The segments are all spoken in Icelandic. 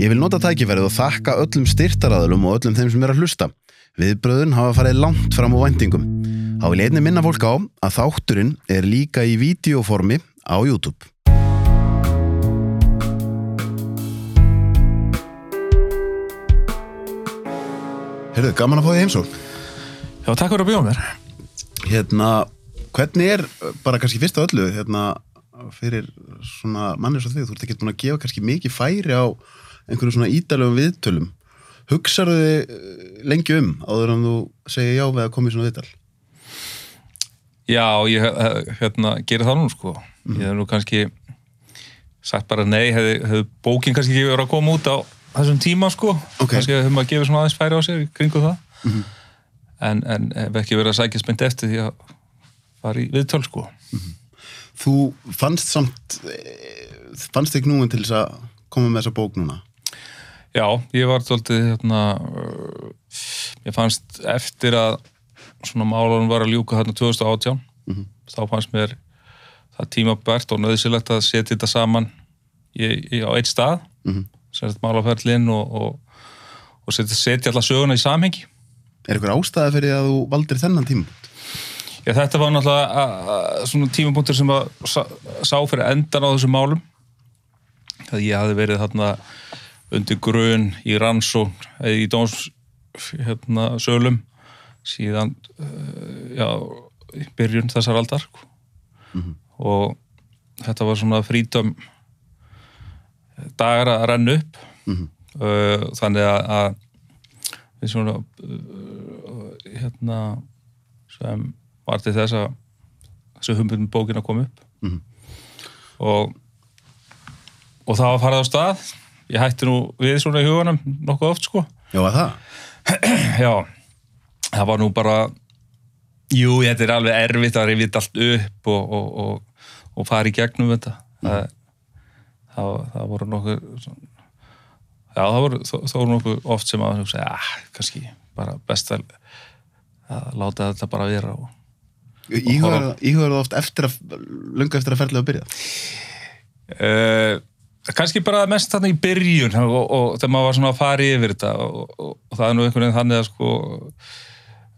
Ég vil nota tækifærið og þakka öllum styrtaraðalum og öllum þeim sem er að hlusta. Viðbröðun hafa farið langt fram á vendingum. Há vil einni minna fólk á að þátturinn er líka í videoformi á YouTube. Herðu, gaman að fá því heimsók. Já, takk fyrir að bjóða mér. Hérna, hvernig er, bara kannski fyrst af öllu, hérna, fyrir svona mannir svo því, þú ert ekki búin að gefa kannski mikið færi á einhverju svona ídalöfum viðtölum. Hugsaðu þið eh, lengi um áður en þú segir já við að koma í svona viðtal? Já, ég eh, hérna, gerir það nú, sko. Ég hef nú kannski sagt bara nei, hefði, hefði bókin kannski ekki verið að koma út á þessum tíma, sko. Ok. Kannski hefði maður gefið svona aðeins færi á sér kringu það. En, en hef ekki verið að sækja spennt eftir því að fara í viðtöl, sko. Þú fannst samt, eh, fannst þig knúin til þess að koma með þessa bók núna? Já, ég var svolítið hérna, uh, ég fannst eftir að svona málunum var að ljúka hérna 2018 þá fannst mér það tímabært og nöðsilegt að setja þetta saman í, í, á eitt stað Mhm. sem þetta málaferlinn og, og, og setja, setja alla söguna í samhengi Er einhver ástæði fyrir að þú valdir þennan tíma? Já, þetta var náttúrulega svona tímapunktur sem að sá, fyrir endan á þessum málum það ég hafði verið þarna undir grun í rannsókn eða í dóms hérna, sölum. Síðan uh, já, byrjun þessar aldar og þetta var svona frítum dagar að renna upp. Uh, þannig að, að við svona hérna sem var til þess að þessu humbundum bókin að koma upp. Mhm. og og það var farið á stað ég hætti nú við svona í hugunum nokkuð oft sko Já, að það? já, það var nú bara jú, þetta er alveg erfitt að þetta allt upp og, og, og, og fara í gegnum þetta það, það, það voru nokkuð svona, já, það voru, voru nokkuð oft sem að hugsa, ah, kannski bara best að, að láta þetta bara vera og Íhugaðu það oft eftir að, lunga eftir að ferðlega að byrja? Uh, kannski bara mest þarna í byrjun og, og, og þegar maður var svona að fara yfir þetta og, og, og það er nú einhvern veginn þannig að sko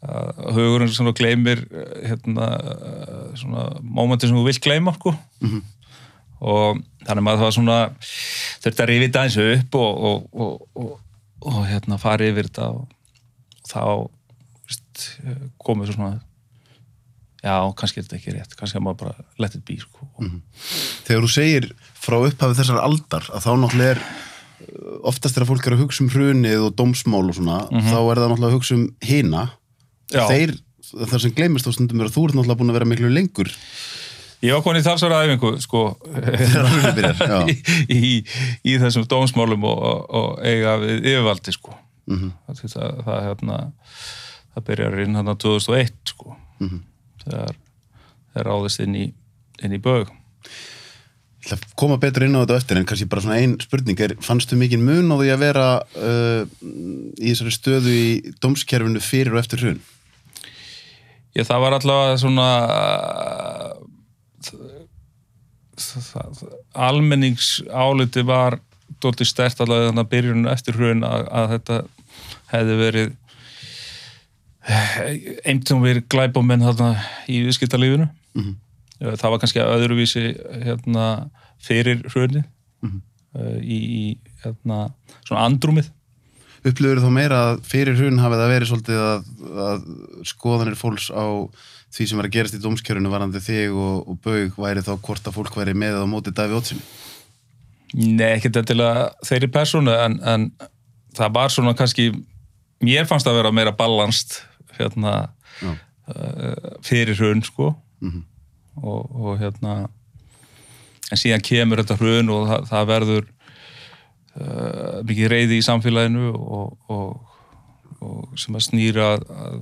að hugurinn svona gleymir hérna svona mómenti sem þú vilt gleyma sko. Og þannig að maður það var svona þurfti að rifið þetta eins upp og, og hérna fara yfir þetta og þá komið svo svona já, kannski er þetta ekki rétt kannski að maður bara let it be sko. Þegar þú segir frá upphafið þessar aldar að þá náttúrulega er uh, oftast er að fólk er að hugsa um hrunið og dómsmál og svona, þá er það náttúrulega að hugsa um hina þeir það sem gleymist á stundum er að þú ert náttúrulega búin að vera miklu lengur Ég var konið í talsvara æfingu, sko, byrjar. Í, í, í þessum dómsmálum og, og, og eiga við yfirvaldi, sko. Mhm. það, það, það, hérna, það byrjar inn hérna 2001, sko, Mhm. Þegar þegar ráðist inn í, inn í bög. Ég ætla að koma betur inn á þetta eftir en kannski bara svona ein spurning er, fannstu mikið mun á því að vera uh, í þessari stöðu í dómskerfinu fyrir og eftir hrun? Ég, það var allavega svona almenningsáliti var dólti stert allavega þannig að byrjun eftir hrun að, að þetta hefði verið einn sem verið glæbómenn þarna í viðskiptalífinu Mhm. það var kannski öðruvísi hérna, fyrir hrunni Mhm. í, í hérna, svona andrúmið Upplifur þá meira að fyrir hrun hafið það verið svolítið að, að skoðanir fólks á því sem er að gerast í dómskerfinu varandi þig og, og baug væri þá hvort að fólk væri með á móti Daví Ótsinni? Nei, ekki endilega þeirri persónu en, en það var svona kannski mér fannst að vera meira balansst hérna uh, fyrir hrun sko Mhm. og, og hérna en síðan kemur þetta hrun og það, það verður uh, mikið reyði í samfélaginu og, og, og sem að snýra að,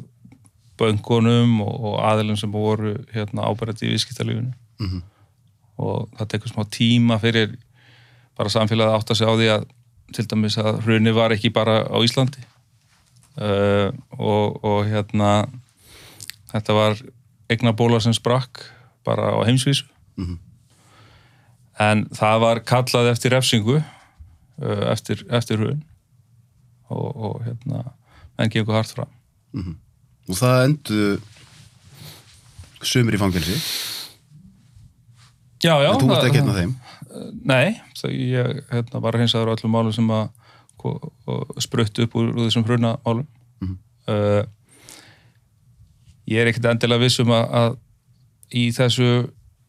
böngunum og, og aðilum sem voru hérna ábærandi í viðskiptalífinu Mhm. og það tekur smá tíma fyrir bara samfélagið átt að segja á því að til dæmis að hrunni var ekki bara á Íslandi uh, og, og hérna þetta var eignabóla sem sprakk bara á heimsvísu. Mhm. en það var kallað eftir refsingu uh, eftir, eftir hrun. Og, og hérna menn gengur hart fram. Og það endu sumir í fangelsi, Já, já, en þú það- ekki af þeim. Nei, ég hérna, var hins aður öllum málum sem að ko- og spruttu upp úr, úr þessum hruna málum. Mhm. uh, ég er ekkert endilega viss um að, að í þessu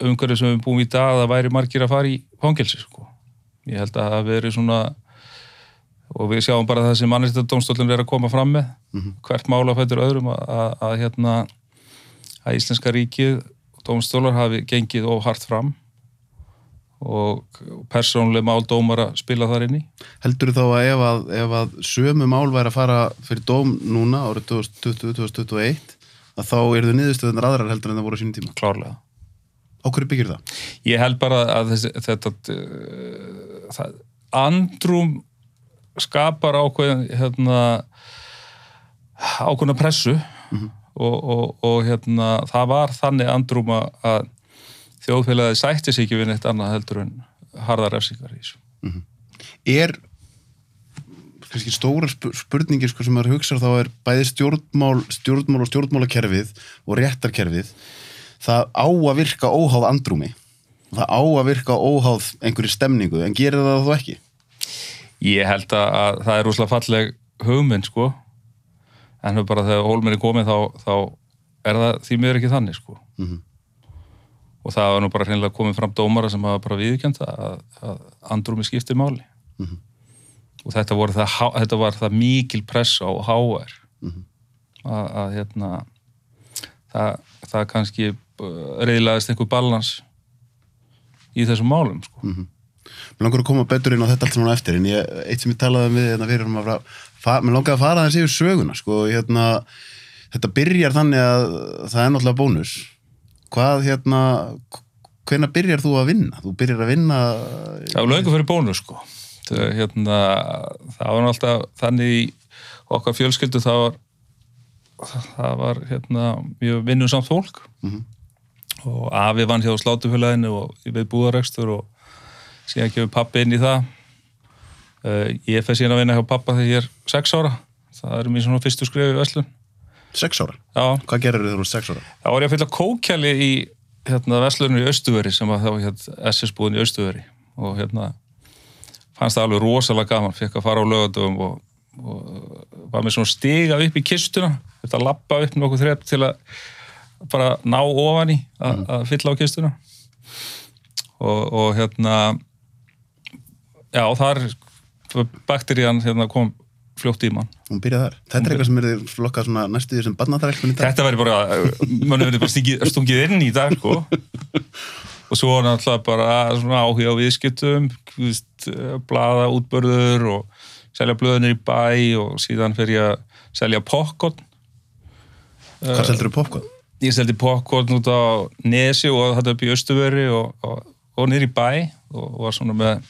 umhverju sem við búum í dag að það væri margir að fara í fangelsi. Sko. Ég held að það veri svona og við sjáum bara það sem mannréttindadómstólinn er að koma fram með Mhm. hvert mál á fættur öðrum að, að, að, hérna, að Íslenska ríkið og dómstólar hafi gengið of hart fram og persónuleg mál dómara spila þar inn í Heldur þá að ef að, ef að sömu mál væri að fara fyrir dóm núna árið 2020-2021 að þá eru þau niðurstöðunar aðrar heldur en það voru á sínum tíma. klárlega. Á hverju byggir það? Ég held bara að þessi, þetta uh, það, andrum skapar ákveðin hérna ákveðina pressu og, og, og hérna það var þannig andrum að- að þjóðfélagið sætti sig ekki við neitt annað heldur en harðar refsingar í þessu. er kannski stóra sp- spurningin sko, sem maður hugsa þá er bæði stjórnmál, stjórnmál og stjórnmálakerfið og réttarkerfið það á að virka óháð andrúmi. Það á að virka óháð einhverju stemningu en gerir það þó ekki? Ég held að, að það er rúslega falleg hugmynd sko. En bara þegar hólmenni komið þá, þá er það því miður ekki þannig sko. Mhm. Og það var nú bara hreinlega komið fram dómara sem hafa bara viðkjönd að, að andrúmi skiptir máli Mhm. og þetta, það, þetta var það mikil pressa á HR Mhm. að, að hérna það, það kannski reyðlaðist einhver balans í þessum málum sko. Mér langar að koma betur inn á þetta allt saman á eftir en ég, eitt sem ég talaði um við hérna fyrir um að fara, fa, mér langar að fara þessi yfir söguna sko, hérna, þetta byrjar þannig að það er náttúrulega bónus hvað hérna hvenær byrjar þú að vinna? Þú byrjar að vinna Það var löngu fyrir bónus sko. Það, hérna, það var alltaf þannig okkar fjölskyldu það var það var hérna, mjög vinnusamt fólk Mhm. og afi vann hjá slátufélaginu og við búðarekstur og síðan kemur pappi inn í það uh, ég fer síðan að vinna hjá pappa þegar ég er sex ára það er mér svona fyrstu skrifi í Veslun sex ára? Já, Hvað gerir þú sex ára? þá var ég að fylla kókjali í hérna, Veslunum í Östuveri sem að þá hérna, SS-búðin í Östuveri og hérna fannst það alveg rosalega gaman, fekk að fara á lögatum og, og var með svona stiga upp í kistuna, þetta að lappa upp nokkuð þrepp til að bara ná ofan í að, að fylla á kistuna. Og, og hérna já, þar bakterían hérna, kom fljótt í mann Hún byrjaði þar. Þetta er eitthvað sem er flokkað svona næstu því sem dag. þetta væri bara, mann hefur bara stungið, stungið inn í dag sko. og svo er náttúrulega bara svona áhuga á viðskiptum veist, blaða útbörður og selja blöðunir í bæ og síðan fer ég að selja popcorn Hvað seldur þú popcorn? ég seldi popcorn út á Nesi og þetta upp í Östuveri og, og, og í bæ og var svona með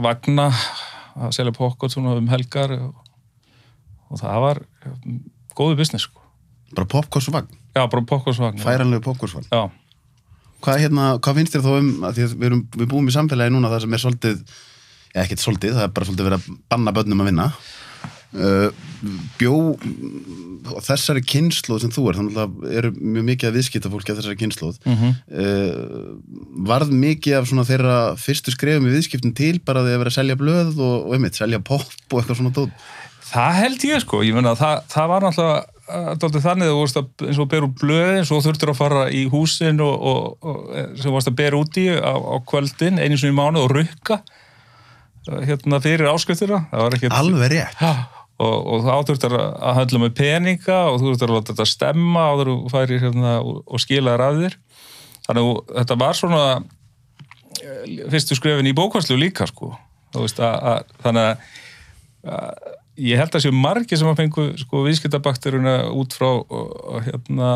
vagna að selja popcorn svona um helgar og, og það var góðu business sko. Bara popcornsvagn, já, bara popcornsvagn færanlegu popcornsvagn. já, Hvað, hérna, hvað finnst þér þó um, að því að við, erum, við búum í samfélagi núna það sem er svolítið, eða ekkert svolítið, það er bara svolítið verið að banna börnum að vinna. Uh, bjó uh, þessari kynnslóð sem þú er, þannig að eru mjög mikið að viðskipta fólki af þessari kynnslóð. mm Uh, varð mikið af svona þeirra fyrstu skrefum í viðskiptum til bara því að vera að selja blöð og, og einmitt, selja pop og eitthvað svona dót. það held ég sko ég meina, það, það var náttúrulega dálítið þannig að þú vorst að eins og beru blöðin svo þurftur að fara í húsin og, og, og eh, sem þú vorst að bera út í á, á kvöldin, einu sinni í mánu og rukka hérna fyrir það ekkert Alveg rétt. Og, og þá þurftur að handla með peninga og þú þurftur að láta þetta stemma og þú færi hérna og, og skila þér af þér þannig að þetta var svona eh, fyrstu skrefin í bókvæslu líka sko Þú veist, að, að, þannig að, að ég held að séu margir sem að fengu sko, viðskiptabakteruna út frá og, hérna,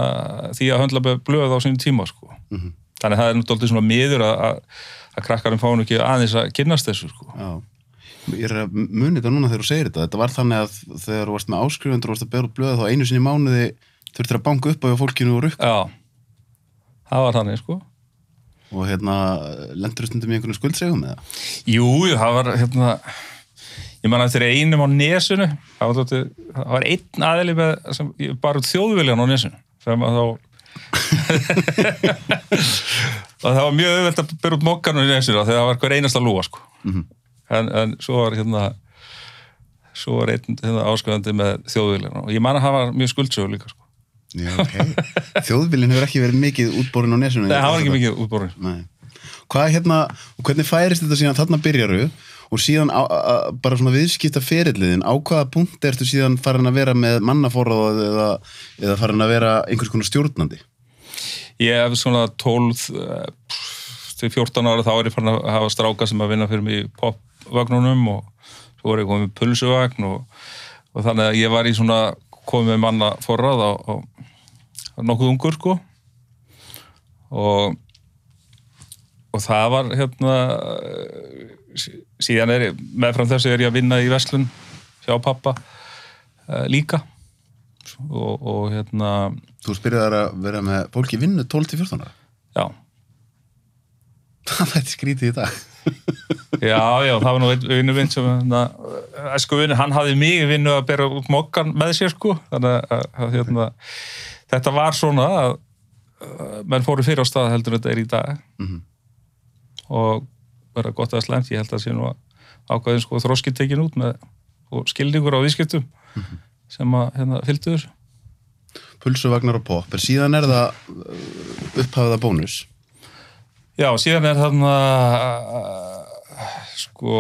því að höndla blöð á sínum tíma sko. Mhm. þannig að það er náttúrulega svona miður að, krakkarum fáinu ekki aðeins að kynnast þessu sko. Já. Ég er að muni þetta núna þegar þú segir þetta. Þetta var þannig að þegar þú varst með áskrifundur og varst að bera út blöð þá einu sinni í mánuði þurftir að banka upp á fólkinu og rukka Já, það var þannig sko og hérna lendur stundum í einhvern skuldsegum eða? Jú, jú, það var hérna ég man eftir einum á nesunu það var, tótti, það var einn aðili með sem, bara þjóðviljan á nesunu sem að þá og það var mjög auðvelt að byrja út mokkan á nesunu þegar það var hver einasta lúa sko. Mhm. En, en svo var hérna svo var einn hérna, ásköðandi með þjóðviljan og ég man að það var mjög skuldsögur líka sko. Já, ok. Þjóðbílinn hefur ekki verið mikið útborin á nesunum. Nei, það var ekki mikið útborinn Nei. Hvað hérna, hvernig færist þetta síðan þarna byrjaru og síðan á, a, bara svona viðskipta ferilliðin, á hvaða punkt ertu síðan farin að vera með mannaforráð eða, eða farin að vera einhvers konar stjórnandi? Ég hef svona 12 eh, til 14 ára þá er ég farin að hafa stráka sem að vinna fyrir mig í popvagnunum og svo er ég komið með pulsuvagn og, og þannig að ég var í svona komið með manna forrað á, á, á nokkuð ungur sko og og það var hérna eh, sí- síðan er ég meðfram þessu er ég að vinna í Veslun hjá pappa uh, líka og, og hérna Þú spyrjaðar að vera með fólki vinnu 12-14 ára. já Það er skrítið í dag. Já, já, það var nú einn vinnu minn sem hérna, sko vinnu, hann hafði í vinnu að bera út mokkan með sér sko þannig að, að, hérna, þetta var svona að menn fóru fyrir á stað heldur þetta er í dag Mhm. og vera gott að slemt, ég held að sé nú að ákvæðin sko þróski tekin út með skilningur á viðskiptum sem að hérna, fylgdu þessu Pulsuvagnar og pop, en síðan er það uh, upphafiða bónus. Já, síðan er þarna sko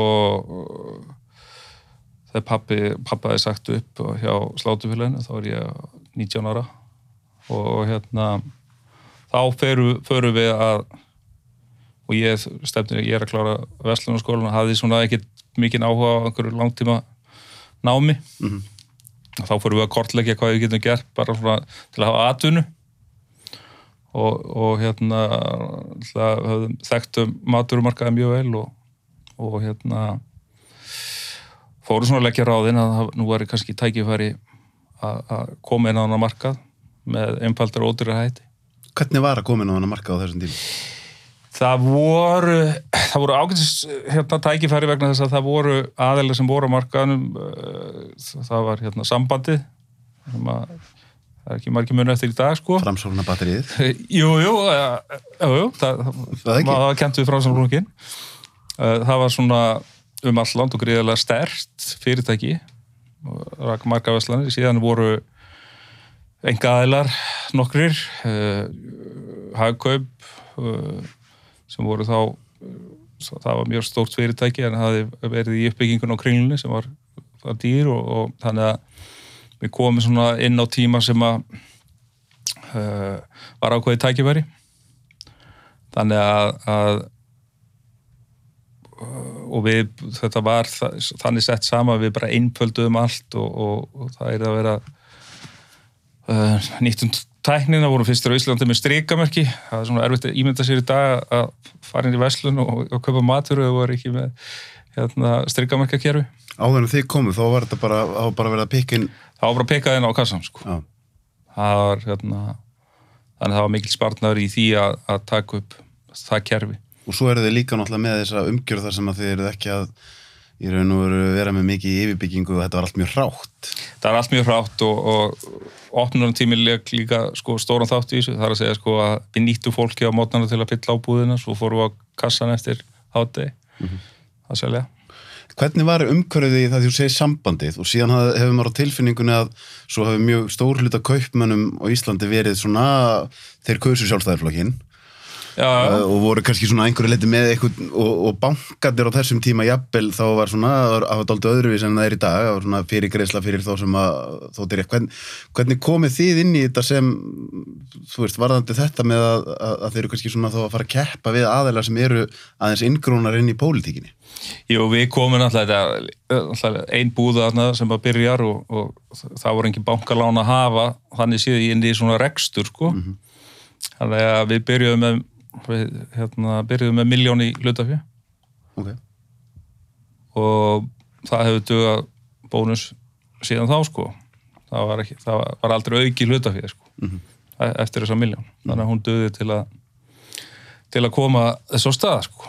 þegar pappi pappa hefði sagt upp hjá slátufélaginu þá er ég 19 ára. Og hérna þá förum við að og ég stefnir, ég er að klára Vestlunarskólan og hafði svona ekkit mikinn áhuga á einhverju langtíma námi. Mhm. þá fórum við að kortleggja hvað við getum gert bara svona til að hafa atvinnu og, og hérna höfðum þekktum maturumarkaði mjög vel og, og hérna fórum svona að leggja ráðin að nú er kannski tækifæri að koma inn á hana markað með einfaldar og ódýra hætti Hvernig var að koma inn á hana marka á þessum tíma? Það voru, það voru ágætis hérna tækifæri vegna þess að það voru aðeila sem voru á markaðanum uh, það var hérna sambandið sem að það er ekki margir muni eftir í dag sko. Framsóluna batterið. Jú, jú, uh, jú, jú það, Það var kent við frásamlunkin uh, það var svona um all land og gríðarlega stert fyrirtæki. Rak marga veslanir síðan voru enga aðeilar nokkrir uh, hagkaup uh, sem voru þá það var mjög stórt fyrirtæki en það verið í uppbyggingun á kringlunni sem var, var dýr og, og þannig að við komum svona inn á tíma sem að uh, var ákveðið tækifæri. Þannig að, að uh, og við, þetta var þa- þannig sett sama við bara einfölduðum allt og, og, og það er að vera uh, nýttum tæknina vorum fyrstir á Íslandi með strikamerki það er svona erfitt að ímynda sér í dag að fara inn í verslun og, og kaupa matur og voru ekki með hérna, strikamerkakerfi Áður en þið komu, þá var þetta bara, bara verið að pikka inn það var bara að peka þinn á kassan sko. Já, það var hérna, þannig að það var mikil spartnaður í því að, að taka upp það kerfi. Og svo eru þið líka náttúrulega með þessa umgjörð þar sem að þið eruð ekki að í raun og veru vera með mikið yfirbyggingu og þetta var allt mjög rátt það er allt mjög hrátt og, og opnunum tími leik líka sko, stóran þátt í þessu, það er að segja sko, að við nýttum fólki á mótnana til að fylla á búðina svo fórum við á kassan eftir hátegi að selja Hvernig var umhverfið í það því þú segir sambandið? Og síðan hefur maður á tilfinningunni að svo hefur mjög stór hluta kaupmönnum á Íslandi verið svona þeir kausu sjálfstæðarflokkin já, já, uh, og voru kannski svona einhverju leiti með eitthvað og, og bankarnir á þessum tíma jafnvel þá var svona að hafa dálítið öðruvís en það er í dag, það var svona fyrir greiðsla fyrir þá sem að þóttir rétt. Hvern, hvernig komið þið inn í þetta sem þú veist, varðandi þetta með að, að, að þeir eru kannski svona þá að fara að keppa við aðeila sem eru aðeins inngrónar inn í pólitíkinni? Jú, við komum náttúrulega þetta einn búða sem að byrjar og, og það voru engin bankalán að hafa þannig séð inn í svona rekstur sko. þannig að við byrjuðum með við, hérna, byrjuðum með miljón í hlutafjö ok, og það hefur dugað bónus síðan þá sko. Það var, ekki, það var aldrei auki hlutafjö sko, Mhm. e- eftir þessa miljón þannig að hún dugði til að til að koma þessu á stað sko.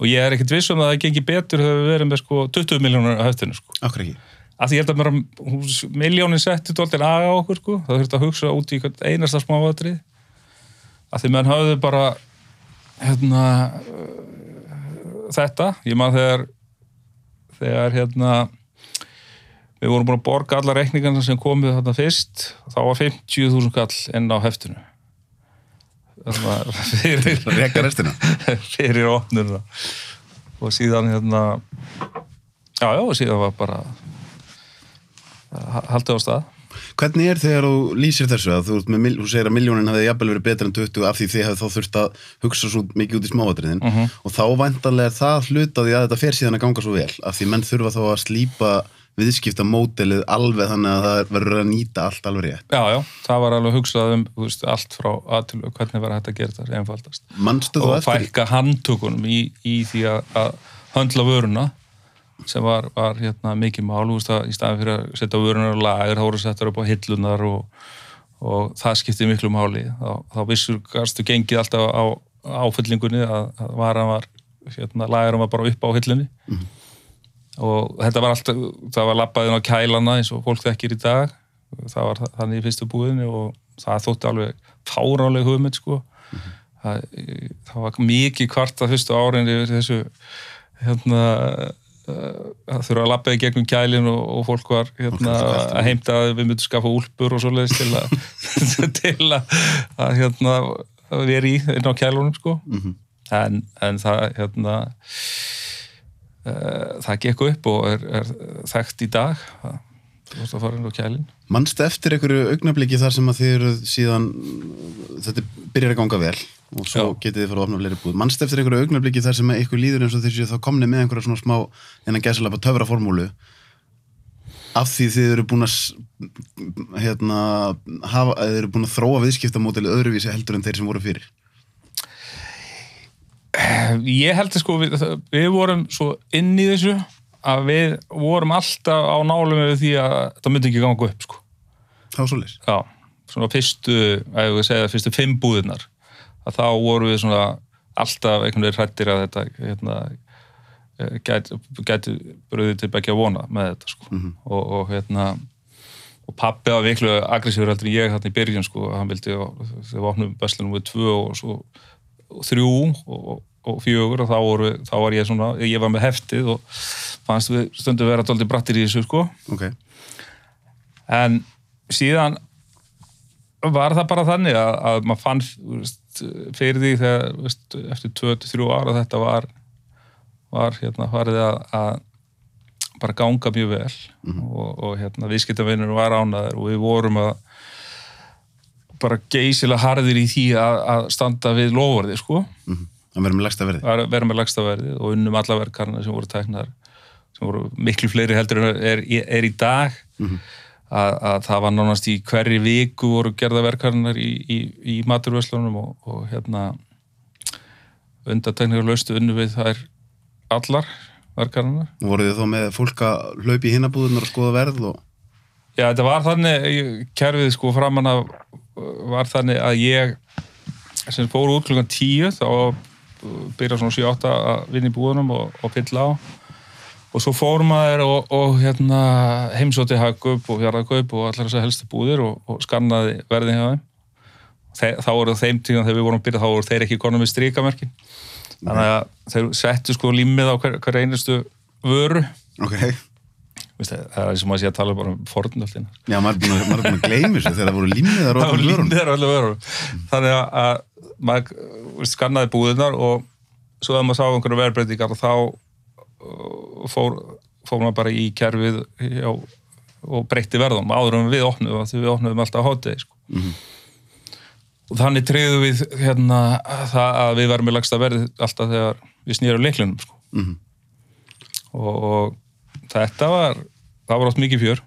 og ég er ekkert viss um að það gengi betur þegar við verum með sko 20 miljónur á höftinu sko. okkur ekki? Að því ég held að mér miljónin setti dóltir aga á okkur sko, það þurfti að hugsa út í einasta smávatrið að því menn hafðu bara hérna þetta, ég man þegar þegar hérna við vorum búin að borga alla reikningarna sem komið þarna fyrst þá var 50.000 kall inn á var fyrir fyrir opnuna og síðan hérna já, já, síðan var bara haldið á stað Hvernig er þegar þú lýsir þessu að þú, með, þú segir að miljónin hefði jafnvel verið betur en 20 af því þið hefði þá þurft að hugsa svo mikið út í smáatriðin og þá væntanlega er það hlutaði að þetta fer síðan að ganga svo vel af því menn þurfa þá að slípa viðskipta mótelið alveg þannig að það verður að nýta allt alveg rétt. já, já, það var alveg hugsað um veist, allt frá aðtölu, hvernig var hægt að gera þetta einfaldast Manstu þú og eftir? fælka handtökunum í, í því að höndla vöruna sem var, var hérna, mikið mál veist, að í staðan fyrir að setja vörunar á lager þá voru settar upp á hillunar og, og það skipti miklu máli. Þá, þá vissur gastu gengið alltaf á áfyllingunni að, að varan var hérna, lagerum var bara upp á hillunni og þetta var alltaf það var lappaðin á kælana eins og fólk þekkir í dag. Það var þa- þannig í fyrstu búðinni og það þótti alveg fáráleg hugmynd sko. Það, það var mikið kvarta fyrstu árin yfir þessu hérna uh, að þurfa að lappa í gegnum kælin og, og fólk var hérna, að heimta að við myndum skaffa úlpur og svoleiðis til að til að, að hérna vera í inn á kælunum sko. Mhm. en, en það hérna uh, það gekk upp og er, er þekkt í dag það, þú veist að fara inn á kælin. Manstu eftir einhverju augnabliki þar sem að þið eru síðan þetta byrjar að ganga vel og svo getið þið fara að opna fleiri búð. Manstu eftir einhverju augnabliki þar sem ykkur líður eins og þeir séu þá komni með einhverja svona smá en að gæsa lafa töfraformúlu af því þið eru búin að hérna, hafa, þið eru búin að þróa viðskiptamótili öðruvísi heldur en þeir sem voru fyrir. ég held að sko við, við vorum svo inn í þessu að við vorum alltaf á nálum við því að það myndi ekki ganga upp sko. Það var svolítið. já, svona fyrstu að ég segja fyrstu fimm búðirnar að þá vorum við svona alltaf einhvern veginn hrættir að þetta hérna, gæti, gæti bröðið til begja vona með þetta sko. og, og hérna og pappi var miklu aggressífur heldur en ég hérna í byrjun sko, hann vildi þegar við opnum beslunum við tvö og svo og þrjú og, og fjögur og þá, voru, þá var ég svona, ég var með heftið og fannst við stundum vera dálítið brattir í þessu sko Ok. en síðan var það bara þannig að, að maður fann fyrir því þegar veist, eftir 2-3 ára þetta var var hérna farið að, að bara ganga mjög vel og, og hérna viðskiptavinnur var ánaður og við vorum að bara geysilega harðir í því að, að standa við lofvarði sko. Það verður með lægsta verði. að vera með lagsta verðið og unnum alla verkarna sem voru teknar sem voru miklu fleiri heldur en er, er í dag að, að það var nánast í hverri viku voru gerða verkarnar í, í, í maturverslunum og, og hérna undatekningar laustu unnu við þær allar verkarnar Voruð þið þá með fólk að hlaupi hinnabúðunar og skoða verð og... Já, þetta var þannig, kerfið sko framan af var þannig að ég sem fór út klukkan tíu þá byrja svona 7-8 að vinna í búðunum og, og fylla á og svo fór maður og, og hérna, heimsóti Hagup og Fjarðagup og allar þessar helstu búðir og, og skannaði verðin hjá þeim. Þe, þá voru þeim tíðan þegar við vorum að byrja þá voru þeir ekki konum við stríkamerkin. Þannig að þeir settu sko límið á hver, hver einustu vöru. Ok. Vist, það er eins og maður sé að tala bara um fornöldina. Já, maður er búin að, að gleyma þessu þegar það voru og vörunum. línir alveg vörun þannig að, að maður veist, skannaði búðirnar og svo að maður sá einhverju verðbreytingar þá uh, fór, fór maður bara í kerfið já, og breytti verðum áður en við opnum því við opnum alltaf hátegi sko. og þannig treyðum við hérna, það að við verðum í lagsta verði alltaf þegar við snýrum leiklinum sko. Mhm. og, og þetta var það var átt mikið fjör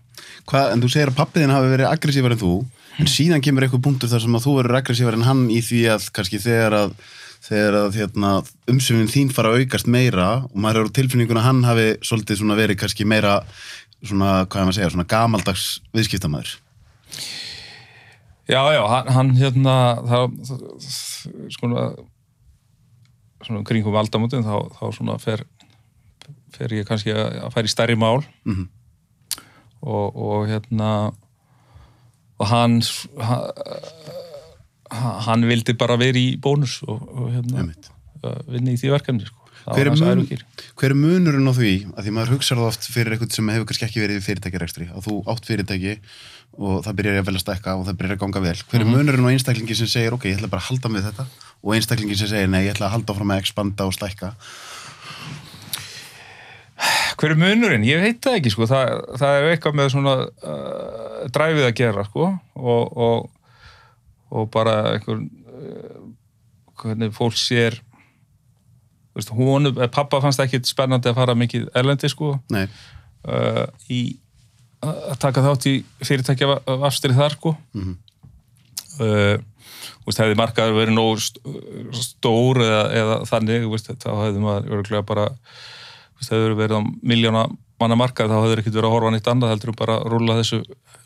Hvað, en þú segir að pappiðin hafi verið aggressívar en þú, en síðan kemur eitthvað punktur þar sem að þú verður aggressívar en hann í því að kannski þegar að, þegar að hérna, umsöfun þín fara að aukast meira og maður eru tilfinninguna að hann hafi svolítið svona verið kannski meira svona, hvað er maður að segja, svona gamaldags viðskiptamæður. Já, já, hann, hann hérna það, svona svona kringum aldamöndin þá, þá svona fer, fer ég kannski að, í stærri mál Mhm. og, og hérna og hann hann, hann vildi bara vera í bónus og, og hérna að vinna í því verkefni sko. Hver er, mun, hver er munurinn á því að því maður hugsar það oft fyrir eitthvað sem hefur kannski ekki verið í fyrirtækjarekstri að þú átt fyrirtæki og það byrjar að vel að stækka og það byrjar að ganga vel hver er munurinn á einstaklingi sem segir ok, ég ætla bara að halda með þetta og einstaklingi sem segir nei, ég ætla að halda áfram að expanda og stækka Hver er munurinn? Ég veit það ekki sko. það, það er eitthvað með svona uh, dræfið að gera sko. og, og, og bara einhver uh, hvernig fólk sér veist, hún, pappa fannst ekki spennandi að fara mikið erlendi sko, nei, uh, í að taka þátt í fyrirtækja vafstrið þar sko. Mhm. uh, veist, hefði markaður verið nóg st- stór eða, eða þannig veist, þá hefði maður bara hefði verið á miljóna manna markað þá hefði ekkert verið að horfa nýtt annað heldur en bara að rúlla þessu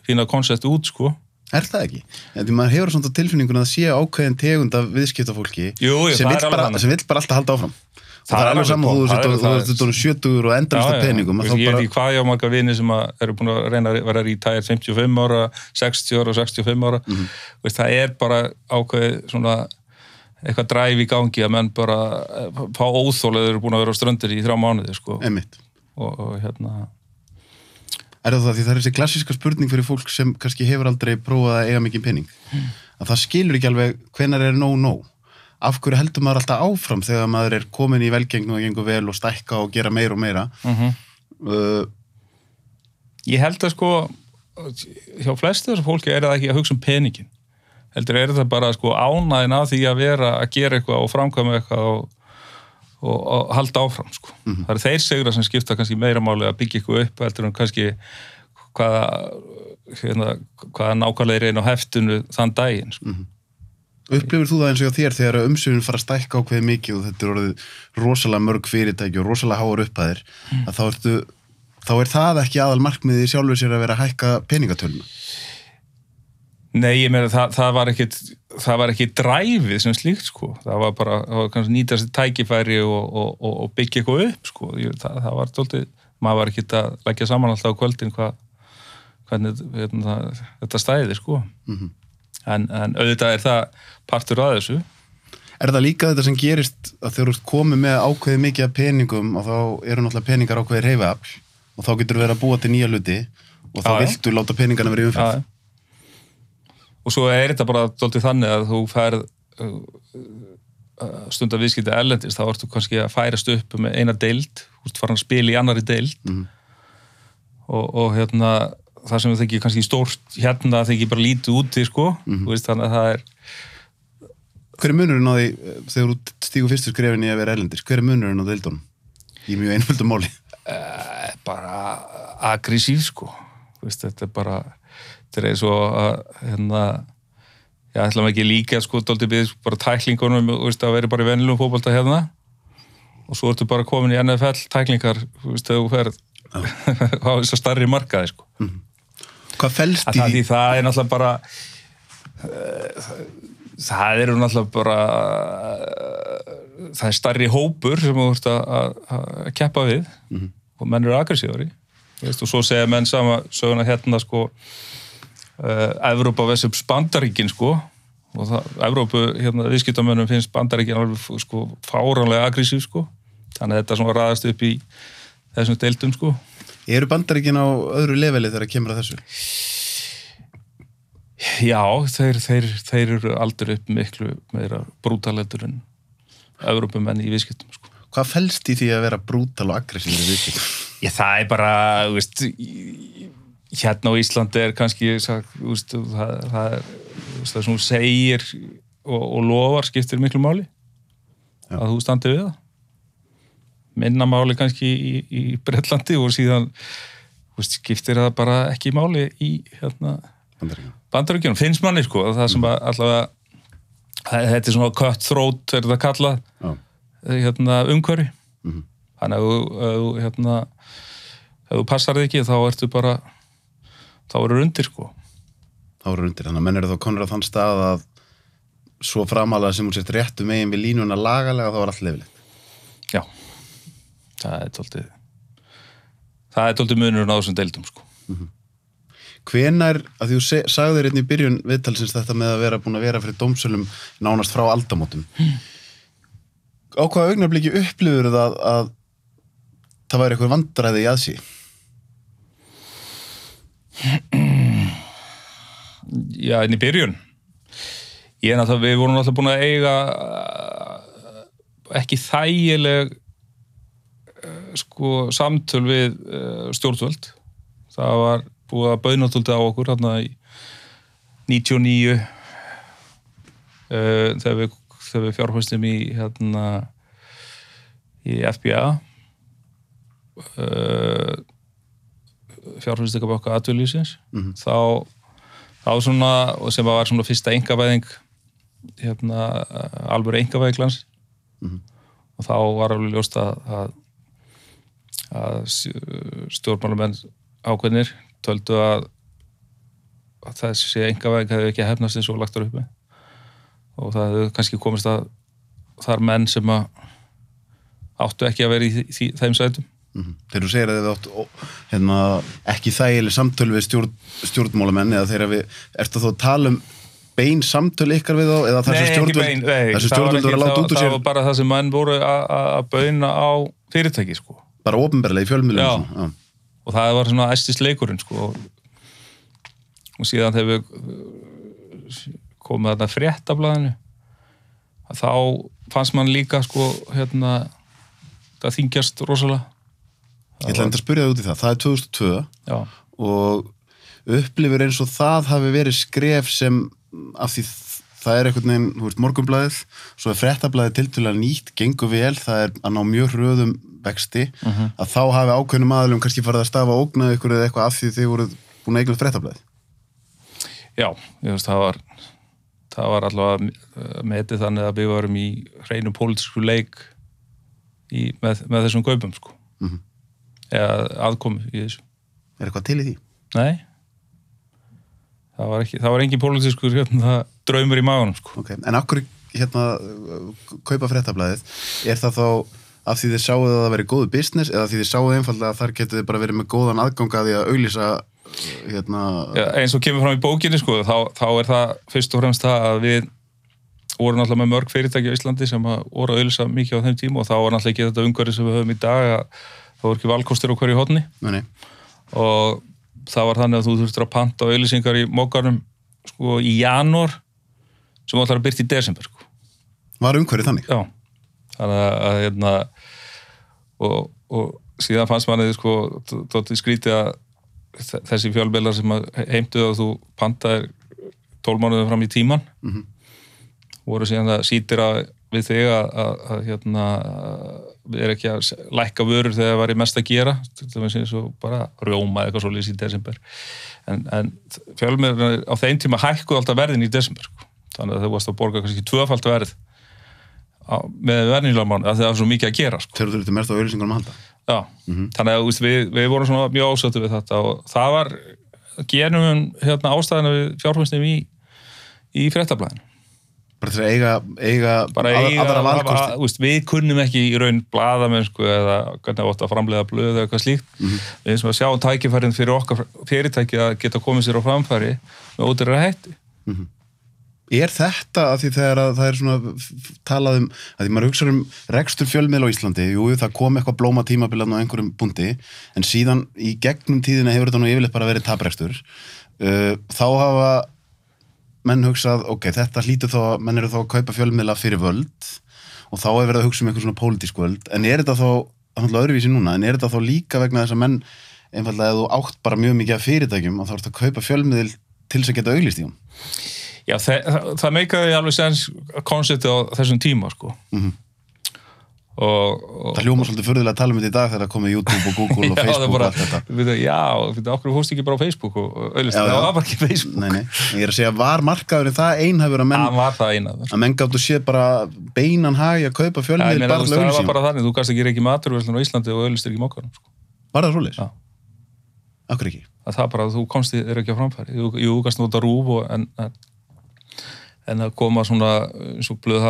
fína koncept út sko. Er það ekki? Því maður hefur svona tilfinninguna að sé ákveðin tegund af viðskiptafólki Jú, jú, sem, vill bara, sem vill bara alltaf halda áfram og Það það er alveg saman þú er þú veist, sjötugur og endalist af peningum ég bara- veit ekki hvað ég á marga vini sem eru búin að reyna að vera í tæjar 55 ára, 60 ára, 65 ára Mhm. veist, það er bara ákveðið svona eitthvað dræf í gangi að menn bara eh, fá óþóla þeir eru búin að vera á ströndir í þrjá mánuði sko. Einmitt. og, og hérna Er það því það er þessi klassíska spurning fyrir fólk sem kannski hefur aldrei prófað að eiga mikið pening. Að það skilur ekki alveg hvenar er nóg af hverju heldur maður alltaf áfram þegar maður er komin í velgengn og gengur vel og stækka og gera meira og meira? Uh uh, ég held að sko hjá flestu þessu fólki er það ekki að hugsa um peningin heldur er það bara sko ánæðin af því að vera að gera eitthvað og framkvæma eitthvað og, og, og halda áfram sko. það eru þeir segra sem skipta kannski meira máli að byggja eitthvað upp heldur en kannski hvaða, hérna, hvaða nákvæmlega er einn á heftinu þann daginn sko. upplifir þú það eins og þér þegar umsöfun fara að stækka ákveði mikið og þetta er orðið rosalega mörg fyrirtæki og rosalega háar upphæðir að þá ertu þá er það ekki aðal markmiði sjálfur sér að vera að hækka peningatöluna Nei, ég meina það, það var ekkit það var ekki dræfið sem slíkt sko. það var bara, það var kannski nýtast tækifæri og, og, og, og byggja eitthvað upp sko. ég, það, það var tóltið maður var ekkit að leggja saman alltaf á kvöldin hva, hvernig hérna, þetta stæði sko. Mhm. en, en auðvitað er það partur að þessu Er það líka þetta sem gerist að þegar þú ert komið með ákveði mikið peningum og þá eru náttúrulega peningar ákveði reyfiafl og þá getur verið að búa til nýja hluti og þá viltu láta peningana umferð. Já. Og svo er þetta bara tóltið þannig að þú færð uh, uh, stundar viðskipti erlendist, þá ertu kannski að færast upp með eina deild, þú ert farin að spila í annari deild Mhm. og, og hérna það sem þykir kannski stórt hérna þykir bara lítið úti sko, þú veist þannig að það er Hver er munurinn á því þegar þú stígu fyrstu skrefin í að vera erlendis? Hver er munurinn á deildunum? Í mjög einföldum máli. eh, bara aggressív sko veist, þetta er bara þetta er eins og að hérna ég ætla ekki líka sko dóldi við bara tæklingunum að vera bara í venilum fótbolta hérna. Og svo ertu bara komin í NFL tæklingar, þegar þú ferð á þess að starri markaði sko. Hvað felst að í það, því? því það er náttúrulega bara uh, það eru náttúrulega bara uh, það er starri hópur sem þú ert að, keppa við. Og menn eru aggressívari veist, og svo segja menn sama söguna hérna sko Evrópa versus Bandaríkin sko og það, Evrópu, hérna, viðskiptamönnum finnst Bandaríkin alveg sko fáránlega aggressív sko þannig að þetta svona raðast upp í þessum deildum sko Eru bandaríkin á öðru leveli þegar kemur að þessu? Já, þeir, þeir, þeir eru aldrei upp miklu meira brútaletur en Evrópumenn í viðskiptum sko. Hvað felst í því að vera brútal og aggressív í viðskiptum? Já, það er bara, þú veist, í- hérna á Íslandi er kannski, sagt, veist, það, það er, veist, það sem þú segir og, og lofar skiptir miklu máli Já. að þú standi við það. Minna máli kannski í, í Bretlandi og síðan, veist, skiptir það bara ekki máli í, hérna, bandaríkjunum, finnst manni sko það sem að allavega þetta er svona cutthroat er þetta kallað Já. hérna, umhverfi Mhm. þannig að þú hérna, ef þú passar þig ekki þá ertu bara þá eru undir sko Þá eru undir. Þannig að menn eru þá konur á þann stað að svo framalega sem hún sést réttu megin við línuna lagalega þá er allt lefilegt. já, það er tóltið það er tóltið munurinn á þessum deildum sko Hvenær, að því þú se- sagðir einnig í byrjun viðtalsins þetta með að vera búin að vera fyrir dómsölum nánast frá aldamótum. Á hvaða augnabliki upplifur það að það væri eitthvað vandræði í aðsí? Já, en í byrjun. Ég er náttúrulega, við vorum náttúrulega búin að eiga uh, ekki þægileg uh, sko samtöl við uh, stjórnvöld. Það var búið að baunatöldi á okkur hérna í 99 uh, þegar við, við fjárhæstum í hérna í FBA uh, fjárhæstingabokka aðvöldlýsins Mhm. þá þá svona, sem var svona fyrsta engavæðing hérna, alvöru engavæðiglans Mhm. og þá var alveg ljóst að, að, að stjórnmálumenn ákveðnir töldu að, að þessi engavæðing hefði ekki hefnast eins og lagt þar upp með og það hefði kannski komist að þar menn sem að áttu ekki að vera í því, þeim sætum Mm Þegar þú segir að þið átt ó, hérna, ekki þægileg samtöl við stjórn, stjórnmálamenn eða þegar við, ertu þá að tala um bein samtöl ykkar við þá eða ekki stjórnvöld það var stjórnvöld láta það- út úr það sér? var bara það sem menn voru að- bauna á fyrirtæki sko. Bara ofinberlega í fjölmiðlum Já. og það var svona æstis leikurinn sko. Og síðan þegar við komum þarna fréttablaðinu að þá fannst mann líka sko hérna það þingjast rosalega Ég ætla enda að spyrja það út í það, það er 2002 já, og upplifir eins og það hafi verið skref sem af því það er einhvern veginn, þú veist, morgunblæðið svo er fréttablaðið tiltölulega nýtt, gengur vel það er að ná mjög hröðum vexti, að þá hafi ákveðnum aðlum kannski farið að stafa ógnað ykkur eða eitthvað af því þið voruð búin að eignast fréttablaðið. Já, ég veist það var það var allavega uh, metið þannig að við varum í hreinum pólitísku leik í, með, með þessum kaupum sko. Mhm. Eða aðkomu í þessu Er eitthvað til í því? Nei það var, ekki, það var engin pólitískur hérna, draumur í magunum sko. Ok, en akkur hérna kaupa fréttablaðið, er það þá af því þið sáuð að það veri góðu business eða því þið sáuð einfallega að þar getið þið bara verið með góðan aðgang að því að auglýsa hérna, Já, eins og kemur fram í bókinni sko, þá, þá er það fyrst og fremst það að við vorum alltaf með mörg fyrirtæki á Íslandi sem voru að auðlýsa mikið á þeim tíma og þá var alltaf ekki þetta umhverfi sem við höfum í dag að það voru ekki valkostir á hverju hodni nei, nei, og það var þannig að þú þurftir að panta auðlýsingar í mókarnum sko í janúar sem ætlar að byrja í desember sko. Var umhverfið þannig? Já, þannig að, hérna, og, og síðan fannst manni sko, tóttið skrítið að þe- þessi fjölbeilar sem að heimtuðu að þú pantaðir tólmánuðum fram í tíman Mhm. voru síðan að sýtir að við þig að, að, að hérna, við erum ekki að lækka vörur þegar það var í mest að gera til dæmis eins og bara rjóma eitthvað svolítið í desember en, en fjölmeilar á þeim tíma hækkuðu alltaf verðin í desember sko. þannig að þau varst að borga kannski tvöfald verð á, með verðnilega mánu að það var svo mikið að gera sko. Þegar þú þurfti mest á auðlýsingunum að halda? Já, þannig að þú veist, við, við vorum svona mjög ásötu við þetta og það var genum hérna, ástæðina við fjárfæstum í, í fréttablaðinu. Bara til að eiga, eiga, Bara að- eiga, aðra að, valkosti? að, við kunnum ekki í raun blaðamennsku eða hvernig átt að framleiða blöð eða eitthvað slíkt. Við sem að sjá tækifærin fyrir okkar fyrirtæki að geta komið sér á framfæri með ódýrar hætti. Er þetta að því þegar að það er svona talað um, að því maður hugsa um rekstur fjölmiðl á Íslandi, jú, það kom eitthvað blóma tímabilan á einhverjum búndi, en síðan í gegnum tíðina hefur þetta nú yfirleitt bara verið taprekstur. Uh, þá hafa menn hugsað, ok, þetta hlýtur þá, að- menn eru þá að kaupa fjölmiðla fyrir völd og þá er verið að hugsa um eitthvað svona pólitísk völd, en er þetta þá, er náttúrulega öðruvísi núna, en er þetta þá líka vegna þess að menn, einfallega ef þú átt bara mjög mikið af fyrirtækjum og þá ertu að kaupa fjölmiðl til þess að geta auglýst í hún? Já, það, það, það meikaði alveg sens konceptið á þessum tíma, sko. Mhm. Og, og, Það hljóma svolítið förðulega að tala um þetta í dag þegar það komið YouTube og Google og Já, Facebook bara, og allt þetta. við, já, okkur fórst ekki bara á Facebook og, og já. það var bara ekki Facebook Nei, nei, ég er að segja, var markaðurinn það einhæfur að menn, þar að menn gáttu séð bara beinan hagi að kaupa fjölmiðl meina, bara til veist, það var bara þannig, þú gast ekki ekki maturverslun á Íslandi og auðlistir ekki mokkanum sko. Var það svoleiðis? Já. Akkur ekki? að það bara, þú komst þér ekki á framfæri jú, þú gast nota rúf og, en, en, en að koma svona eins og blöð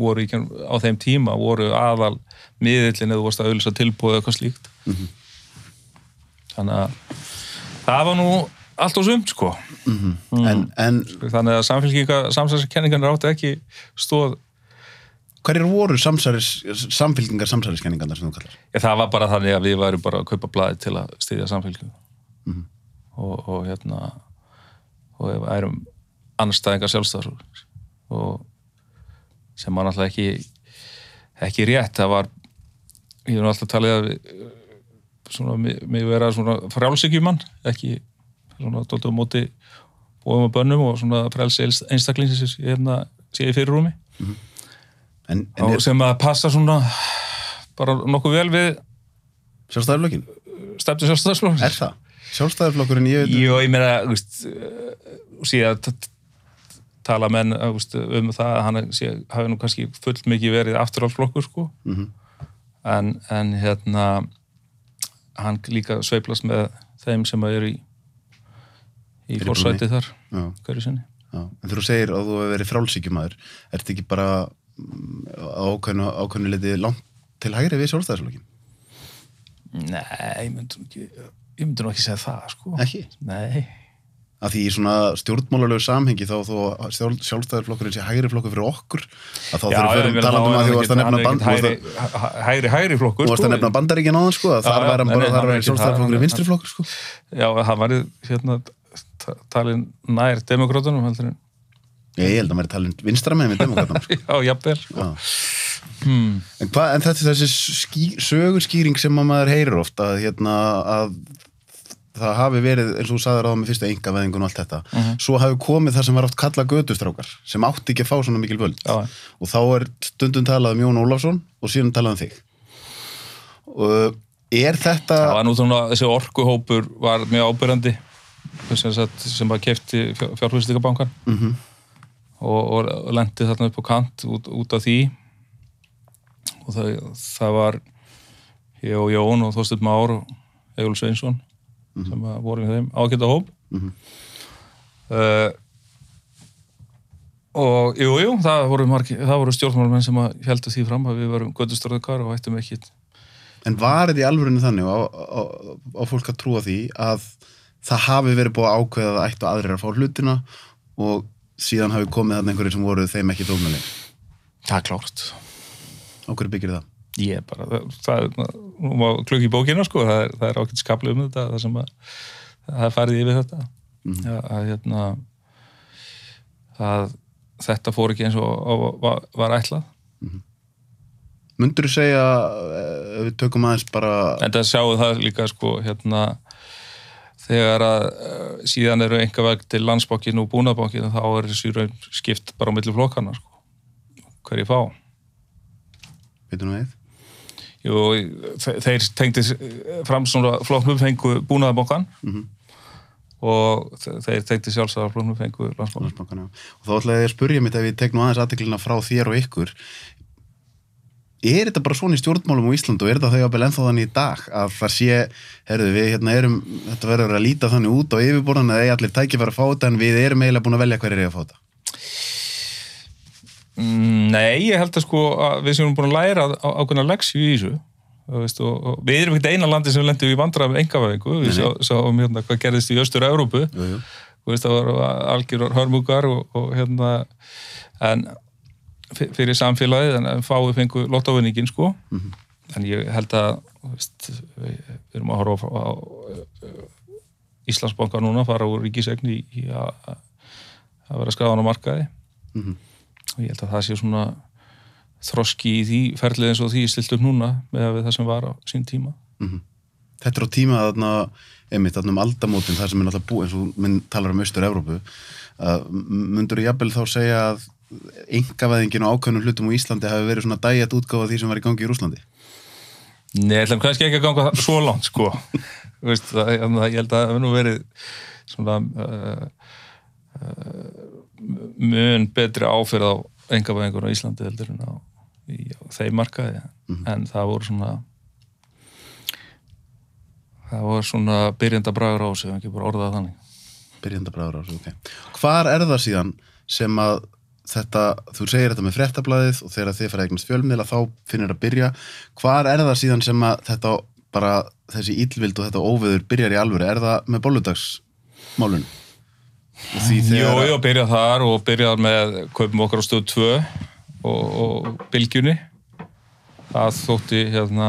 voru ekki á þeim tíma voru aðal miðillin eða þú varst að auðlisa tilbúið eða eitthvað slíkt Mhm. þannig að það var nú allt og sumt sko Mhm. En, en þannig að samfélkinga, samsæðiskenningarnir áttu ekki stóð hverjir voru samsæris, samfylkingar samsæriskenningarnar sem þú kallar? Já, það var bara þannig að við værum bara að kaupa blaði til að styðja samfélgjum Mhm. og, og hérna og við værum annarstæðingar sjálfstæðar og sem var náttúrulega ekki ekki rétt, það var ég hef alltaf talið að svona, mig, vera svona frjálsíkjumann, ekki svona dóltu á móti bóðum og bönnum og svona frelsi einstaklingsins hérna sé í fyrirrúmi. En, en og er sem að passa svona bara nokkuð vel við sjálfstæðarflokkin? stefnu sjálfstæðarslóðin Er það? Sjálfstæðarflokkurinn, ég veit Jú, ég meina, þú veist, uh, síðan tala menn veist, um það að hann sé, hafi nú kannski fullt mikið verið afturálflokkur, sko. Mhm. en, en hérna, hann líka sveiplast með þeim sem eru í, í fórsæti þar, hverju sinni. já. En þú segir að þú hefur verið frálsíkjumæður, ertu ekki bara mm, á ákveðnu, ákveðnu liti langt til hægri við sjálfstæðarflokkin? Nei, ég myndi, nú ekki, myndi ekki segja það, sko. Ekki? Nei. Að því í svona stjórnmálalegu samhengi þá þó að sjálfstæðarflokkurinn sé hægri flokkur fyrir okkur að þá þurfum við um að er því hann þú varst að nefna band hægri, hæ- hægri, flokkur, varst að nefna bandaríkinn á sko að Já, þar væri nei, bara þar er væri ekki- sjálfstæðarflokkurinn vinstri flokkur sko Já, það var hérna ta- talin nær demokrátunum heldur en ég held að maður er talin vinstra með sko. Já, jafnvel hmm. en, hva, en þetta er þessi ský, sögurskýring sem að maður heyrir ofta að, hérna, að það hafi verið, eins og þú sagðir á það með fyrstu engaveðingun og allt þetta, Mhm. svo hafi komið það sem var oft kalla gödustrákar, sem átti ekki að fá svona mikil völd. Já, og þá er stundum talað um Jón Ólafsson og síðan talað um þig. Og er þetta það var nú svona, þessi orkuhópur var mjög ábyrjandi sem, sagt, sem var kefti fjárfæstingabankan Og, og, og og og og og Egil Sveinsson sem voru í þeim ágæta hóp Mhm. uh, og jú, jú, það voru, voru stjórnmálmenn sem heldur því fram að við varum göttustörðukar og ættum ekki En var þetta í alvörinu þannig og á, á, á fólk að trúa því að það hafi verið búið að ákveða að ættu aðrir að fá hlutina og síðan hafi komið þarna einhverjir sem voru þeim ekki dómnaleg. Það er klárt. Hverju byggir það? Ég bara, það, það nú má klukki í bókina sko, það er, er ákveðt skapli um þetta, það sem að, það farið yfir þetta. Mhm. Já, að hérna, það, þetta fór ekki eins og, og var, var ætlað Mundur þú segja, eh, ef við tökum aðeins bara, en það sjáu það líka sko hérna þegar að uh, síðan eru enga veg til landsbókin og búnaðbókin þá er þessi raun skipt bara á milli flokkana sko. hverju fá við, Jú, þe- þeir tengdi fram svona flokknum fengu búnaðabókan Mhm. og þe- þeir tengdi sjálfsagt flokknum fengu landsbókan. Og þá ætlaði ég að spurja mitt ef ég tek nú aðeins aðteklina frá þér og ykkur. Er þetta bara svona í stjórnmálum á Íslandu og er þetta þau jafnvel ennþá þannig í dag að það sé, herðu við hérna erum, þetta verður að líta þannig út á yfirborðan að eigi allir tækifæri að fá þetta en við erum eiginlega búin að velja hverju er að fá þetta. Mm, Nei, ég held að sko að við séum búin að læra ákveðna leksju í þessu. Veist, og, og við erum ekkert eina landi sem lendum í vandræðum með engavæðingu við sá, sáum hérna hvað gerðist í Östur-Európu það var algjör hörmugar og, og hérna en fyr- fyrir samfélagið en fáið fengu lottovinningin sko. En ég held að veist, við, erum að horfa á, á Íslandsbanka núna fara úr ríkisegni í, í að að vera skráðan á markaði. Mhm. Og ég held að það sé svona þroski í því ferlið eins og því stilt upp núna með það sem var á sín tíma. Þetta er á tíma þarna, einmitt þarna um aldamótin þar sem er náttúrulega búið, eins og minn talar um Östur-Evrópu, að mundur jafnvel þá segja að engavæðingin og ákveðnum hlutum á Íslandi hafi verið svona dæjat útgáfa því sem var í gangi í Rúslandi. Nei, ég ætlum kannski ekki að ganga svo langt sko. Það, það, ég held að það hefur nú verið svona uh, uh, mun betri áferð á engavæðingur á Íslandi heldur en á, í, á þeim markaði en það voru svona það voru svona byrjanda bragur á sig, ekki bara orðað þannig Byrjandabræður á þessu, ok. Hvar er það síðan sem að þetta, þú segir þetta með fréttablaðið og þegar þið fara eignast fjölmiðla þá finnir að byrja. Hvar er það síðan sem að þetta bara, þessi ílvild og þetta óveður byrjar í alvöru? Er það með bolludagsmálun? Og Jú, jú, byrjað þar og byrjað með kaupum okkar á stöð 2 og, og bylgjunni það þótti hérna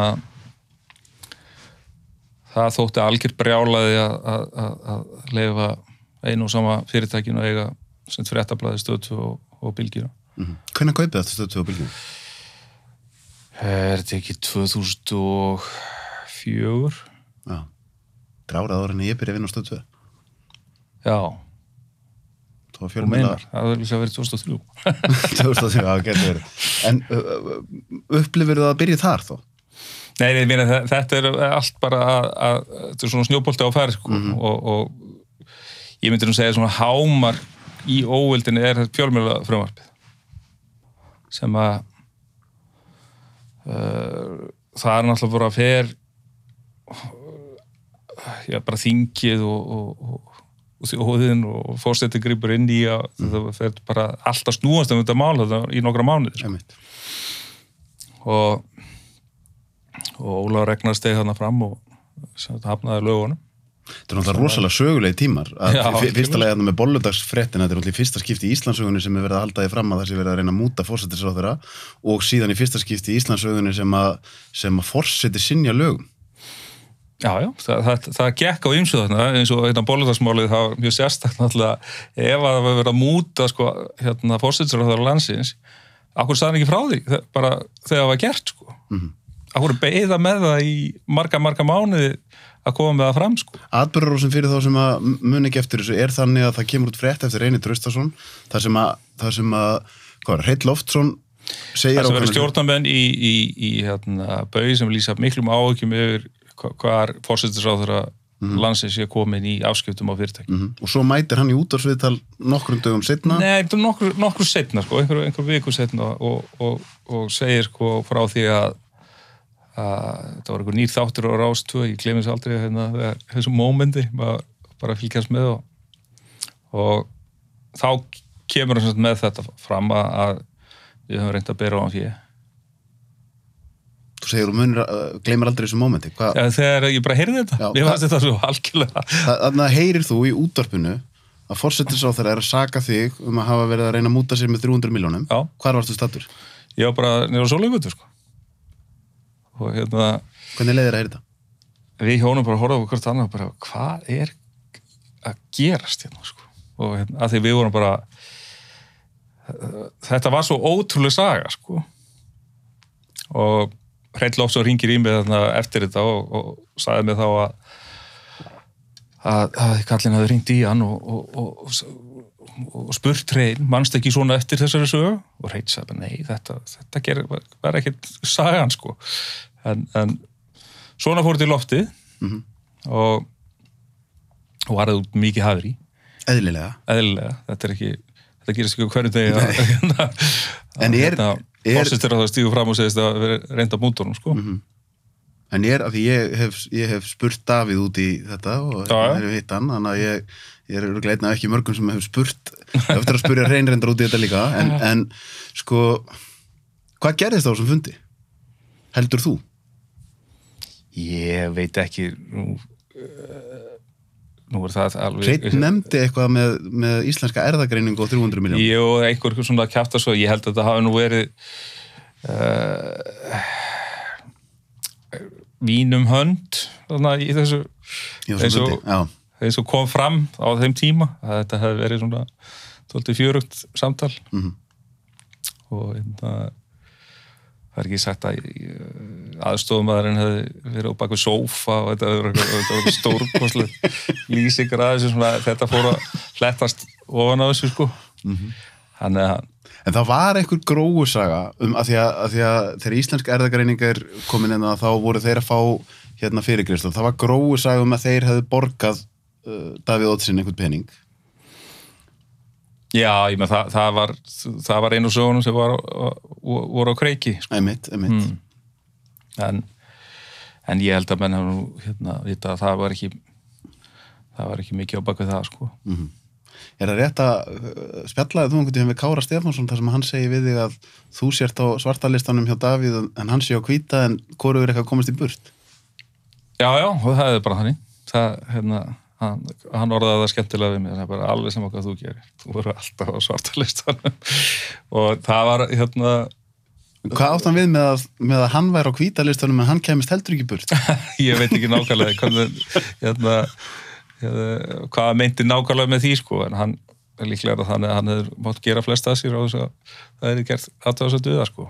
það þótti algjör brjálaði að, að, að, að leifa einu og sama fyrirtækinu að eiga sem fréttablaði stöð 2 og, og bylgjuna Mm Hvernig kaupið þetta stöðu á bylgjum? Er þetta ekki 2004? Já. Drárað ára en ég byrja að vinna á stöðu 2. Já, Það fjölmiðla... meinar, það verður líka verið 2003 2003, já, getur verið. En upplifir það að byrja þar þá? Nei, nei, meina, þe- þetta er allt bara að, að þetta er svona snjóbolti á færi sko. og, og ég myndi nú segja svona hámar í óvildinni er þetta fjölmjöla frumvarpið sem að uh, það er náttúrulega bara að fer já, bara þingið og, og, og, þjóðin og fórstætti gripur inn í að það fer bara alltaf snúast um þetta mál þetta í nokkra mánuði sko. Og, og Óla Ragnar stegi þarna fram og hafnaði lögunum. Þetta er náttúrulega rosalega sögulegi tímar. Að Já, fyr- fyrsta algjörlega. lagi þarna með bolludagsfrettin þetta er náttúrulega í fyrsta skipti í Íslandsögunni sem er verið að halda því fram að sé verið að reyna að múta fórsetisráðura og síðan í fyrsta skipti í Íslandsögunni sem að, sem að fórseti sinja lögum Já, já, það, það, það gekk á ymsu þarna eins og hérna bóludagsmálið það var mjög sérstakt náttúrulega ef að það var verið að múta sko, hérna fórstættisráður landsins akkur sagði hann ekki frá því þe- bara þegar það var gert sko. Mhm. akkur beigða með það í marga, marga mánuði að koma með það fram sko. Atbyrðarósum fyrir þá sem að mun ekki eftir þessu er þannig að það kemur út frétt eftir Reyni Traustason þar sem að, þar sem að hvað er, Heill Loftsson segir Það sem verið ákveðna- stjórnamenn í, í, í hérna, bauði sem lýsa miklum áhugjum yfir hva- hvar fórstættisráður landsins sé komin í afskiptum á fyrirtæki Mhm. og svo mætir hann í útvarsviðtal nokkrum dögum setna Nei, er nokkur, nokkur setna, sko, einhver, einhver viku setna og, og, og segir sko frá því að, að þetta var einhver nýr þáttur á Rás 2, ég glemis aldrei hérna, þegar, þessum mómenti, maður bara fylgjast með og, og þá kemur hann með þetta fram að, að við höfum reynd að bera á hann fyrir. Þú segir og munir, uh, gleymar aldrei þessu mómenti Hva, Ja, þegar ég bara heyrði þetta, Já, ég fannst þetta svo algjörlega. Þannig að heyrir þú í útvarpinu að fórsetisráþara er að saka þig um að hafa verið að reyna að múta sér með 300 miljónum Já. hvar varstu stattur? Ég var bara nýra á sólaugutu, sko. Og hérna, Hvernig leiðir að heyra þetta? við hjónum bara horfum á hvort annað bara, hvað er að gerast hérna sko? og hérna, að því við vorum bara þetta var svo ótrúlega saga sko og Hreinn Lófsson ringir í mig þarna eftir þetta og, og sagði mig þá að að, að kallin hafi ringt í hann og, og, og, spurt Hreinn, mannst ekki svona eftir þessari sögu og Hreinn sagði, nei, þetta, þetta ger, var ekkert sagan sko en, en svona fór þetta í loftið Mhm. og og var það mikið hafri Eðlilega. eðlilega, þetta er ekki þetta gerist ekki hverju degi að hérna, En er- að er- Fósist er að það stígu fram og segist að vera reynda mútonum sko. Mhm. En ég er, af því ég hef, ég hef spurt Davíð út í þetta og það er hitt hann, þannig að ég, ég er gleitna ekki mörgum sem hef spurt, eftir að spurja reynrendar út í þetta líka, en, en sko, hvað gerðist þá sem fundi? Heldur þú? ég veit ekki nú, uh, nú er það alveg Hreinn nefndi eitthvað með, með íslenska erðagreiningu og 300 miljón. Jú, einhver svona kjafta svo, ég held að þetta hafi nú verið uh, vínum hönd þarna í þessu Já, eins og- fundi. Já, eins og kom fram á þeim tíma að þetta hefði verið svona 12 fjörugt samtal Mhm. og hérna það er ekki sagt að aðstofumæðurinn hefði verið á baku sófa og þetta hefði eitthvað stórkoslega lýsingar að þessu svona, þetta fór að hlettast ofan á þessu sko. Þannig að En það var einhver gróusaga um að því að, að, því að þegar íslensk erðagreining er komin inn að þá voru þeir að fá hérna fyrirgrist og það var gróusaga um að þeir hefðu borgað uh, Davíð Ótsin einhvern pening. Já, ég með það, það var það var einu sögunum sem var, voru á kreiki sko. Einmitt, einmitt. Mm. en, en ég held að menn hafa nú hérna vita að það var ekki það var ekki mikið á baku það sko Er það rétt að uh, spjallaði þú einhvern veginn við Kára Stefánsson þar sem hann segi við þig að þú sért á svartalistanum hjá Davíð en hann sé á hvíta en hvoru er eitthvað komist í burt? já, já, það er bara þannig það, hérna, hann, hann orðaði það skemmtilega við mig, það er bara alveg sem hvað þú gerir þú voru alltaf á svartalistanum og það var hérna Hvað átt hann við með að, með að hann væri á hvíta listanum en hann kemist heldur ekki burt? ég veit ekki nákvæmlega hvernig, hérna, hérna, hvað meinti nákvæmlega með því sko, en hann er líklega þannig að hann hefur mátt gera flest að sér og þess að það er gert aðtöðast að duða sko.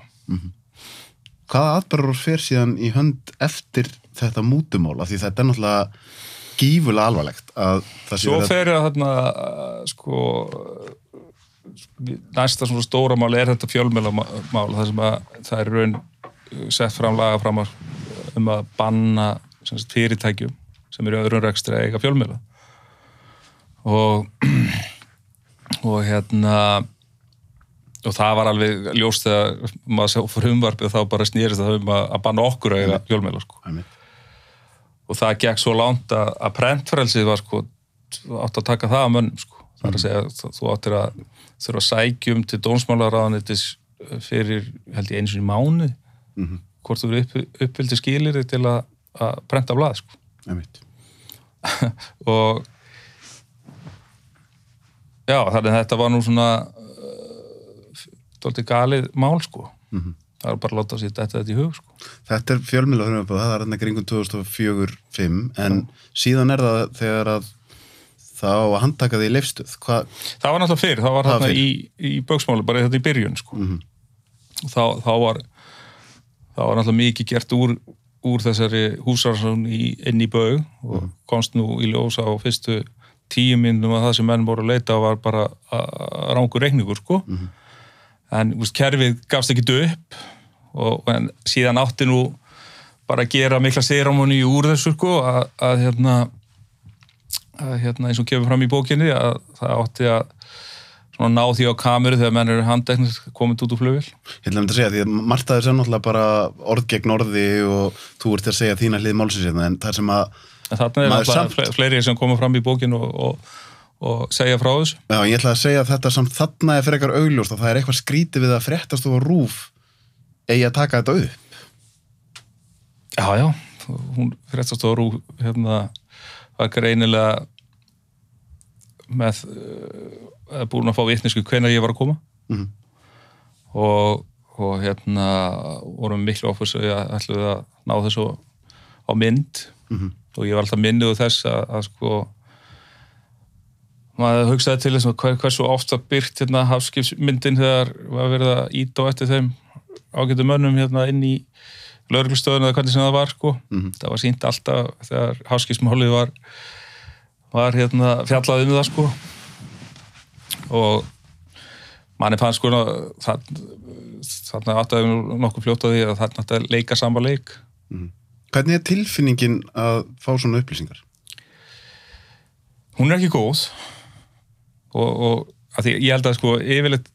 Hvaða atbyrður fer síðan í hönd eftir þetta mútumóla? Því þetta er náttúrulega gífulega alvarlegt að það sé Svo verið að- þarna, sko, næsta svona stóra mál er þetta fjölmjölamál, það sem að það er raun uh, sett fram laga fram að, um að banna sagt, fyrirtækjum sem eru rekstri að eiga fjölmjöla og og hérna og það var alveg ljóst þegar maður sá frumvarpið þá bara snýrist það um að, banna okkur að eiga fjölmjöla sko. Einmitt. Og það gekk svo langt að, að prentfrelsið var sko átt að taka það að mönnum sko það er að segja að þú áttir að þurfa að sækjum til dónsmálaráðanitis fyrir held ég eins og í mánu Mhm. hvort þú eru upp, uppfyldi skilir til að, að prenta blað sko Einmitt. og já þannig að þetta var nú svona uh, dólti galið mál sko Mhm. Það er bara að láta sér þetta þetta í hug sko Þetta er fjölmjöla frumvarpið, það er hérna kringum 2004-5 en síðan er það þegar að það á að handtaka því leifstuð. Hvað, Það var náttúrulega fyrir, það var Það þarna í, í bögsmáli, bara þetta í byrjun sko. Mhm. þá, þá var þá var náttúrulega mikið gert úr, úr þessari húsarsan í, inn í bög og komst nú í ljós á fyrstu tíu minnum að það sem menn voru að leita var bara rángur reikningur sko. En veist, kerfið gafst ekki upp og síðan átti nú bara að gera mikla séramóni úr þessu sko, að, að hérna að hérna eins og kemur fram í bókinni að það átti að svona ná því á kameru þegar menn eru handeknir komið út úr flugil ég ætla að segja, því að Martaður sem náttúrulega bara orð gegn orði og þú ert að segja þína hlið málsins hérna, en það sem að, en þarna er alltaf samt- samt... fleiri sem koma fram í bókin og, og, og segja frá þessu já, ég ætla að segja að þetta samt þarna er frekar augljóst að það er eitthvað skrítið við að fréttast og rúf eigi að taka þetta upp. já, já, hún fréttast á rú hérna var greinilega með uh, búin að fá vitnisku hvenær ég var að koma Mhm. og, og hérna vorum miklu ofus að ætluðu að ná þessu á mynd Mhm. og ég var alltaf minnuð þess að, að sko maður hugsaði til þess að hver, hversu ofta byrt hérna hafskipsmyndin þegar var verið að íta á eftir þeim ágætu mönnum hérna inn í lauruglustöðun eða hvernig sem það var sko. Mhm. það var sínt alltaf þegar hafskipsmálið var var hérna fjallað um það sko og manni fannst sko þarna áttaði nú nokkuð því að þarna átti að leika sama leik Hvernig er tilfinningin að fá svona upplýsingar? hún er ekki góð og, og að því ég held að sko yfirleitt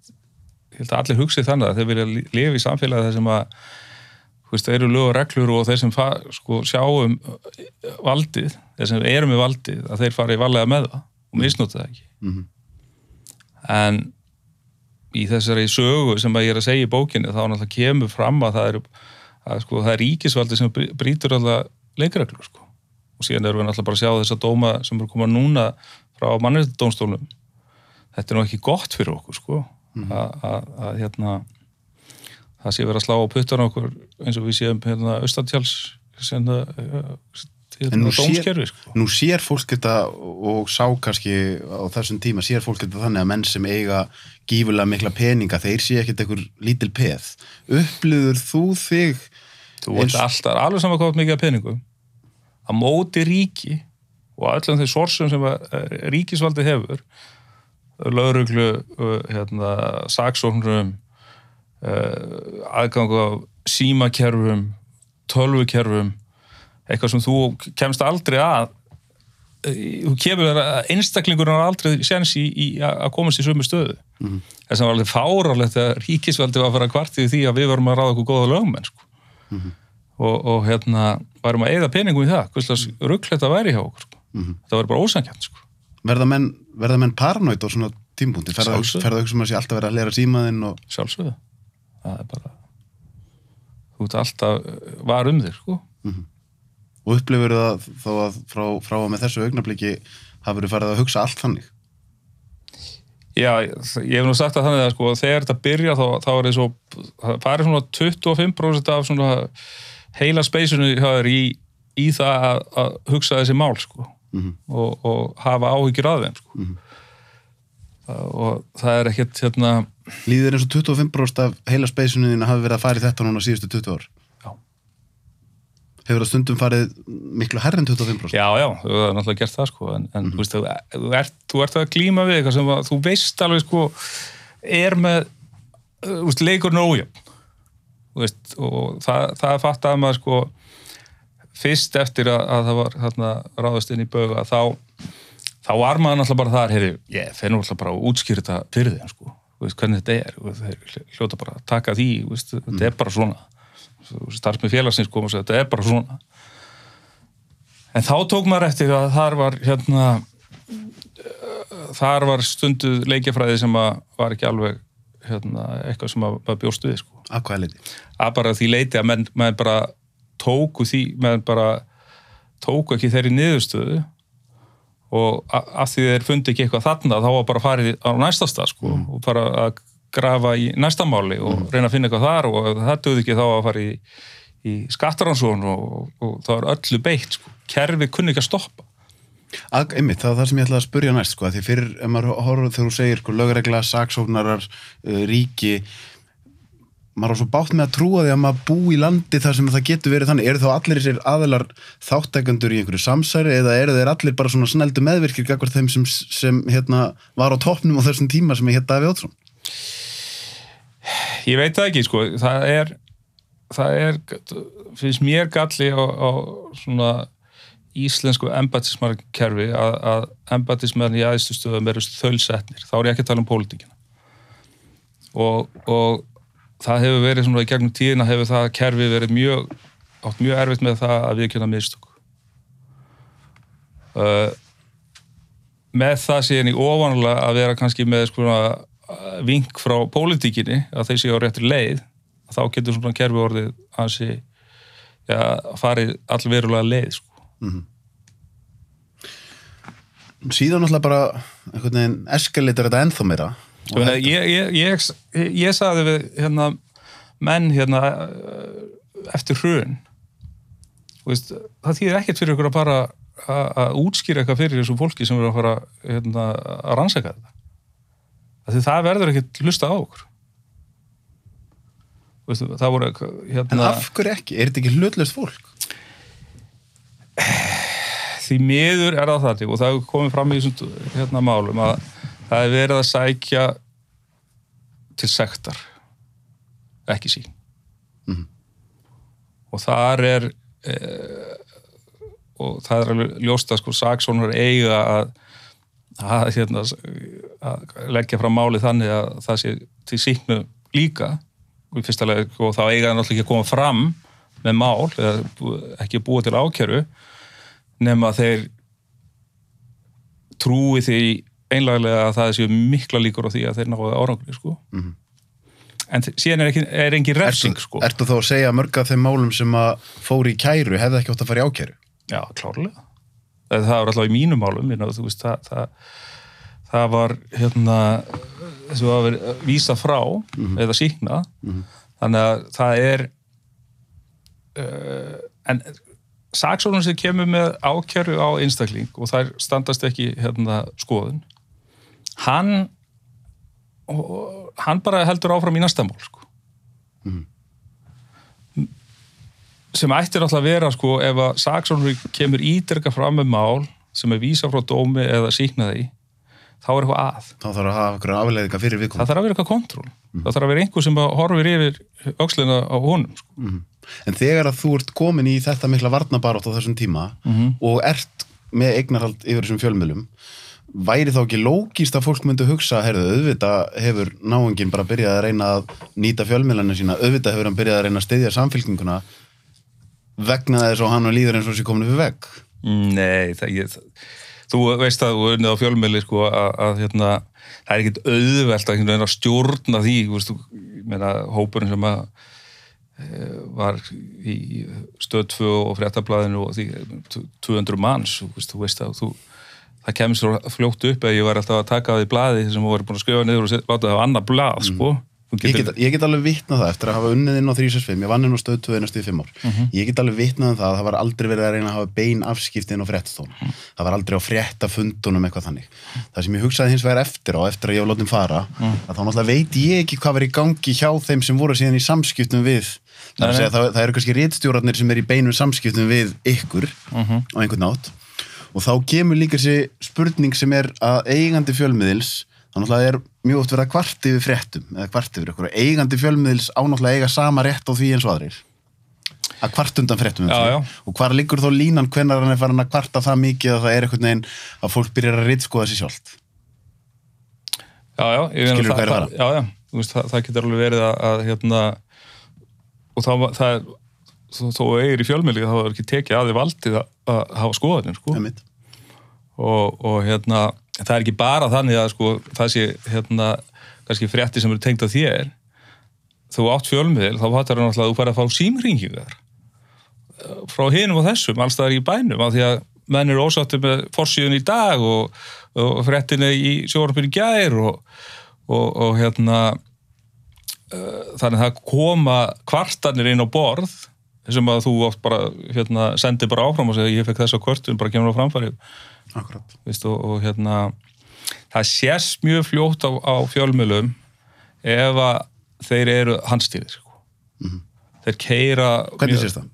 ég held að allir hugsið þannig að þeir vilja li- lifa í samfélagi þar sem að veist, eru lög og reglur og þeir sem fa, sko, sjáum valdið, þeir sem eru með valdið að þeir fara í valega með það og misnóta það ekki Mhm. en í þessari sögu sem að ég er að segja í bókinni þá náttúrulega kemur fram að það er, að, sko, það er ríkisvaldi sem brýtur alltaf leikreglur sko. og síðan erum við náttúrulega bara að sjá þessa dóma sem eru komað núna frá mannréttindómstólum þetta er nú ekki gott fyrir okkur sko. að, að, að hérna það sé verið að slá á puttan okkur eins og við séum hérna austantjáls það En hérna, nú sér- sko. Nú sér fólk þetta og sá kannski á þessum tíma sér fólk þetta þannig að menn sem eiga gífulega mikla peninga, þeir sé ekkert einhver lítil peð. Upplýður þú þig Þú veit alltaf, alveg saman hvað mikið peningum að móti ríki og öllum þeir sorsum sem eh, ríkisvaldi hefur lauruglu, eh, hérna, saksóknurum aðgangu af símakerfum tölvukerfum eitthvað sem þú kemst aldrei að eh, þú kemur að einstaklingur er aldrei séns í, í að komast í sömu stöðu þess að það var alveg fáralegt að ríkisvaldi var að fara kvartið því að við varum að ráða okkur góða lögmenn sko. og, og hérna varum að eigða peningum í það hvers rugg þetta væri hjá okkur sko. þetta var bara ósangjönd sko. Verða menn, verða menn paranoid á svona tímpúnti? Ferða Sjálfsögðu. ferða að að sé alltaf verið að lera símaðinn og sjálfsögðu það er bara þú ert alltaf eh, var um þér sko. og upplifur það þá að frá, frá og með þessu augnabliki hafa verið farið að hugsa allt þannig Já, ég hef nú sagt að þannig að sko, þegar þetta byrja þá, þá er það svo það farið svona 25% af svona heila speysinu í, í það að, að hugsa þessi mál sko Mhm. og, og hafa áhyggjur að þeim sko það, og það er ekkert hérna Líður eins og 25% af heila speysinu þín hafi verið að fara í þetta núna síðustu 20 ár Já. Hefur það stundum farið miklu herri en 25%? Já, já, þú hefur náttúrulega gert það sko en, en þú, veist, þú, ert, þú ert að glíma við eitthvað sem að, þú veist alveg sko er með veist, Þú veist, og það, það fattaði maður sko fyrst eftir að, að það var þarna, ráðast inn í böga þá, þá var maður náttúrulega bara þar heyri, ég fer nú náttúrulega bara að útskýra þetta fyrir þeim sko, veist, hvernig þetta er og þeir hljóta bara að taka því veist, þetta er bara svona starf með félagsins kom og segja, þetta er bara svona En þá tók maður eftir að þar var hérna eh, þar var stundu leikjafræði sem var ekki alveg hérna, eitthvað sem að, að bjóst við sko. Að hvaða leiti? að bara því leiti að menn, menn bara tóku því, menn bara tóku ekki þeirri niðurstöðu og af því þeir fundi ekki eitthvað þarna þá var bara farið á næsta stað sko, og bara að grafa í næsta máli og reyna að finna eitthvað þar og það döði ekki þá að fara í, í skattaransón og, og það var öllu beitt sko. kerfi kunni ekki að stoppa. Að, einmitt, það var það sem ég ætlaði að spurja næst sko, því fyrir, ef maður horfður þegar þú segir sko, lögregla, saksóknarar, uh, ríki maður á svo bátt með að trúa því að maður bú í landi þar sem það getur verið þannig, eru þá allir þessir aðilar þáttækandur í einhverju samsæri eða eru þeir allir bara svona snældu meðvirkir gagvart þeim sem, sem hérna, var á toppnum á þessum tíma sem ég hétt Daví Ótsson ég veit það ekki sko, það er það er, finnst mér galli á, á svona íslensku embatismarkerfi að, embatismenn í aðeinslu stöðum eru þölsetnir, þá er ég ekki að tala um pólitíkina. Og, og það hefur verið svona í gegnum tíðina hefur það kerfi verið mjög átt mjög erfitt með það að við kynna mistök. Uh, með það síðan í ofanlega að vera kannski með svona vink frá pólitíkinni að þeir séu á réttur leið þá getur svona kerfi orðið hansi ja, farið allverulega leið sko. síðan náttúrulega bara einhvern veginn eskalitur þetta ennþá meira Ég, ég, ég, ég, sagði við hérna, menn hérna eftir hrun veist, það þýðir ekkert fyrir ykkur að bara að útskýra eitthvað fyrir þessu fólki sem er að fara hérna, að rannsaka þetta. Það verður ekkert hlusta á okkur. Veistu, það voru eitthvað, En hérna, af hverju ekki? Er þetta ekki hlutlöst fólk? því miður er það þannig og það hefur komið fram í þessum hérna, málum að það er verið að sækja til sektar ekki sín Mhm. og þar er e, og það er alveg ljóst að sko saksónur eiga að, að, hérna, að leggja fram máli þannig að það sé til síknu líka og leið og þá eiga það náttúrulega ekki að koma fram með mál ekki búa til ákjæru nema þeir trúi því einlaglega að það séu mikla líkur á því að þeir náðu árangri sko. Mhm. en þ- síðan er, ekki, er engin refsing sko. ertu þá að segja að mörg af þeim málum sem að fóru í kæru hefði ekki átt að fara í ákæru? Já, klárlega. Það það var alltaf í mínum málum, þú veist, það, það, það var, hérna, þessu að vera vísa frá eða síkna, þannig að það er, uh, en saksónum sem kemur með ákjæru á einstakling og þær standast ekki, hérna, skoðun, hann, hann bara heldur áfram í næsta mál, sko. sem ættir alltaf að vera sko ef að saksónur kemur ídrega fram með mál sem er vísa frá dómi eða síkna því þá er eitthvað að. Þá þarf að hafa okkur afleðinga fyrir Það viðkomandi. þarf að vera eitthvað kontról. Það þarf að vera einhver sem horfir yfir öxlina á honum. Sko. En þegar að þú ert komin í þetta mikla varnabarátt á þessum tíma og ert með eignarhald yfir þessum fjölmjölum, væri þá ekki lógist að fólk myndi hugsa, heyrðu, auðvitað hefur náungin bara byrjað að reyna að nýta fjölmjölana sína, auðvitað hefur hann byrjað að reyna að styðja samfélkinguna vegna þess að hann og líður eins og sér komin fyrir vegg. Nei, það, það, þú veist að þú unnið á fjölmjöli sko að, að hérna, það er ekkit auðvelt að, veginn að stjórna því, þú veist, þú, ég meina, hópurinn sem að e, var í stöð 2 og fréttablaðinu og því 200 manns, þú veist, þú veist að þú, það kemur svo fljótt upp að ég var alltaf að taka því blaði sem voru búin að skrifa niður og láta það á annað blað, sko. Þú Ég get, ég get alveg vitnað það eftir að hafa unnið inn á 365, ég vann inn á stöð 2 einast í 5 ár. Ég get alveg vitnað um það að það var aldrei verið að reyna að hafa bein afskipti inn á fréttastónum. Það var aldrei á fréttafundunum eitthvað þannig. Það sem ég hugsaði hins vegar eftir á, eftir að ég var látið fara, að þá náttúrulega veit ég ekki hvað var í gangi hjá þeim sem voru síðan í samskiptum við. Það, það, það eru kannski réttstjórarnir sem er í beinum samskiptum við ykkur á einhvern nátt. Og þá kemur líka þessi spurning sem er að eigandi fjölmiðils þannig að það er mjög oft verið að kvarti við fréttum eða kvarti við ykkur eigandi fjölmiðils ánáttúrulega eiga sama rétt á því eins og aðrir. Að kvart undan fréttum um Já, já. og hvar liggur þó línan? Hvenær hann er farin að kvarta það mikið að það er einhvern veginn að fólk byrjar að reytskoða sér sjálft? Já, já, ég er að það, það, já, já, þú veist, það, það getur alveg verið að, að hérna, og það er, þó, eigir í fjölmjöli, þá er ekki tekið að því valdið að, að hafa skoðanir, sko. Og, og hérna, það er ekki bara þannig að, sko, það sé, hérna, kannski frétti sem eru tengt að þér, þú átt fjölmjöl, þá fattar hann alltaf að þú fær að fá símringingar frá hinum og þessum, alls það er í bænum, af því að menn eru ósáttu með forsíðun í dag og, og fréttinni í sjóarpinu gær og, og, og hérna uh, þannig að það koma kvartanir inn á borð sem að þú oft bara hérna, sendir bara áfram og segir ég fekk þessa kvartun, bara kemur á framfæri Veist, og, og hérna það sést mjög fljótt á, á fjölmjölum ef að þeir eru handstýrir sko. þeir keira Hvernig sést það?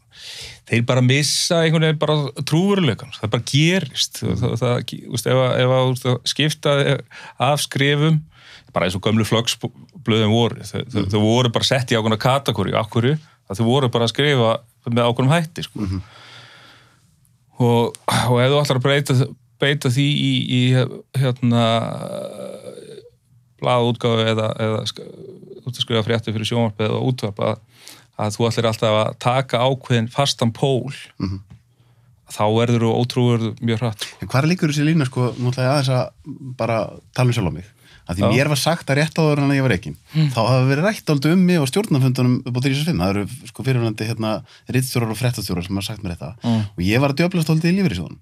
þeir bara missa einhvern veginn bara trúveruleikan, það bara gerist. Það, það, þú veist, ef, að- ef að að skipta af skrifum bara eins og gömlu flögsblöðum voru þau, þau, þau voru bara sett í ákveðna kategóri akkurju, þau voru bara að skrifa með ákveðnum hætti sko. og, og ef þú ætlar að breyta, beita því í, í hérna blaðútgáfu eða, eða sk- út að skrifa frétti fyrir sjónvarp eða útvarp að, að þú ætlir alltaf að taka ákveðin fastan pól. Þá verður þú ótrúður mjög hratt sko. En hvar liggur þessi lína sko, náttúrulega aðeins að bara tala um sjálf á mig að því Já. mér var sagt að rétt áður en að ég var ekki þá hafa verið rætt aldrei um mig og stjórnafundunum upp á 365, það eru sko fyrirvændi hérna, rittstjórar og frettastjórar sem hafa sagt mér þetta Mm. og ég var að djöflast aldrei í lífriðsjóðum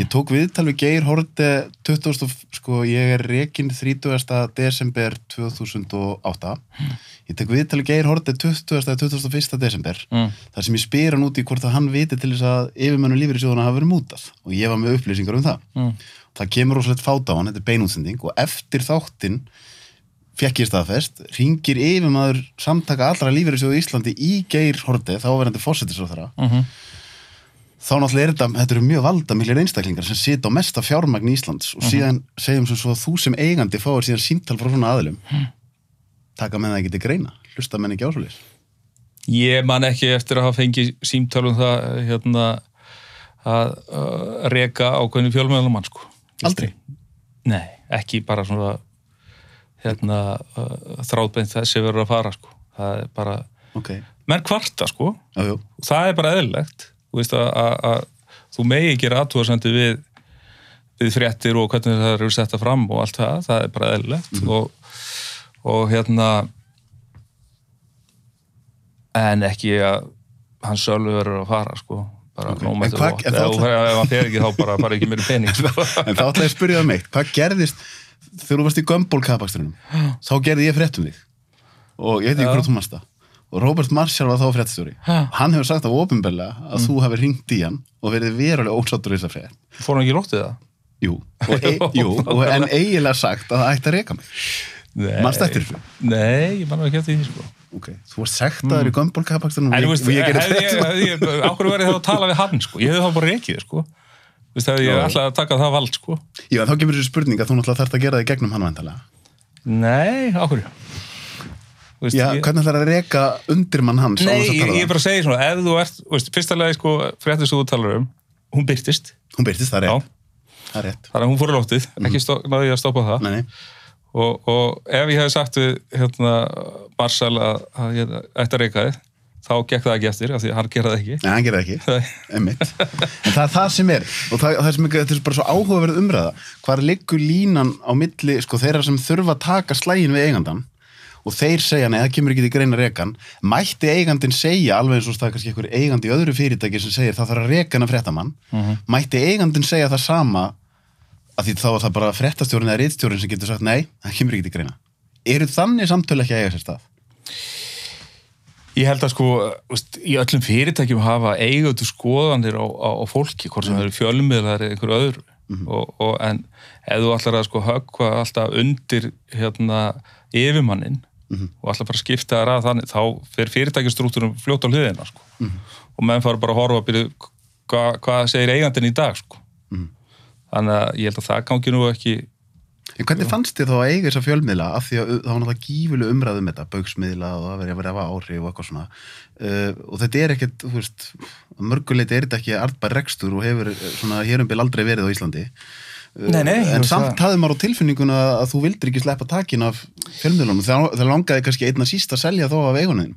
ég tók viðtal við Geir Horte 20, og- sko ég er rekin 30. desember 2008 ég tek viðtali Geir Hortið 20. eða 21. desember Mm. þar sem ég spyr hann út í hvort að hann viti til þess að yfirmönnum lífeyrissjóðuna hafa verið mútað og ég var með upplýsingar um það Mm. Það kemur rosalegt fát á hann, þetta er beinútsending og eftir þáttinn fekk ég staðfest, ringir yfirmaður samtaka allra lífeyrissjóðu í Íslandi í Geir Hortið, þá verðandi fósettisráþara Mhm. þá náttúrulega er þetta, þetta eru mjög valdamilir einstaklingar sem sita á mesta fjármagn Íslands og síðan segjum sem svo að þú sem eigandi fáir síðan síntal frá svona aðilum. Taka með það ekki til greina hlusta menn ekki ásvöldis Ég man ekki eftir að hafa fengið símtölum það hérna að uh, reka ákveðinu fjölmjöðlumann sko. Aldrei? Nei, ekki bara svona hérna uh, þráðbeint þessi verður að fara sko. Það er bara, ok, menn kvarta sko. já, Það er bara eðlilegt. Þú megi gera aðtúarsendi við við fréttir og hvernig það eru setta fram og allt það, það er bara eðlilegt og, og hérna en ekki að hann sjálfur verður að fara sko. Okay. En hvað- en þá ætla- ég að spyrja það meitt hvað gerðist þegar þú varst í Gumball kapaksturinnum þá gerði ég frétt um þig. Og ég hvort þú mannst það. Og Robert Marshall var þá fréttstjóri Ha. hann hefur sagt af ofinbella að þú hafi ringt í hann og verið verulega ósáttur í þessa frétt. Fór hann ekki lóttið það? jú, og, e jú, og en eiginlega sagt að það ætti að reka mig. Þessu? Nei, ég mann ekki eftir því sko þú varst sektaður í Gumball kapaksturinnum En þú og ég, og gerði ég, ákveður verið þá að tala við hann sko, ég hefði þá bara reikið sko. Hefði ég Já. alltaf að taka það vald sko. Já, þá kemur þessi spurning að þú náttúrulega þarft að gera það í gegnum hann væntalega. Nei, ákveður veist, Já, ég, hvernig ætlar að reka undirmann hans á Nei, ég, ég bara segja svona, ef þú ert, veist, fyrsta lagi sko, fréttis þú talar um, hún byrtist, Hún byrtist, það er já, rétt. Það er þannig að hún fór í lóttið, ekki náði ég að stoppa það. Og, og ef ég hef sagt við, hérna, Marcel að, að ég ætti að reyka þið, þá gekk það ekki eftir, af því að hann gera það ekki. Nei, hann gerði það ekki. Einmitt. En það er það sem er. Og það, það sem er, þetta er bara svo áhugaverð umræða. Hvar liggur línan á milli, sko, þeirra sem þurfa að taka slægin við eigandan og þeir segja, nei, það kemur ekki til greina rekan. Mætti eigandin segja, alveg eins og það er kannski einhver eigandi í öðru fyrirtæki sem segir það þarf að reka hennar fréttamann. Mætti eigandin segja það sama að því þá var það bara fréttastjórinn eða reitstjórinn sem getur sagt, nei, það kemur ekki til greina. Eru þannig samtölu ekki að eiga sér stað? Ég held að sko, í öllum fyrirtækjum hafa eigötu skoðanir á, á, á fólki, hvort sem það eru fjölmiðlar eða einhverju öðru. og, og, en ef þú ætlar að sko höggva alltaf undir hérna yfirmannin og ætlar bara að skipta þær að þannig, þá fer fyrirtækjastruktúrum fljótt á hliðina sko. og menn fara bara að horfa að byrja hvað hva segir eigandinn í dag sko. Þannig að ég held að það gangi nú ekki. En hvernig fannst þið þá að eiga þessa fjölmiðla? Af því að það var náttúrulega gífuleg umræðum þetta, bauksmiðla og það verið að vera að hafa áhrif og eitthvað svona. Uh, og þetta er ekkert, þú veist mörguleiti er þetta ekki artbær rekstur og hefur eh, svona hérumbil aldrei verið á Íslandi. Uh, Nei, nei, en samt hafði maður á tilfinninguna að þú vildir ekki sleppa takin af fjölmiðlunum, það, það langaði kannski einna síst að selja þó af eigunum.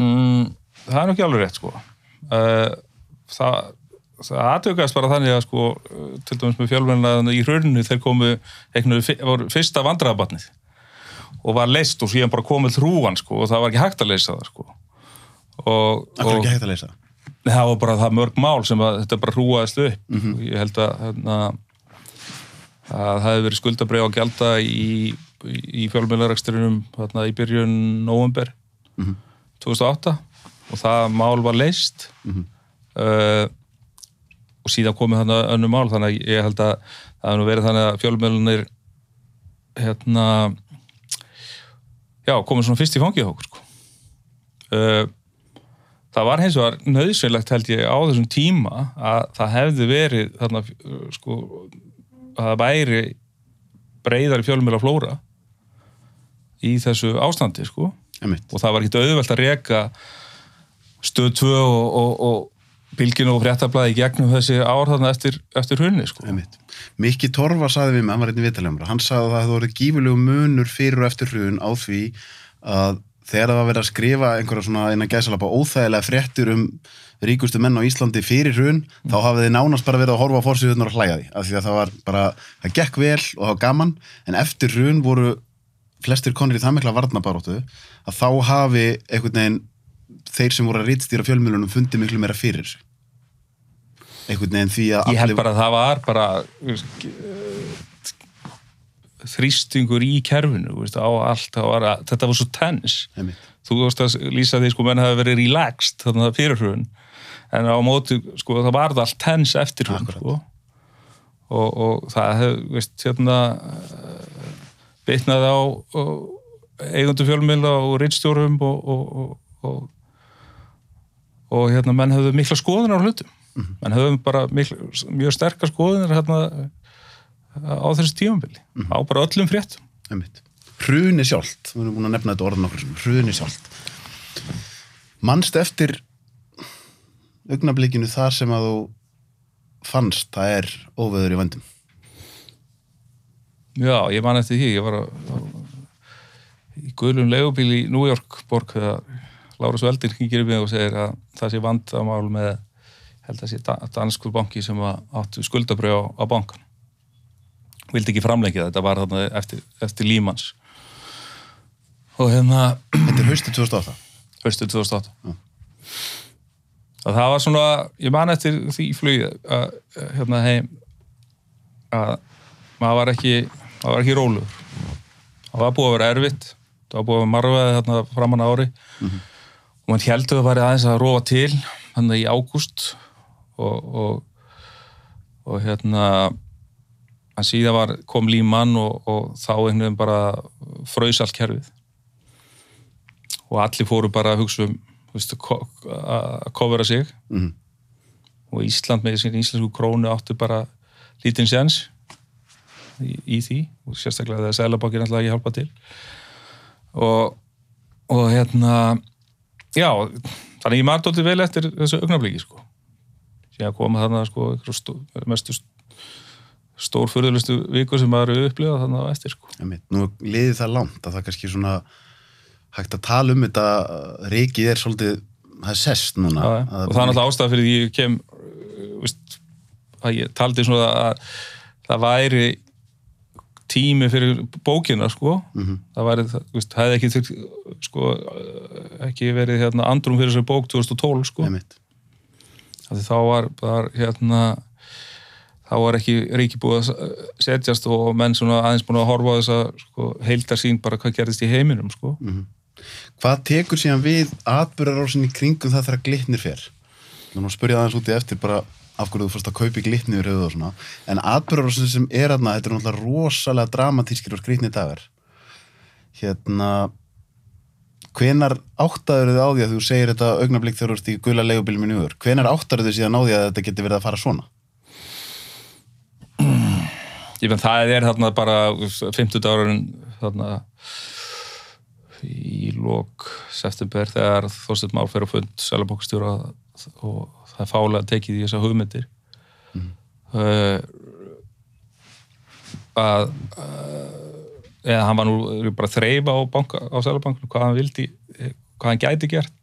Mm, það er nú ekki alveg rétt sko. uh, það það aðtökast bara þannig að sko til dæmis með fjölmennilega í hrunni þeir komu veginn fyrsta vandræðabatnið og var leist og síðan bara komið þrúan sko og það var ekki hægt að leysa það sko. Og, Það og ekki hægt að leysa. það var bara það mörg mál sem að þetta bara hrúaðist upp. Og ég held að hérna, að það hefði verið skuldabrið á gjalda í, í fjölmjölareksturinnum hérna, í byrjun november 2008 og það mál var leist uh, og síðan komið þannig önnu mál þannig að ég held að það hefði nú verið þannig að fjölmjölunir hérna já, komið svona fyrst í fangið okkur sko. uh, það var hins vegar nöðsynlegt held ég á þessum tíma að það hefði verið þarna, sko, að það væri breyðari fjölmjöla flóra í þessu ástandi sko Einmitt. og það var ekki auðvelt að reka stöð 2 og, og, og bylginu og fréttablaði gegnum þessi ár þarna eftir, eftir hunni sko. Mikki Torfa saði við mig, hann var einnig vitalegumra, hann saði að það hefði verið gífulegu munur fyrir og eftir hrun á því að þegar það var verið að skrifa einhverja svona innan gæsalapa óþægilega fréttur um ríkustu menn á Íslandi fyrir hrun, þá hafið þið nánast bara verið að horfa á fórsíðunar og hlæja því, af því að það var bara, það gekk vel og það var gaman, en eftir hrun voru flestir konir í það mikla varnabaróttu að þá hafi einhvern veginn þeir sem voru að rítstýra fjölmjölunum fundi miklu meira fyrir. Einhvern veginn því að ég held bara að það var bara veist, þrýstingur í kerfinu veist, á allt, var, að- þetta var svo tens. Þú veist að lýsa því sko menn hafi verið relaxed þannig að fyrir hrun en á móti sko það var það allt tens eftir hrun sko. Og, og það hef, veist, hérna eh, bitnaði á eigundu fjölmiðla og rittstjórum og, og, og, og, hérna menn höfðu mikla skoðunar á hlutum menn höfðu bara mikla, mjög sterkar skoðunar hérna á þessu tímabili á bara öllum fréttum. Hruni sjálft, við erum búin að nefna þetta orðin okkur sem hruni sjálft. Manst eftir augnablikinu þar sem að þú fannst það er óveður í vendum. Já, ég man eftir því, ég var að, á, í guðlum leigubíl í New York borg þegar Lárus Veldin hringir í mig og segir að það sé vandamál með held að da- danskur banki sem áttu skuldabröð á, á bankan vildi ekki framlengja þetta var þarna eftir, eftir Límans og hérna Þetta er haustið 2008. höstu 2008 að það var svona ég man eftir því í flugi að hérna heim að maður var ekki maður var ekki rólegur. Það var búið að vera erfitt. Það var búið að vera marfaði þarna framan á ári. Og mann heldur að væri aðeins að róa til þannig í ágúst og, og, og hérna að síðan var, kom líman og, og þá einhvern veginn bara fröys allt kerfið. Og allir fóru bara að hugsa um að ko- að kofera sig. Mhm. og Ísland með sín íslensku krónu áttu bara lítinn sjans í, í því. Og sérstaklega þegar Sælabankin alltaf ekki hjálpa til. Og, og hérna já, þannig ég maður dóldi vel eftir þessu augnabliki sko síðan koma þarna sko stó, mestu stórfurðulistu viku sem maður eru upplifað þannig á eftir sko Einmitt. Nú liði það langt að það kannski svona hægt að tala um þetta reikið er svolítið, það er sest núna. Að- og það er náttúrulega ástæða fyrir því ég kem uh, veist, að ég taldi svona að það væri tími fyrir bókina sko Mhm. það væri, það, hefði ekki sko, uh, ekki verið hérna andrum fyrir þessari bók 2012 sko Einmitt. Þá var, var hérna þá var ekki ríki búið að setjast og menn svona aðeins búin að horfa á þessa sko, heildar sín bara hvað gerðist í heiminum sko Hvað tekur síðan við atbyrðarásin í kringum það þegar glitnir fer? Nú nú spurði ég aðeins út í eftir bara af hverju þú fórst að kaupi glitnir og svona. En atbyrðarásin sem er aðna, þetta er náttúrulega rosalega dramatískir og skrýtni dagar. Hérna, hvenar áttaður þið á því að þú segir þetta augnablik þegar þú ert í gula leigubílum í njúður? Hvenar áttaður þið síðan á því að þetta geti verið að fara svona? Ég menn það er þarna bara 50 dárun þarna í lok september þegar Þorsteinn Már fer á fund Sælabókstjóra og það er fálega tekið í þessa hugmyndir mm. að uh, eða hann var nú bara að þreifa á, á Sælabankinu hvað hann vildi hvað hann gæti gert.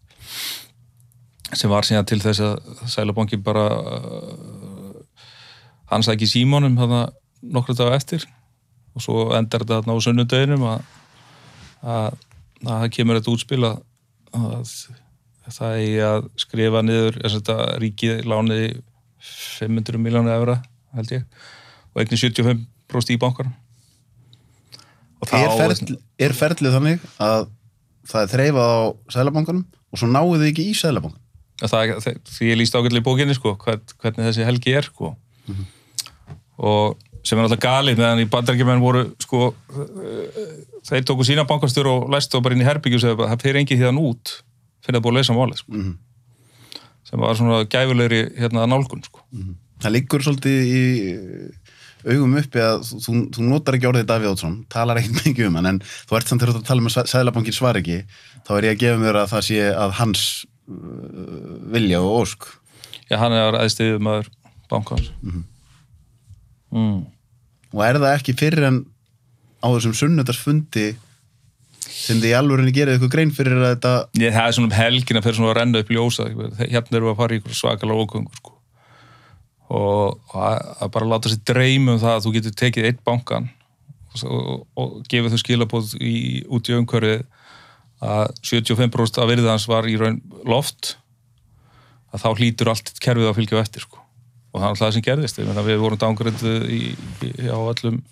Sem var síðan til þess að Sælabankin bara uh, hann sæki símónum nokkru dag eftir. Og svo endar þetta þarna á sunnudeginum að, að, að það kemur þetta útspil að, að það eigi að skrifa niður ríkið lániði 500 miljónu evra held ég og eigni 75% í bankarum og Er, ferli, er ferlið þannig að það er þreifað á sælabankanum og svo náðu þið ekki í sælabankan? það, það, því ég líst ágætlega í bókinni sko, hvern, hvernig þessi helgi er sko. og sem er alltaf galið meðan í bandarækjumenn voru sko, eh, þeir tóku sína bankastjóru og læstu bara inn í herbyggjum og það fyrir engið þíðan út fyrir að búið að leysa málið sko. Mhm. sem var svona gæfulegri hérna nálgun sko. Það liggur svolítið í augum uppi að þú, þú, þú notar ekki orðið Davíð Ótsson, talar ekkert mikið um hann en þú ert samt þegar þú ert að tala um að Sæðlabankin svar ekki þá er ég að gefa mér að það sé að hans uh, vilja og ósk já, hann er aðstöðið maður bankans mm. og er það ekki fyrir en á þessum sunnudarsfundi sem þið í alvörinni gerið eitthvað grein fyrir að þetta Ég, það er svona um helgin að fyrir svona að renna upp ljósa hérna erum við að fara í svakalega ógöngur sko. Og, og að, bara láta sér dreyma um það að þú getur tekið eitt bankan og, og, og gefið þau skilabóð út í umhverfið að 75% af virðið hans var í raun loft að þá hlýtur allt kerfið að fylgja eftir sko. og það er alltaf það sem gerðist við vorum dángröndu á öllum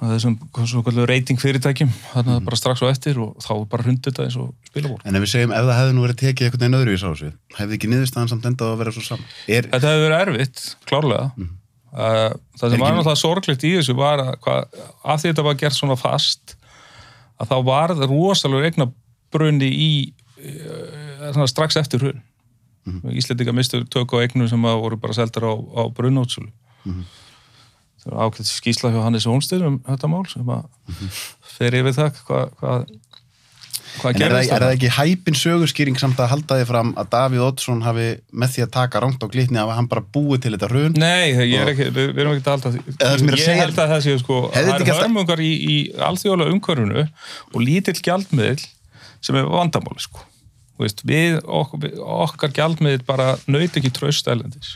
þessum reyting fyrirtækjum þannig að bara strax á eftir og þá bara hrundi þetta eins og spilabór En ef við segjum, ef það hefði nú verið tekið einhvern veginn öðru í sásu, hefði ekki niðurstaðan samt endað að vera svo saman? Er, Þetta hefur verið erfitt, klárlega. Mm. Það sem var náttúrulega sorglegt í þessu var að, hvað, að því þetta var gert svona fast að þá var það rosalega eigna brunni í uh, strax eftir hrun. Mm. Íslendinga mistu tök á eignum sem að voru bara seldar á, á brunnótsölu. Það var ákveðt skýsla hjá Hannes Holmstyr um þetta mál sem að fer yfir það hvað hva, hva en er, það, gerðist er það ekki hæpin sögurskýring samt að halda því fram að Davíð Oddsson hafi með því að taka rangt á glitni að hann bara búið til þetta hrun? Nei, ég er ekki, við, við erum ekki að halda því. Ég er held að það séu sko, það alltaf- hörmungar í, í alþjóðlega umhverfinu og lítill gjaldmiðl sem er vandamáli sko. Veist, við, ok, við, okkar gjaldmiðl bara nöyt ekki traust ælendis.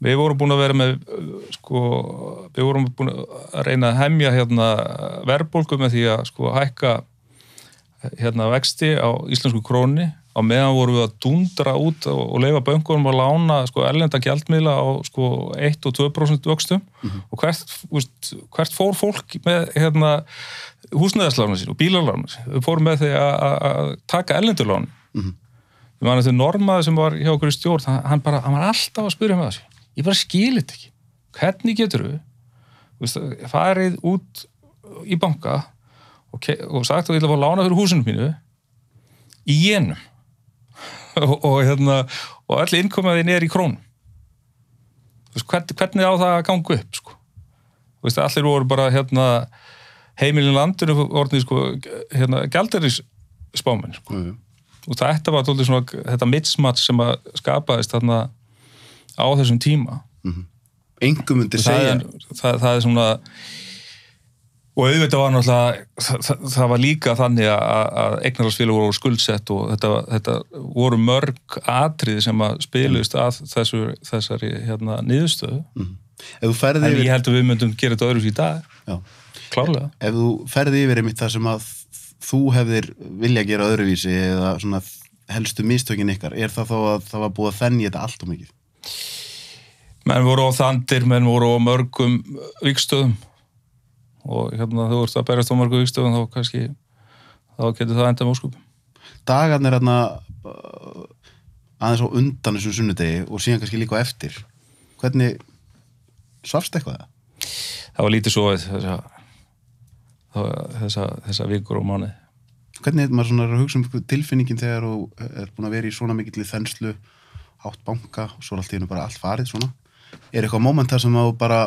Við vorum búin að vera með, uh, sko, við vorum búin að reyna að hemja hérna verðbólgu með því að sko hækka hérna vexti á íslensku króni á meðan vorum við að dundra út og, leifa böngunum að lána sko ellenda gjaldmiðla á sko 1 og 2% vöxtum. Og hvert, úst, hvert fór fólk með hérna húsnæðislána sín og bílalána sín? Við fórum með því að- taka ellendurlána Mhm. ég man að þau normaði sem var hjá okkur í stjórn hann, bara, hann var alltaf að spyrja með þessu ég bara skilit ekki hvernig getur veist, farið út í banka og, og sagt að ég ætla að fá lána fyrir húsinu mínu í jenum og, og, hérna, og öll innkomaðin er í krónum Þú hvernig, hvernig á það að ganga upp sko? Þú veist, allir voru bara hérna, heimilin landinu orðnið sko, hérna, gældaris spámenn sko. Mm. og þetta var tólið svona þetta mismatch sem að skapaðist þarna á þessum tíma. Engum myndi Og það, segja, er, það, það er svona og auðvitað var náttúrulega það, það, það var líka þannig að, að eignarhalsfélag voru skuldsett og þetta, þetta voru mörg atrið sem að spiluðist að þessu, þessari hérna, niðurstöðu. Þú ferði en yfir, ég held að við myndum gera þetta öðru í dag. Já, klárlega. Ef þú ferði yfir einmitt það sem að þú hefðir vilja gera öðruvísi eða svona helstu mistökin ykkar, er það þá að það var búið að þennja þetta allt og mikið? Menn voru á þandir, menn voru á mörgum vikstöðum og hérna þú ert að berjast á mörgum vikstöðum þá kannski þá getur það enda móskupum Dagarnir hérna uh, aðeins á undan þessum sunnudegi og síðan kannski líka eftir. Hvernig svafst eitthvað það? það var lítið sofið þessa, þessa, þessa vikur og mánuði. Hvernig er maður svona að hugsa um tilfinningin þegar þú er búin að vera í svona mikill þenslu, hátt banka og svo er allt í hennu bara allt farið svona? Er eitthvað moment þar sem þú bara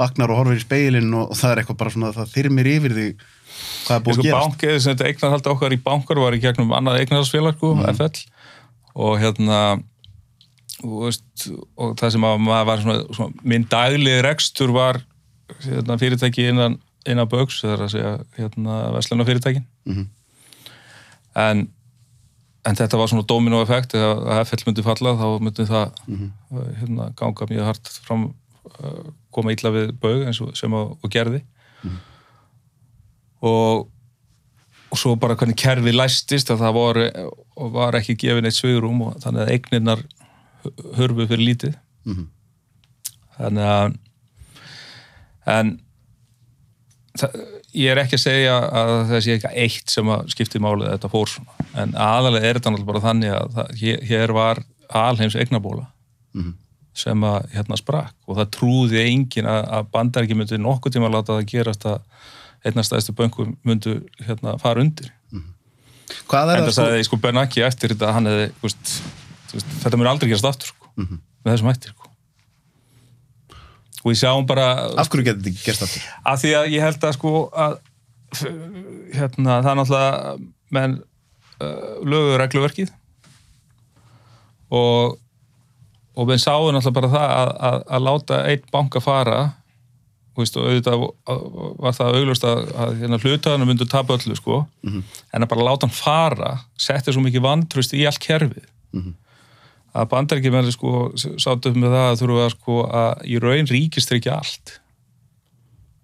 vaknar og horfir í speilin og, og það er eitthvað bara svona það þyrmir yfir þig hvað er búin að gerast? bankið sem þetta eignarhald okkar í bankar var í gegnum annað eignarhaldsfélag sko, FL og hérna og, veist, og það sem að maður var svona, svona minn daglið rekstur var hérna, fyrirtæki innan, innan bögs það er að segja hérna, versluna fyrirtækin Mhm. en en þetta var svona domino effekt ef að FL myndi falla þá myndi það uh, hérna, ganga mjög hart fram uh, koma illa við bög eins og sem að, og gerði. Og, og svo bara hvernig kerfi læstist að það var, var ekki gefin eitt svigurum og þannig að eignirnar hörfu fyrir lítið. Mhm. þannig að en það, ég er ekki að segja að það sé ekki eitt sem að skipti málið að þetta fór svona en aðalega er þetta náttúrulega bara þannig að það, hér, hér var alheims eignabóla Mhm. sem að hérna sprakk og það trúði engin að, að bandar ekki myndi nokkuð tíma láta það gerast að einna stæðstu bönkum myndu hérna fara undir Hvað er en það sagði sko Bernanke eftir þetta að hann hefði veist, veist, þetta mér aldrei gerast aftur sko, með þessum hættir sko. og ég sjáum bara Af hverju getur þetta gerst aftur? að því að ég held að sko að hérna það er náttúrulega menn lögu regluverkið. Og og menn sáu náttúrulega bara það að, að, að láta einn banka fara veist, og auðvitað var það auglust að, að hérna, hlutaðanum myndu tapa öllu sko, en að bara láta hann fara setti svo mikið vantrust í allt kerfið. Að bandaríkjumenn sko sáttu upp með það að þurfa sko að í raun ríkist ekki allt.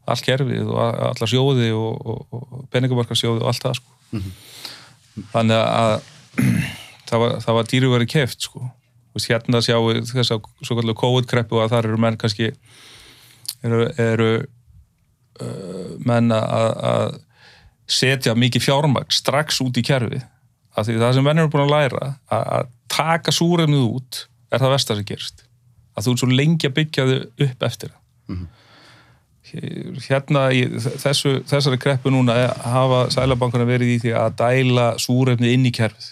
Allt kerfið og a- alla sjóði og, og, og peningamarkarsjóði og allt það sko þannig að það var, það var dýru verið keft sko. Þú veist, hérna sjáum við þess að svo kallu COVID-kreppu að þar eru menn kannski eru, eru uh, menn að, að setja mikið fjármagn strax út í kerfið. Af því það sem menn eru búin að læra að, að taka súrefnið út er það vestar sem gerist. Að þú ert svo lengi að byggja þau upp eftir það hérna í þessu, þessari kreppu núna hafa sælabankana verið í því að dæla súrefni inn í kerfið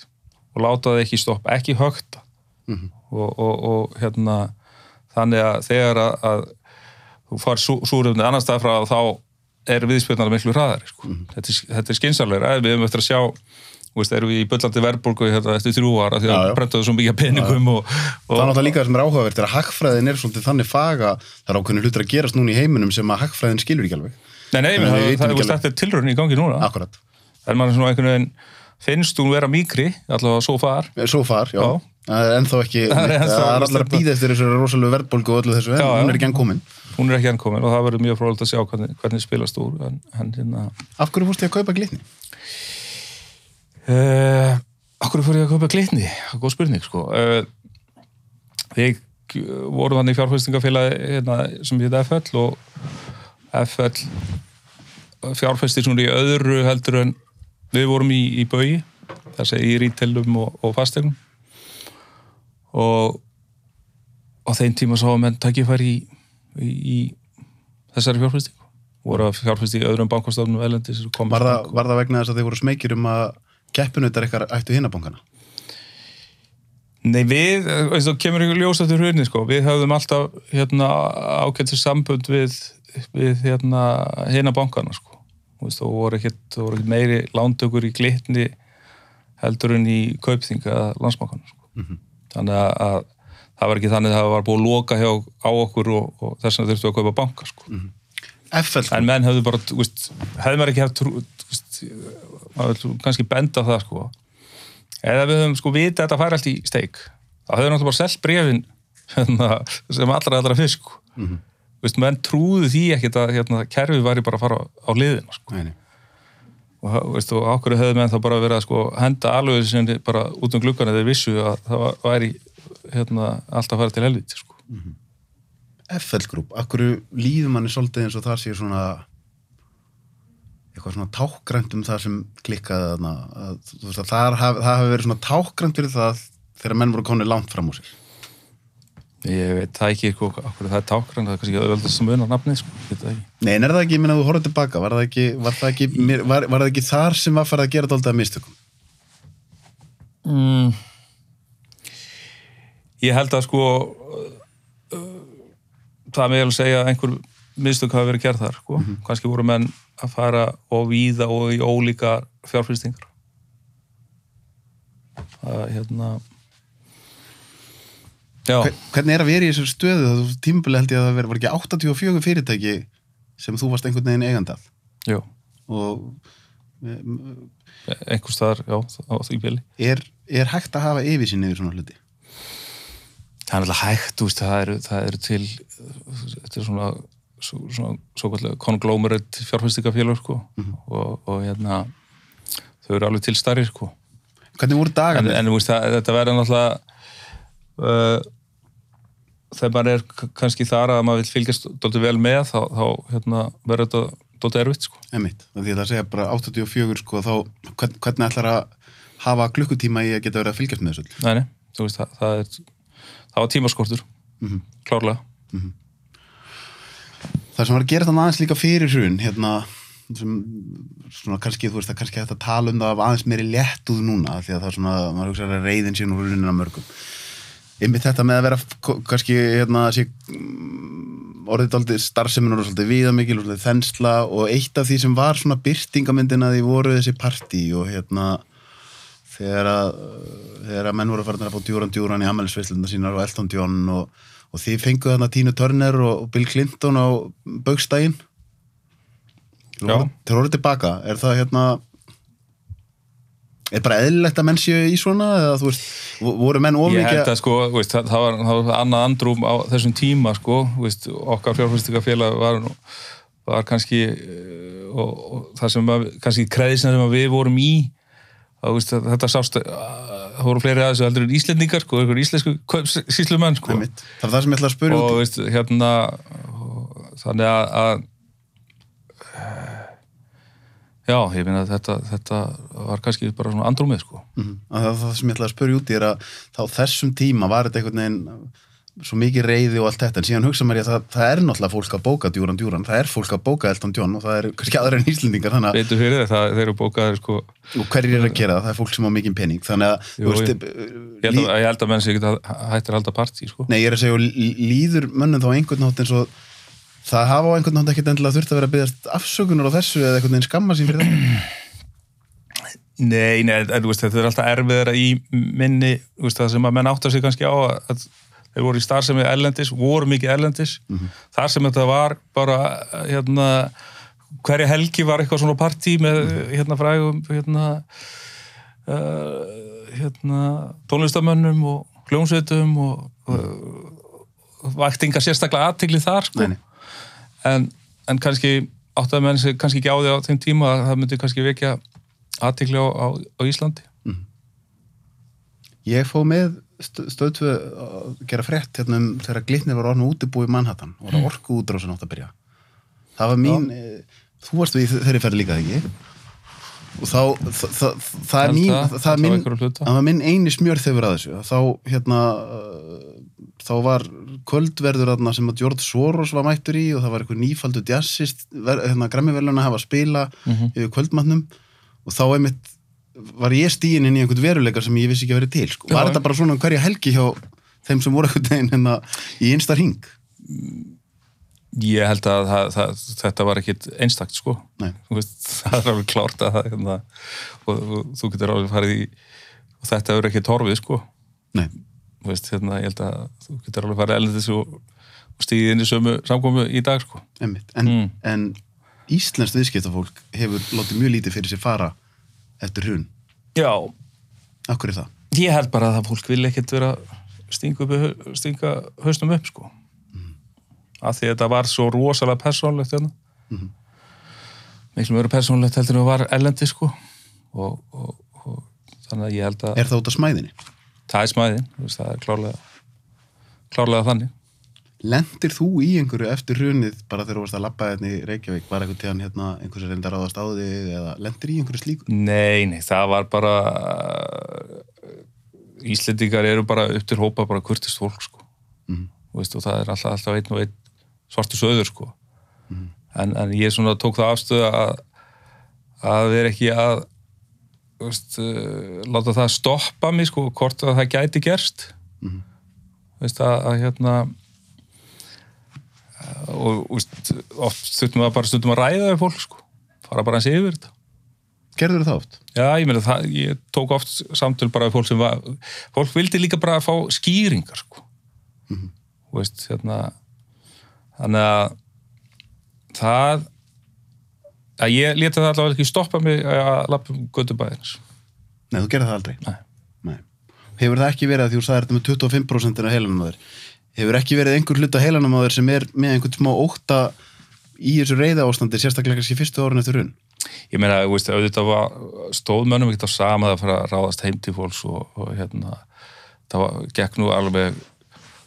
og láta það ekki stoppa, ekki högta og, og, og hérna þannig að þegar að, að þú far sú, súrefni annar stað frá þá er viðspilnar miklu hraðari sko. þetta, er- þetta er skynsamlegra við höfum eftir að sjá veist, erum við í bullandi verðbólgu hérna, eftir þrjú ára því að brentaðu svo mikið peningum og, Það er og náttúrulega líka það sem er áhugavert er að hagfræðin er svolítið þannig faga það er ákveðinu hlutur að gerast núna í heiminum sem að hagfræðin skilur ekki alveg. Nei, nei, það, það, það, alveg. þetta er tilröðin í gangi núna Akkurat. en maður svona einhvern veginn finnst hún vera mýkri, allavega svo far Svo far, já. Já. Það er ennþá ekki, Það er það er, allar að býða eftir þessu rosalega verðbólgu og öllu þessu, Já, hún er ekki enn komin. hún er ekki enn komin og það verður mjög frólægt að sjá hvernig, hvernig spilast úr en, en hérna Af hverju fórstu þið að kaupa glitni? Uh, Akkur fór ég að kaupa glitni? Það góð spurning sko. Uh, Við vorum hann í fjárfæstingafélagi hérna, sem hétt FL og FL fjárfæstir svona í öðru heldur en við vorum í, í baugi þar segir í rítelum og, og fastegnum og á þeim tíma sá að menn takkifæri í, í, í þessari fjárfæstingu voru að fjárfæsti í öðrum bankastofnum Var það, var það vegna þess að þið voru smekir um að keppinutar ykkar ættu hinnabankana? Nei, við, veist þú, kemur ykkur ljós eftir hrunni, sko, við höfðum alltaf hérna ágættir sambund við, við hérna hérna bankana, sko, veist, þú voru ekkert, meiri lántökur í glitni heldur en í kaupþinga landsbankana, sko. Þannig að, að það var ekki þannig að það var búið að loka hjá á okkur og, og þess vegna þurftu að kaupa banka, sko. FL, En menn hefðu bara, veist, hefðu maður ekki haft trú, veist, maður vil kannski benda það, sko. Eða við höfum sko vitað að þetta færi allt í steik. Það höfðu náttúrulega bara selt brefin hérna, sem allra allra fyrst, sko. Mm veist, menn trúðu því ekkert að hérna, kerfið væri bara að fara á liðina, sko. Og, veist, og ákveður höfðu menn þá bara verið að sko henda alveg sinni bara út um gluggan eða vissu að það væri hérna, alltaf að fara til helviti, sko. FL Group, af hverju líður manni svolítið eins og það sé svona eitthvað svona tákgrænt um það sem klikkaði þarna að, þú veist að það hafi, það hafi verið svona tákgrænt fyrir það þegar menn voru konið langt fram úr sér Ég veit það ekki, sko, ákveður það er tákran, það er kannski öðvöldast sem unar nafnið, sko, ég veit það ekki. Nei, en er það ekki, ég minna að þú horfður tilbaka var það ekki, var það ekki, mér- var, var það ekki þar sem var farið að gera dálítið að mistökum Mm. Ég held að sko uh, það með að segja að einhver mistök hafi verið gerð þar sko. kannski voru menn að fara og víða og í ólíka fjárfyrstingar það hérna já, Hver- Hvernig er að vera í þessu stöðu? Það tímabili held ég að það veri, var ekki 84 fyrirtæki sem þú varst einhvern veginn eigandað já og einhvers staðar, já, á því bili. er, er hægt að hafa yfirsýn yfir svona hluti? Það er alltaf hægt, þú veist, það eru, það eru til þetta er svona svo, svona, svo kallega conglomerate fjárfæstingafélög, sko. Og, og hérna þau eru alveg til starri, sko. Hvernig voru en, dagarnir? en þú veist, það, þetta verður náttúrulega uh, þegar maður er kannski þar að maður vil fylgjast dólti vel með, þá, þá hérna, verður þetta dólti erfitt, sko. Einmitt, af því að það segja bara 84 sko, þá hvern, hvernig ætlar að hafa klukkutíma í að geta verið að fylgjast með þessu? Nei, nei, þú veist, það, það er það var tímaskortur, Mhm. klárlega Það sem var að gera þannig aðeins líka fyrir hrun hérna, sem svona kannski, þú veist, það kannski að tala um það aðeins meiri léttuð núna, af því að það er svona, maður hugsa að reyðin sín úr hrunina mörgum. Einmitt þetta með að vera kannski, hérna, sé mm, orðið daldið starfseminur og svolítið viðamikil og þensla og eitt af því sem var svona byrtingamyndin að því voru þessi partí og hérna þegar að, þegar að menn voru farin að fá djúran djúran í ammælisveislunda sínar og John og, og þið fenguð þarna Tínu Turner og, Bill Clinton á Baugstægin Já. þeir voru tilbaka er það hérna er bara eðlilegt að menn séu í svona eða þú veist, vo- voru menn Ég ofmikið held að sko, veist, það, það, var, það var annað andrúm á þessum tíma sko, veist, okkar fjárfæstingafélag var, var kannski eh, og, og það sem að, kannski kreðisna sem að við vorum í að, veist, að þetta sást að það voru fleiri aðeins heldur en Íslendingar sko, einhver íslensku síslumenn sko. Einmitt. það er það sem ég ætla að spyrja og út veist, hérna og, þannig að, að Já, ég finna að þetta, þetta var kannski bara svona andrúmið sko. Mm það, það sem ég ætla að spyrja út í er að þá þessum tíma var þetta einhvern veginn svo mikið reyði og allt þetta. En síðan hugsa mér ég að það, það er náttúrulega fólk að bóka djúran djúran, það er fólk að bóka Elton John og það er kannski aðra en Íslendingar þannig að fyrir það, þeir eru bókaðir sko, og hverjir er að gera það, það er fólk sem á mikið pening. Þannig að, Jú, veist, ég- ég held að, ég held að menn sig ekki hættir halda partí sko. nei, ég er að segja, lí- líður mönnum þá einhvern nátt eins og það hafa á einhvern nátt ekkert endilega þurft að vera að byggast afsökunar á þessu eða einhvern veginn skamma sín fyrir það? Nei, nei, en þú veist, þetta er alltaf erfiðara í minni, veist, það sem að menn áttar sig kannski á að þeir voru í starfsemi erlendis, voru mikið erlendis. Þar sem þetta var bara hérna, hverja helgi var eitthvað svona partí með hérna frægum hérna, uh, hérna tónlistamönnum og hljómsveitum og, og vaktinga sérstaklega aðtigli þar sko. En, en kannski áttaði menn sig kannski ekki á því á þeim tíma að það myndi kannski vekja aðtikli á, á, á Íslandi. Ég fó með stöðtöð að gera frétt hérna um þegar glitnir var orðinu útibúi Manhattan og það orku útrásin átt að byrja. Það var mín, e, þú varst við þeirri ferði líka þegar ekki? Og þá, það, það, það er mín, það, það, hluta. það var minn eini smjör þegar að þessu. Þá, hérna, uh, þá var kvöldverður þarna sem að George Soros var mættur í og það var eitthvað nýfaldur jazzist, hérna, græmivelun að hafa að spila Mhm. yfir kvöldmannum og þá einmitt var ég stíin inn í einhvern veruleika sem ég vissi ekki að vera til sko. var þetta bara svona hverja helgi hjá þeim sem voru einhvern veginn hérna í einsta hring ég held að það, það, þetta var ekkit einstakt sko veist, það er alveg klárt að það hérna, og, og þú getur alveg farið í og þetta er ekki torfið sko Nei. Þú veist, hérna, ég held að þú getur alveg farið elendis og, og stíðið inn í sömu samkomu í dag sko Einmitt. En, Mm. en íslenskt viðskiptafólk hefur látið mjög lítið fyrir sér fara eftir hrun. Já, Akkur er það? ég held bara að það fólk vil ekkit vera stinga, upp, stinga hausnum upp sko af því að þetta var svo rosalega persónlegt hérna. Mhm. miklu mjög persónlegt heldur en það var ellendi sko og, og, og þannig að ég held að Er það út af smæðinni? það er smæðin, það er klárlega klárlega þannig Lendir þú í einhverju eftir hrunið bara þegar þú varst að labba hérna í Reykjavík var einhvern tíðan hérna einhversu reynda ráðast á þig eða lendir í einhverju slíku? Nei, nei, það var bara Íslendingar eru bara upp til hópa bara kurtist fólk sko Mhm. Þú veist, og það er alltaf, alltaf einn og einn svartu söður sko en, en ég svona tók það afstöðu að að vera ekki að veist, uh, láta það stoppa mig sko, hvort að það gæti gerst Mhm. Þú veist, að, að hérna og veist, oft stundum að bara stundum að ræða við fólk sko, fara bara hans yfir þetta Gerður það oft? Já, ég meina það, ég tók oft samtöl bara við fólk sem var, fólk vildi líka bara fá skýringar, sko. Mhm. Þú veist, hérna, þannig að það, að ég leta það allavega ekki stoppa mig að lappa um göttubæðins. Nei, þú gerði það aldrei? Nei. Nei. Hefur það ekki verið að því þú sagði þetta með 25% af heilanum á þér hefur ekki verið einhver hluta heilanum á þér sem er með einhvern smá óta í þessu reyða ástandi, sérstaklega kannski fyrstu árun eftir hrun? Ég meina, auðvitað var stóðmönnum ekkert á sama að fara að ráðast heim til fólks og, og hérna, það var, gekk nú alveg,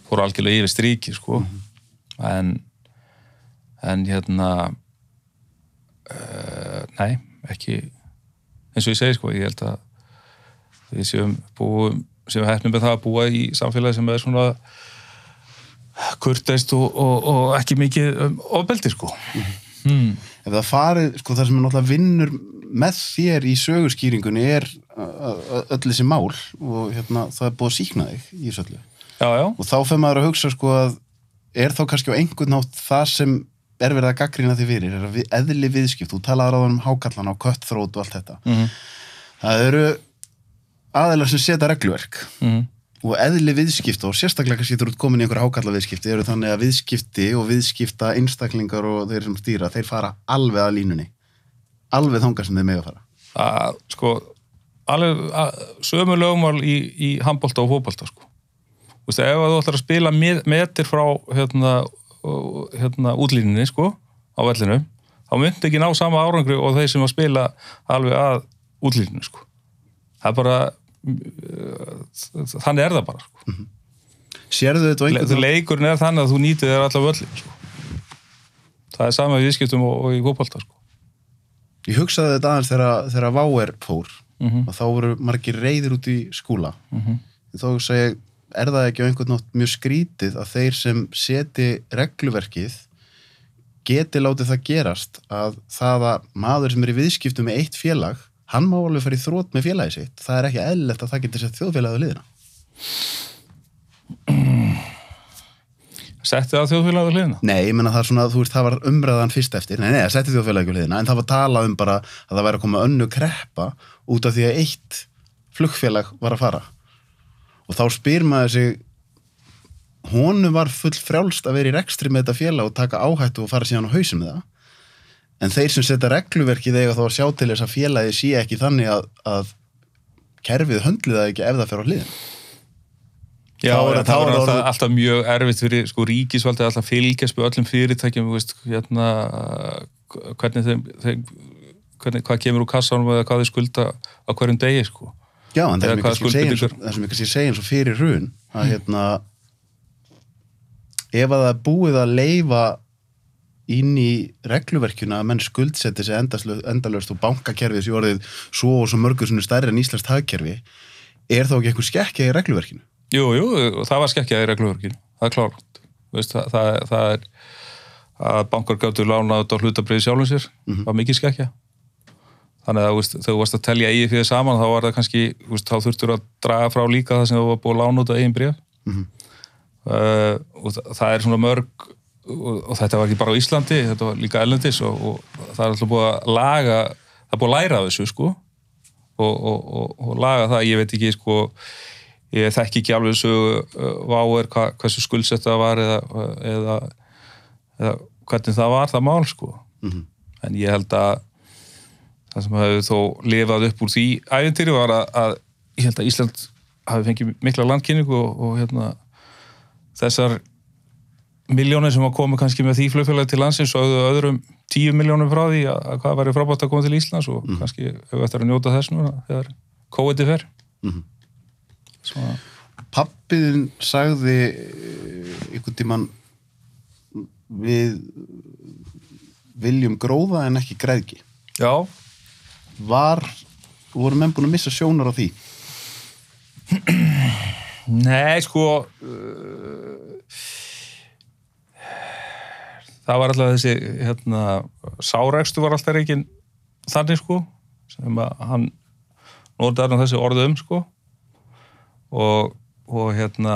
fór algjörlega yfir stríki, sko, en, en hérna, uh, nei, ekki, eins og ég segi, sko, ég held að við séum búum, séum hefnum með það að búa í samfélagi sem er svona kurteist og, og, og ekki mikið um, ofbeldi, sko. Mm. Ef það farið, sko það sem er náttúrulega vinnur með þér í sögurskýringunni er öll þessi mál og hérna, það er búið að síkna þig í þessu öllu. Já, já. Og þá fyrir maður að hugsa sko að er þá kannski á einhvern nátt það sem er verið að gaggrina þig fyrir, er að við, eðli viðskipt, þú talaður á um hákallan á köttþrót og allt þetta. Mm Það eru aðeinar sem setja regluverk -hmm. Og eðli viðskipta og sérstaklega kannski þú ert komin í einhver hákalla viðskipti eru þannig að viðskipti og viðskipta einstaklingar og þeir sem stýra, þeir fara alveg að línunni alveg þangað sem þeir mega fara að sko alveg að, sömu lögumál í, í handbólta og fótbolta sko. Ef þú ætlar að spila með, metir frá hérna, hérna útlíninni sko, á vellinu þá myndi ekki ná sama árangri og þeir sem að spila alveg að útlíninu sko. það er bara þannig er það bara sko. Sérðu þetta á einhvern leikurinn er þannig að þú nýtið þér allar völlin sko. það er sama í viðskiptum og, og í fótbolta sko. ég hugsaði þetta aðeins þegar, Váer fór Mhm. og þá voru margir reyðir út í skúla Mhm. þá hugsa ég, er það ekki á einhvern nátt mjög skrítið að þeir sem seti regluverkið geti látið það gerast að það að maður sem er í viðskiptu með eitt félag, hann má alveg fara í þrótt með félagi sitt, það er ekki eðlilegt að það getur sett þjóðfélagið liðina Setti það þjóðfélagur hliðina? Nei, ég menna það er svona, þú veist, það var umræðan fyrst eftir, nei, nei, það setti þjóðfélagið liðina en það var talað um bara að það væri að koma önnu kreppa út af því að eitt flugfélag var að fara. Og þá spyr maður sig honum var full frjálst að vera í rekstri með þetta félag og taka áhættu og fara síðan á hausum með það en þeir sem setja regluverkið eiga þá að sjá til þess að félagi sé ekki þannig að, að kerfið höndlið það ekki ef það fer á hliðin Já, Þá er- það alltaf, alltaf mjög erfitt fyrir sko, ríkisvaldið alltaf fylgjast með öllum fyrirtækjum, veist, hérna, hvernig þeim, þeim hvernig, hvað kemur úr kassanum eða hvað þeir skulda á hverjum degi, sko. Já, en það sem ég kannski segi eins og fyrir hrun að hérna ef að það er búið að leifa inn í regluverkjuna að menn skuldsetti sig endalaust og bankakerfið sem orðið svo og svo mörgur sem er stærri en íslenskt hagkerfi er þá ekki einhver skekkja í regluverkinu? Jú, jú, það var skekkjað í regluvörkinu, það er klárt. Veist, það, það, það er að bankar gáttu lánað á hlutabriði sjálfum sér, var mikið skekkja. Þannig að veist, þegar þú varst að telja eigið fyrir saman, þá var það kannski, veist, þá þurftur að draga frá líka það sem þú var búið að lána út af eigin bréf. Mhm. uh, og það, það er svona mörg og, og þetta var ekki bara á Íslandi, þetta var líka ellendis og, og það er alltaf búið að laga, það er búið að læra af þessu, sko og, og, og, og laga það, ég veit ekki sko, ég þekki ekki alveg þessu uh, váer hva, hversu skuldsett það var eða, eða, eða hvernig það var það mál sko Mhm. en ég held að það sem hefur þó lifað upp úr því æfintýri var að, að ég held að Ísland hafi fengið mikla landkynningu og, og hérna þessar miljónir sem að koma kannski með því flugfélagi til landsins og öðrum tíu miljónum frá því að, að hvað væri frábært að koma til Íslands og kannski hefur eftir að njóta þess núna þegar er fer. Mhm. Svona, Pappiðin sagði eh, einhvern tímann við viljum gróða en ekki græðki já, var, voru menn búin að missa sjónar á því? Nei sko uh, það var alltaf þessi hérna, sárækstu var alltaf reikin þannig sko sem að hann notaði nú þessi orðu um sko og, og hérna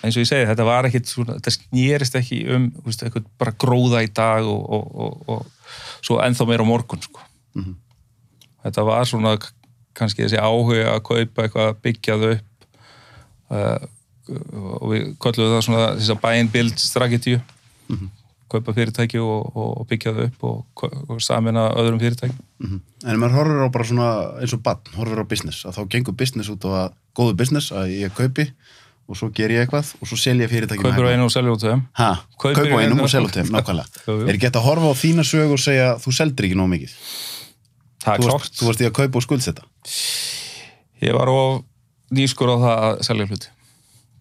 eins og ég segi, þetta var ekkit svona, þetta snýrist ekki um veist, eitthvað bara gróða í dag og, og, og, og svo ennþá meira morgun sko. Mhm. þetta var svona kannski þessi áhuga að kaupa eitthvað byggjað upp uh, og við kollum það svona þess að bæinn bild strategíu kaupa fyrirtæki og, og, byggja það upp og, og samina öðrum fyrirtæki Mhm. En ef maður horfir á bara svona eins og bann, horfir á business, að þá gengur business út á að góðu business að ég kaupi og svo ger ég eitthvað og svo selja fyrirtækjum kaupir á einu og selja út þeim. Kaupir á einu. og selja út þeim, nákvæmlega. Er hægt að horfa á þína sög og segja þú seldir ekki nóg mikið? Það er varst, þú varst í að kaupa og skuldsetta ég var of nýskur á það að selja hluti.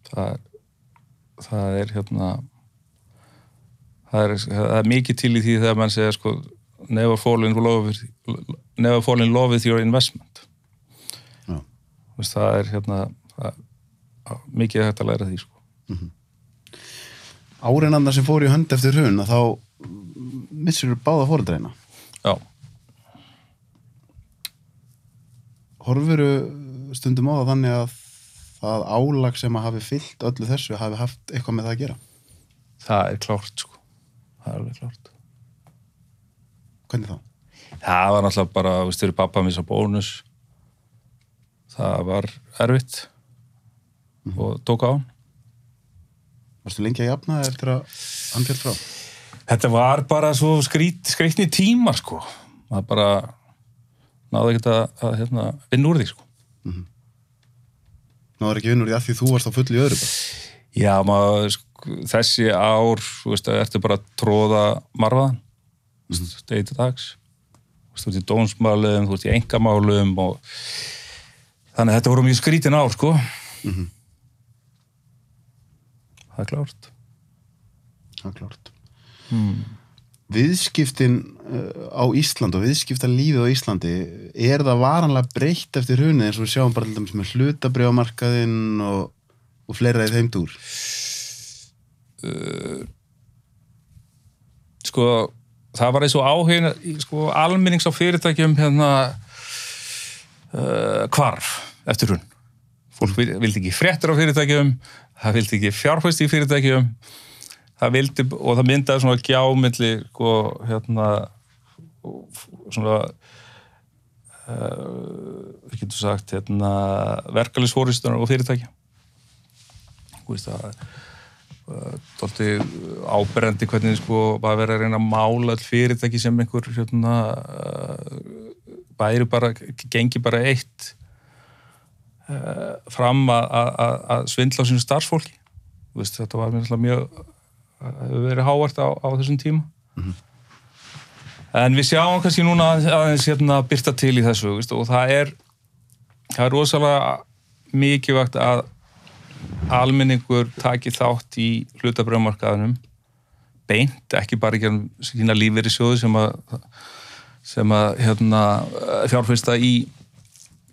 Það það er hérna það er, það er mikið til í því þegar mann segja sko never fall in love with, in love with your investment. Já. Það er hérna það, mikið hægt að læra því sko. Árinandar sem fór í hönd eftir hrun þá missur þú báða fóreldreina já, Horfur stundum á það þannig að það álag sem að hafi fyllt öllu þessu hafi haft eitthvað með það að gera? Það er klárt sko það er alveg klárt Hvernig þá? Það var náttúrulega bara, þú veist, fyrir pappa missa bónus. Það var erfitt og tók á hann. Varstu lengi að jafna eftir að hann fjall frá? Þetta var bara svo skrít, skrítni tímar, sko. Það bara náði ekkert að, að hérna, vinna úr því, sko. Náður ekki vinnur í að því þú varst á fullu í öðru bara. Já, maður, sko, þessi ár, þú veist, ertu bara að tróða marfaðan, veist, degi til dags. Þú ert í dónsmálum, þú ert í engamálum og þannig að þetta voru mjög skrítin ár, sko. Það er klárt. Það er klárt. viðskiptin uh, á Ísland og viðskipta lífið á Íslandi er það varanlega breytt eftir hrunið eins og við sjáum bara dæmis með hlutabrjámarkaðinn og, og fleira í þeim dúr? Sko, það var eins og áhugin sko, almennings á fyrirtækjum hérna uh, hvarf eftir hún fólk vil- vildi ekki fréttir á fyrirtækjum það vildi ekki fjárfæst í fyrirtækjum það vildi, og það myndaði svona gjámyndli sko, hérna svona uh, við getum sagt hérna, verkefælisfóristunar og fyrirtækja veist að tólti áberandi hvernig sko var verið að reyna að mála all fyrirtæki sem einhver hérna, bæri bara, gengi bara eitt fram að- að að- að svindla á sínu starfsfólki. Veist, þetta var mjög, verið hávart á, á þessum tíma. En við sjáum kannski núna aðeins, hérna, byrta til í þessu veist, og það er það er rosalega mikilvægt að almenningur taki þátt í hlutabröðmarkaðunum beint, ekki bara ekki sína lífeyri sjóðu sem að sem að hérna, fjárfesta í,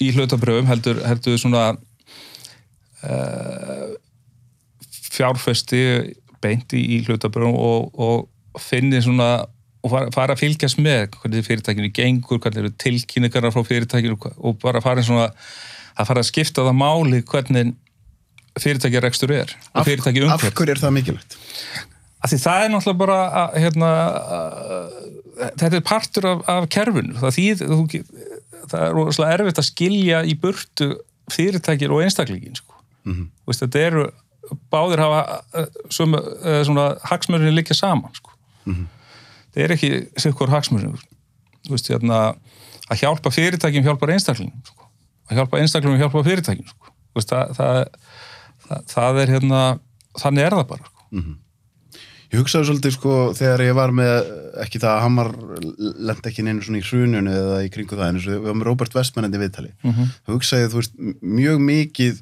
í hlutabröðum heldur, heldur svona uh, fjárfesti beint í, í hlutabröðum og, og finni svona og fara, fara að fylgjast með hvernig fyrirtækinu gengur, hvernig eru tilkynningarna frá fyrirtækinu og bara fara svona að fara að skipta það máli hvernig fyrirtækjarekstur er og af, fyrirtæki af umhverf. hverju er það mikilvægt? Af því það er náttúrulega bara að, hérna, að, þetta er partur af, af kerfinu. Það, þýð, þú, það er rosalega erfitt að skilja í burtu fyrirtækir og einstaklingin. Sko. Mhm. Veist, þetta eru, báðir hafa eh, eh, svona, hagsmörunni liggja saman. Sko. Það er ekki sikkur. Veist, hérna, að hjálpa fyrirtækjum hjálpar einstaklingum. Sko. Að hjálpa einstaklingum hjálpa fyrirtækjum. Sko. Það, það, það, það er hérna, þannig er það bara. Sko. Ég hugsaði svolítið sko þegar ég var með ekki það að Hammar lendi ekki neinu svona í hruninu eða í kringu það en við varum með Robert Westman endi viðtali Mhm. þá hugsaði þú veist mjög mikið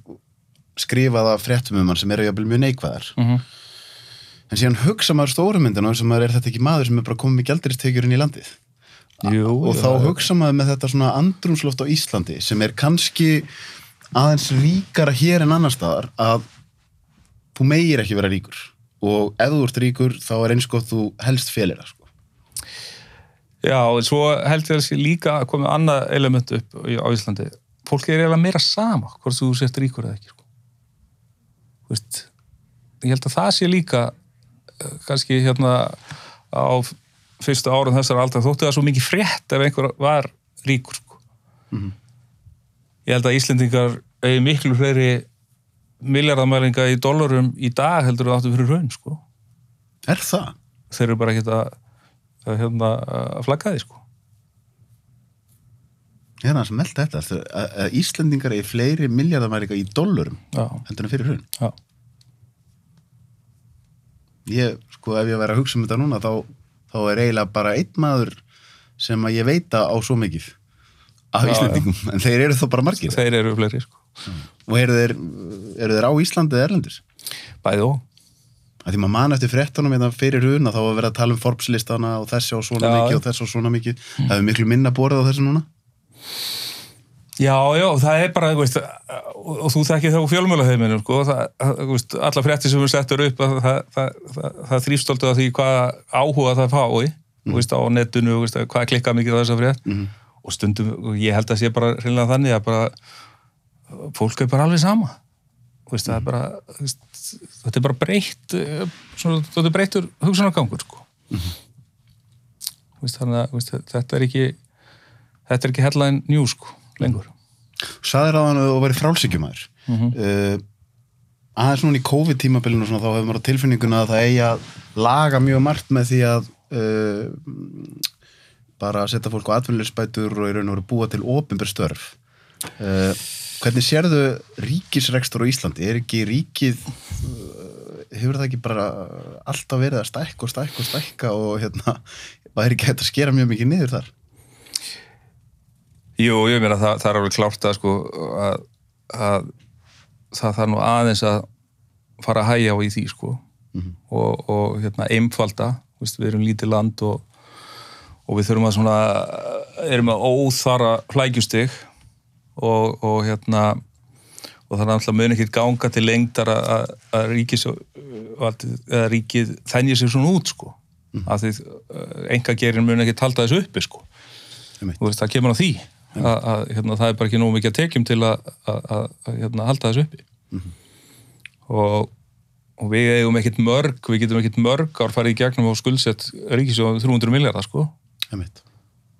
skrifaða fréttum um hann sem eru mjög neikvæðar Mhm. en síðan hugsa maður stórumyndina og eins og maður er þetta ekki maður sem er bara komið með gældiristekjur inn í landið Jú, og þá hugsa maður með þetta svona andrumsloft á Íslandi sem er kannski aðeins ríkara hér en annar staðar að þú meir ekki vera ríkur og ef þú ert ríkur þá er eins gott þú helst félir það sko. Já, og svo held ég að sé líka að koma annað element upp á Íslandi. Fólk er eiginlega meira sama hvort þú sett ríkur eða ekki. Sko. Veist, ég held að það sé líka eh, kannski hérna á fyrstu árum þessar aldrei þótti það svo mikið frétt ef einhver var ríkur. Sko. Ég held að Íslendingar eigi miklu fleiri miljardamælinga í dollarum í dag heldur það áttu fyrir raun. Sko. Er það? Þeir eru bara ekki að, að, hérna, að flagga því. Sko. Ég er að melda þetta að, Íslendingar er fleiri miljardamæringa í dollurum Já, heldur en fyrir hrun. já. Ég, sko, ef ég væri að hugsa um þetta núna þá, þá er eiginlega bara einn maður sem að ég veita á svo mikið af Já, Íslendingum, en þeir eru þó bara margir. Þeir eru fleiri, sko. Og eru þeir, eru þeir á Íslandi eða Erlendis? Bæði og. að því maður man eftir fréttunum hérna fyrir hrun að þá var verið að tala um Forbes-listana og þessi og svona Já, mikið og þessi og svona mikið það hefur miklu minna borið á þessu núna Já, já, það er bara, veist, og, þú þekkir það úr fjölmjölaheiminu, sko, alla frétti sem við settur upp, að það, það, það, það þrýfstoltu að því hvað áhuga það fái, veist, á netinu, hvað klikkað mikið á þessa frétt, Mhm. Og stundum, og ég held að sé bara hreinlega þannig að bara, fólk er bara alveg sama, veist, það er bara, veist, þetta er bara breytt, eh, svona, þetta er breyttur hugsunargangur, sko. Þú veist, að, veist, þetta er ekki, þetta er ekki headline news, sko, lengur. saðir á hann að þú væri frálsíkjumæður Mhm. uh, aðeins núna í COVID-tímabilinu þá hefur maður tilfinninguna að það eigi að laga mjög margt með því að uh, bara setja fólk á atvinnulegsbætur og í raun og veru búa til opinber störf uh, hvernig sérðu ríkisrekstur á Íslandi? Er ekki ríkið uh, hefur það ekki bara alltaf verið að stækka og stækka og stækka og hérna, það er ekki hægt að skera mjög mikið niður þar Jú, ég meina það, það er alveg klárt að sko að, að það þarf nú aðeins að fara að hægja á í því sko Mhm. og, og hérna einfalda við erum lítið land og, og við þurfum að svona erum að óþara flækjustig og, og hérna og það er alltaf mun ekkert ganga til lengdar að, að, að ríkis eða ríkið þennir sér svona út sko. Mm. að því enga gerin mun ekkert halda þessu uppi sko. Veist, það kemur á því að, að hérna, það er bara ekki nógu mikið að tekjum til að hérna, halda þessu uppi. Mm -hmm. og, og við eigum ekkert mörg, við getum ekkert mörg ár farið í gegnum á skuldsett ríkisjóðum 300 miljardar sko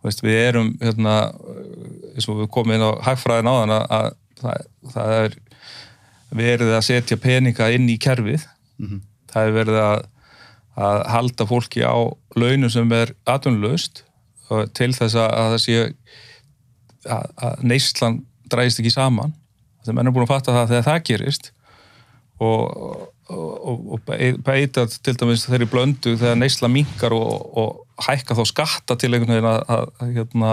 veist, við erum hérna, eins og við komum inn á hagfræðin á þann að það, það er verið að setja peninga inn í kerfið. Mm -hmm. það er verið að, að halda fólki á launum sem er atvinnulegust til þess að það sé að, að neyslan dræðist ekki saman. Þegar menn er búin að fatta það þegar það gerist. Og, og, og beita til dæmis þeirri blöndu þegar neysla mingar og, og hækka þá skatta til einhvern veginn að, að, að hérna,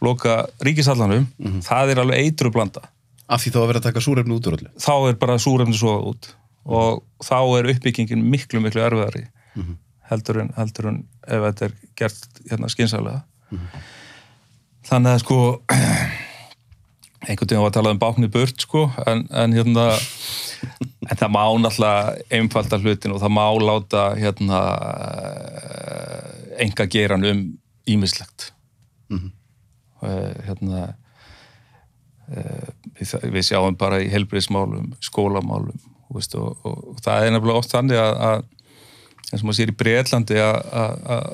loka ríkisallanum mm -hmm. það er alveg eitru blanda Af því þá að vera að taka súrefni út úr allir? Þá er bara súrefni svo út og þá er uppbyggingin miklu miklu erfiðari mm -hmm. heldur, en, heldur en ef þetta er gert hérna, skynsalega mm -hmm. þannig að sko einhvern veginn var að tala um báknir burt sko en, en hérna en það má náttúrulega einfalda hlutin og það má láta hérna enga geran um ímislegt mm -hmm. hérna við, við sjáum bara í helbriðsmálum skólamálum veist, og, og, og það er nefnilega oft þannig að, að eins og maður sér í Breitlandi að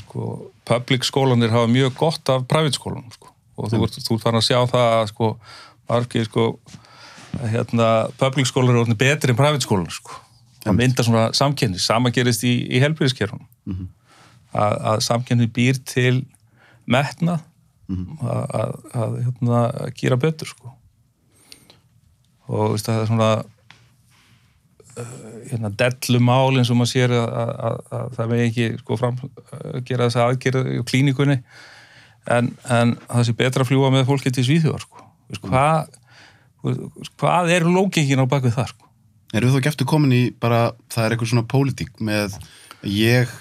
sko public skólanir hafa mjög gott af private skólanum sko. Og þú ert, þú ert farin að sjá það að sko, margir sko hérna, public skólar eru orðin betri en private skólar sko. það mynda svona samkenni, sama gerist í, í helbriðiskerunum mm -hmm. að, að samkenni býr til metna mm -hmm. að, að, að hérna, gera betur sko og veist, það er svona uh, hérna, dellumál eins og maður sér að það með ekki sko, fram, gera þess aðgerða í klínikunni en, en það sé betra að fljúa með fólki til Svíþjóðar sko. hvað hvað er lókingin á bakvið það sko? Erum við þá geftur komin í bara, það er eitthvað svona pólitík með ég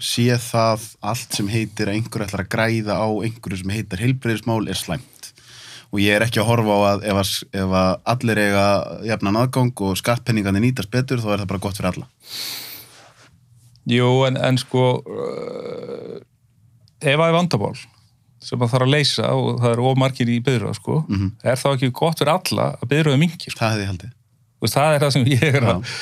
sé það allt sem heitir að einhver ætlar að græða á einhverju sem heitir heilbreyðismál er slæmt og ég er ekki að horfa á að ef, að, ef að allir eiga jafnan aðgang og skattpenningandi nýtast betur þá er það bara gott fyrir alla Jú en, en sko uh, ef að það er vandabál sem það þarf að leysa og það eru ómarkir í byrjuða sko, mm -hmm. er það ekki gott fyrir alla að byrjuða mingi? Sko? Það hefði haldið. Það er það sem ég er að,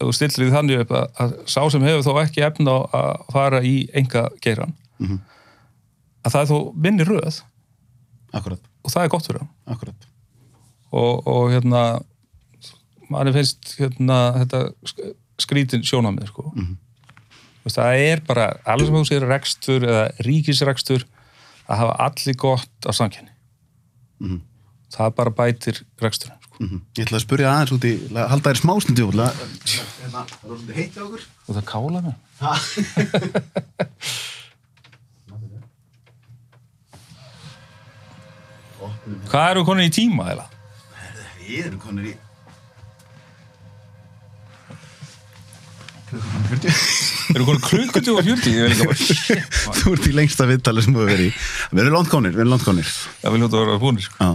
þú stillir því þannig upp að, að sá sem hefur þó ekki efna að fara í enga geiran, mm -hmm. að það er þó minni röð Akkurat. og það er gott fyrir hann. Og, og hérna, manni finnst hérna, þetta skrítin sjónamið sko. Mm -hmm það er bara, alveg sem þú segir rekstur eða ríkisrekstur að hafa allir gott á samkynni mm -hmm. það bara bætir reksturinn sko. mm -hmm. Ég ætla að spurja aðeins út í halda þér smásnundi hérna, það er á okkur og það kála mér Hvað eru konið í tíma eða? Ég eru konið í 40 Eru konur klukkutíu og 40? Þú ert í lengsta viðtali sem þú hefur verið í Við erum landkonir, við erum landkonir Já, við ljóta að vera búinir sko.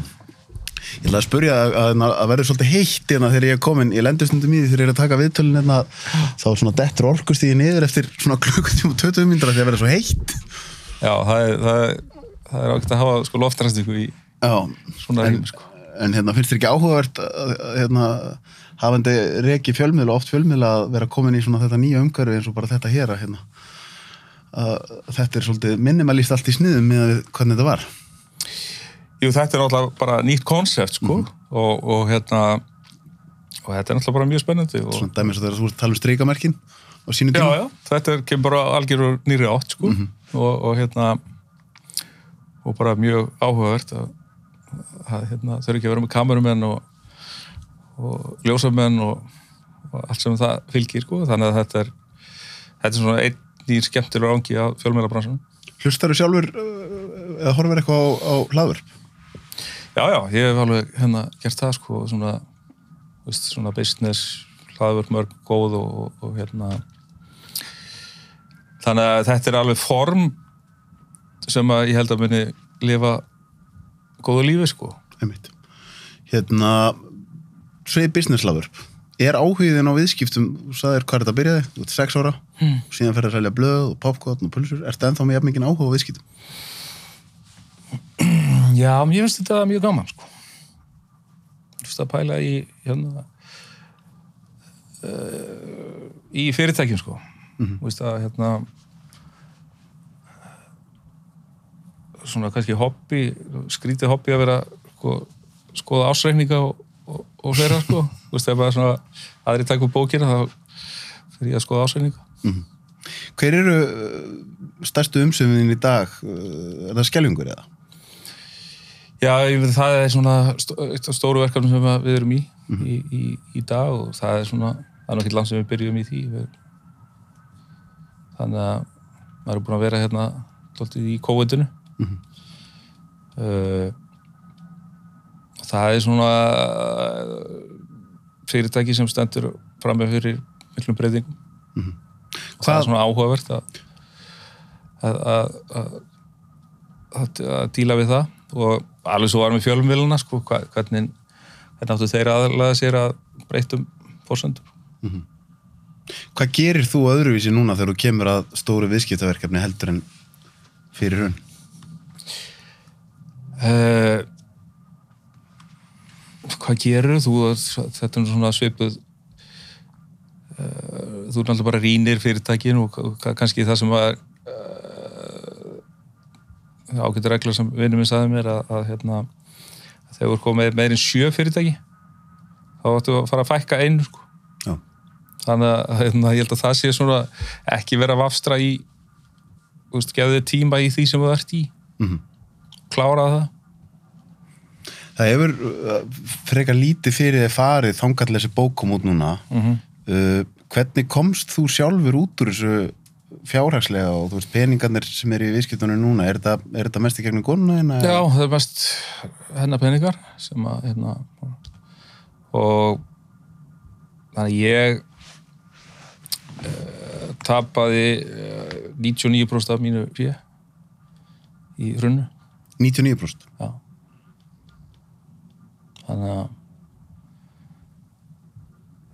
Ég ætla að spurja að, að, að verður svolítið heitt hérna þegar ég er komin, ég lendur stundum í því þegar ég er að taka viðtölin hérna, þá svona dettur orkustíði niður eftir svona klukkutíu og 20 mindra því að verður svo heitt Já, það er það er, það er ákveðt að hafa sko loftræstingu í Já, svona rými sko. En hérna finnst þér ekki áhugavert hérna hafandi reki fjölmiðla og oft fjölmiðla að vera komin í svona þetta nýja umhverfi eins og bara þetta hér að hérna þetta er svolítið minimalist allt í sniðum með hvernig þetta var Jú, þetta er náttúrulega bara nýtt konsept sko mm -hmm. og, og hérna og þetta er náttúrulega bara mjög spennandi og... Svona dæmis að það er að tala um streikamerkin á sínu tíma Já, já, þetta er, kemur bara algjörur nýri átt sko mm -hmm. og, og hérna og bara mjög áhugavert að, að hérna, þau eru ekki að vera með kamerumenn og og ljósamenn og, og allt sem það fylgir sko. þannig að þetta er, þetta er svona einn nýjir skemmtilegur ángi á fjölmjölabransunum Hlustar þú sjálfur uh, eða horfur eitthvað á, á hlaður? Já, já, ég hef alveg hérna gert það sko, svona, veist, svona business hlaður mörg góð og, og hérna þannig að þetta er alveg form sem að ég held að muni lifa góðu lífi sko einmitt. Hérna, svið businesslafur. Er áhugðin á viðskiptum, þú sagðir hvað er þetta byrjaði, þú ert sex ára, Hmm. og síðan fyrir að selja blöð og popcorn og pulsur. Er þetta ennþá jafn mikið áhuga á viðskiptum? Já, mér finnst þetta mjög gaman sko. Þú veist að pæla í hérna uh, í fyrirtækjum sko. Þú veist að hérna svona kannski hobby skrítið hobby að vera sko, skoða ásreikninga og, og, og fleira sko. Þú veist, ef maður svona aðri takk upp bókina þá fyrir ég að skoða ásreikninga. Hver eru uh, stærstu umsöfnin í dag? Uh, Er það skelvingur eða? Já, veit, það er svona eitt af stóru verkefnum sem við erum í, í, í í dag og það er svona það er nokkið langt sem við byrjum í því við, þannig að maður er búin að vera hérna í COVID-inu uh, og það er svona uh, fyrirtæki sem stendur fram með fyrir miklum breytingum. Og það Hvað- er svona áhugavert að að, díla við það. Og alveg svo var með fjölumviluna sko, hvernig, áttu þeir aðlaða sér að breytum fórsöndur Hvað gerir þú öðruvísi núna þegar þú kemur að stóru viðskiptaverkefni heldur en fyrir raun? uh, Hvað gerur þú? Þetta er svona svipuð uh, þú náttúrulega bara rínir fyrirtækin og ka- kannski það sem var uh, ágættur regla sem vinnum minn sagði mér að, að hérna, þegar þú er komið meirinn sjö fyrirtæki þá áttu að fara að fækka einu sko. Þannig að hérna, ég held að það sé svona ekki vera vafstra í gefðu þér tíma í því sem þú ert í Mhm. klára það Það hefur uh, frekar lítið fyrir þið farið þangarlega þessi bók kom út núna. mm Uh, hvernig komst þú sjálfur út úr þessu fjárhagslega og þú veist peningarnir sem eru í viðskiptunum núna, er þetta, er þetta mest í gegnum þína? Já, það er mest hennar peningar sem að hérna, og þannig að ég uh, tapaði uh, 99% af mínu fjö í hrunnu 99%. Já. Þannig að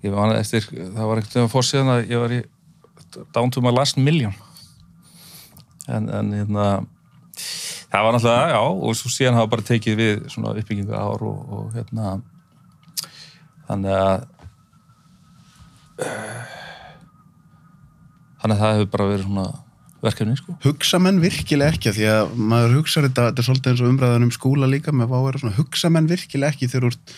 ég var eftir, það var ekkert að fórsíðan að ég var í down to my last million. En, en hérna það var náttúrulega, já, og svo síðan hafa bara tekið við svona uppbyggingu ár og, og hérna þannig að eh, þannig að það hefur bara verið svona verkefni, sko Hugsa menn virkilega ekki, því að maður hugsa þetta, þetta er svolítið eins og umræðan um skúla líka með váver og svona, hugsa menn virkilega ekki þegar þú ert